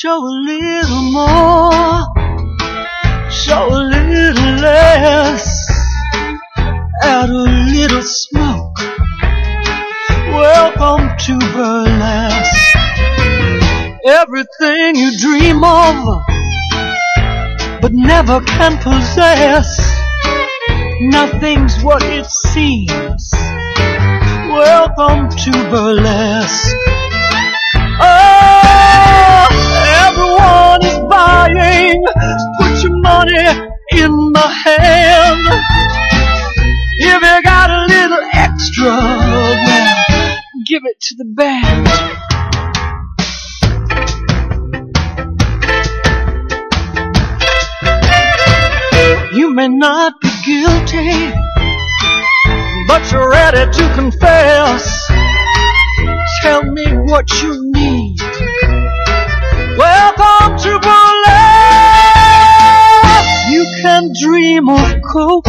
Show a little more, show a little less, add a little smoke. Welcome to burlesque. Everything you dream of, but never can possess. Nothing's what it seems. Welcome to burlesque. Oh, everyone is buying. Put your money in my hand. If you got a little extra, well, give it to the band. You may not be guilty, but you're ready to confess. Tell me what you need. Welcome to burlesque. You can dream of cocoa.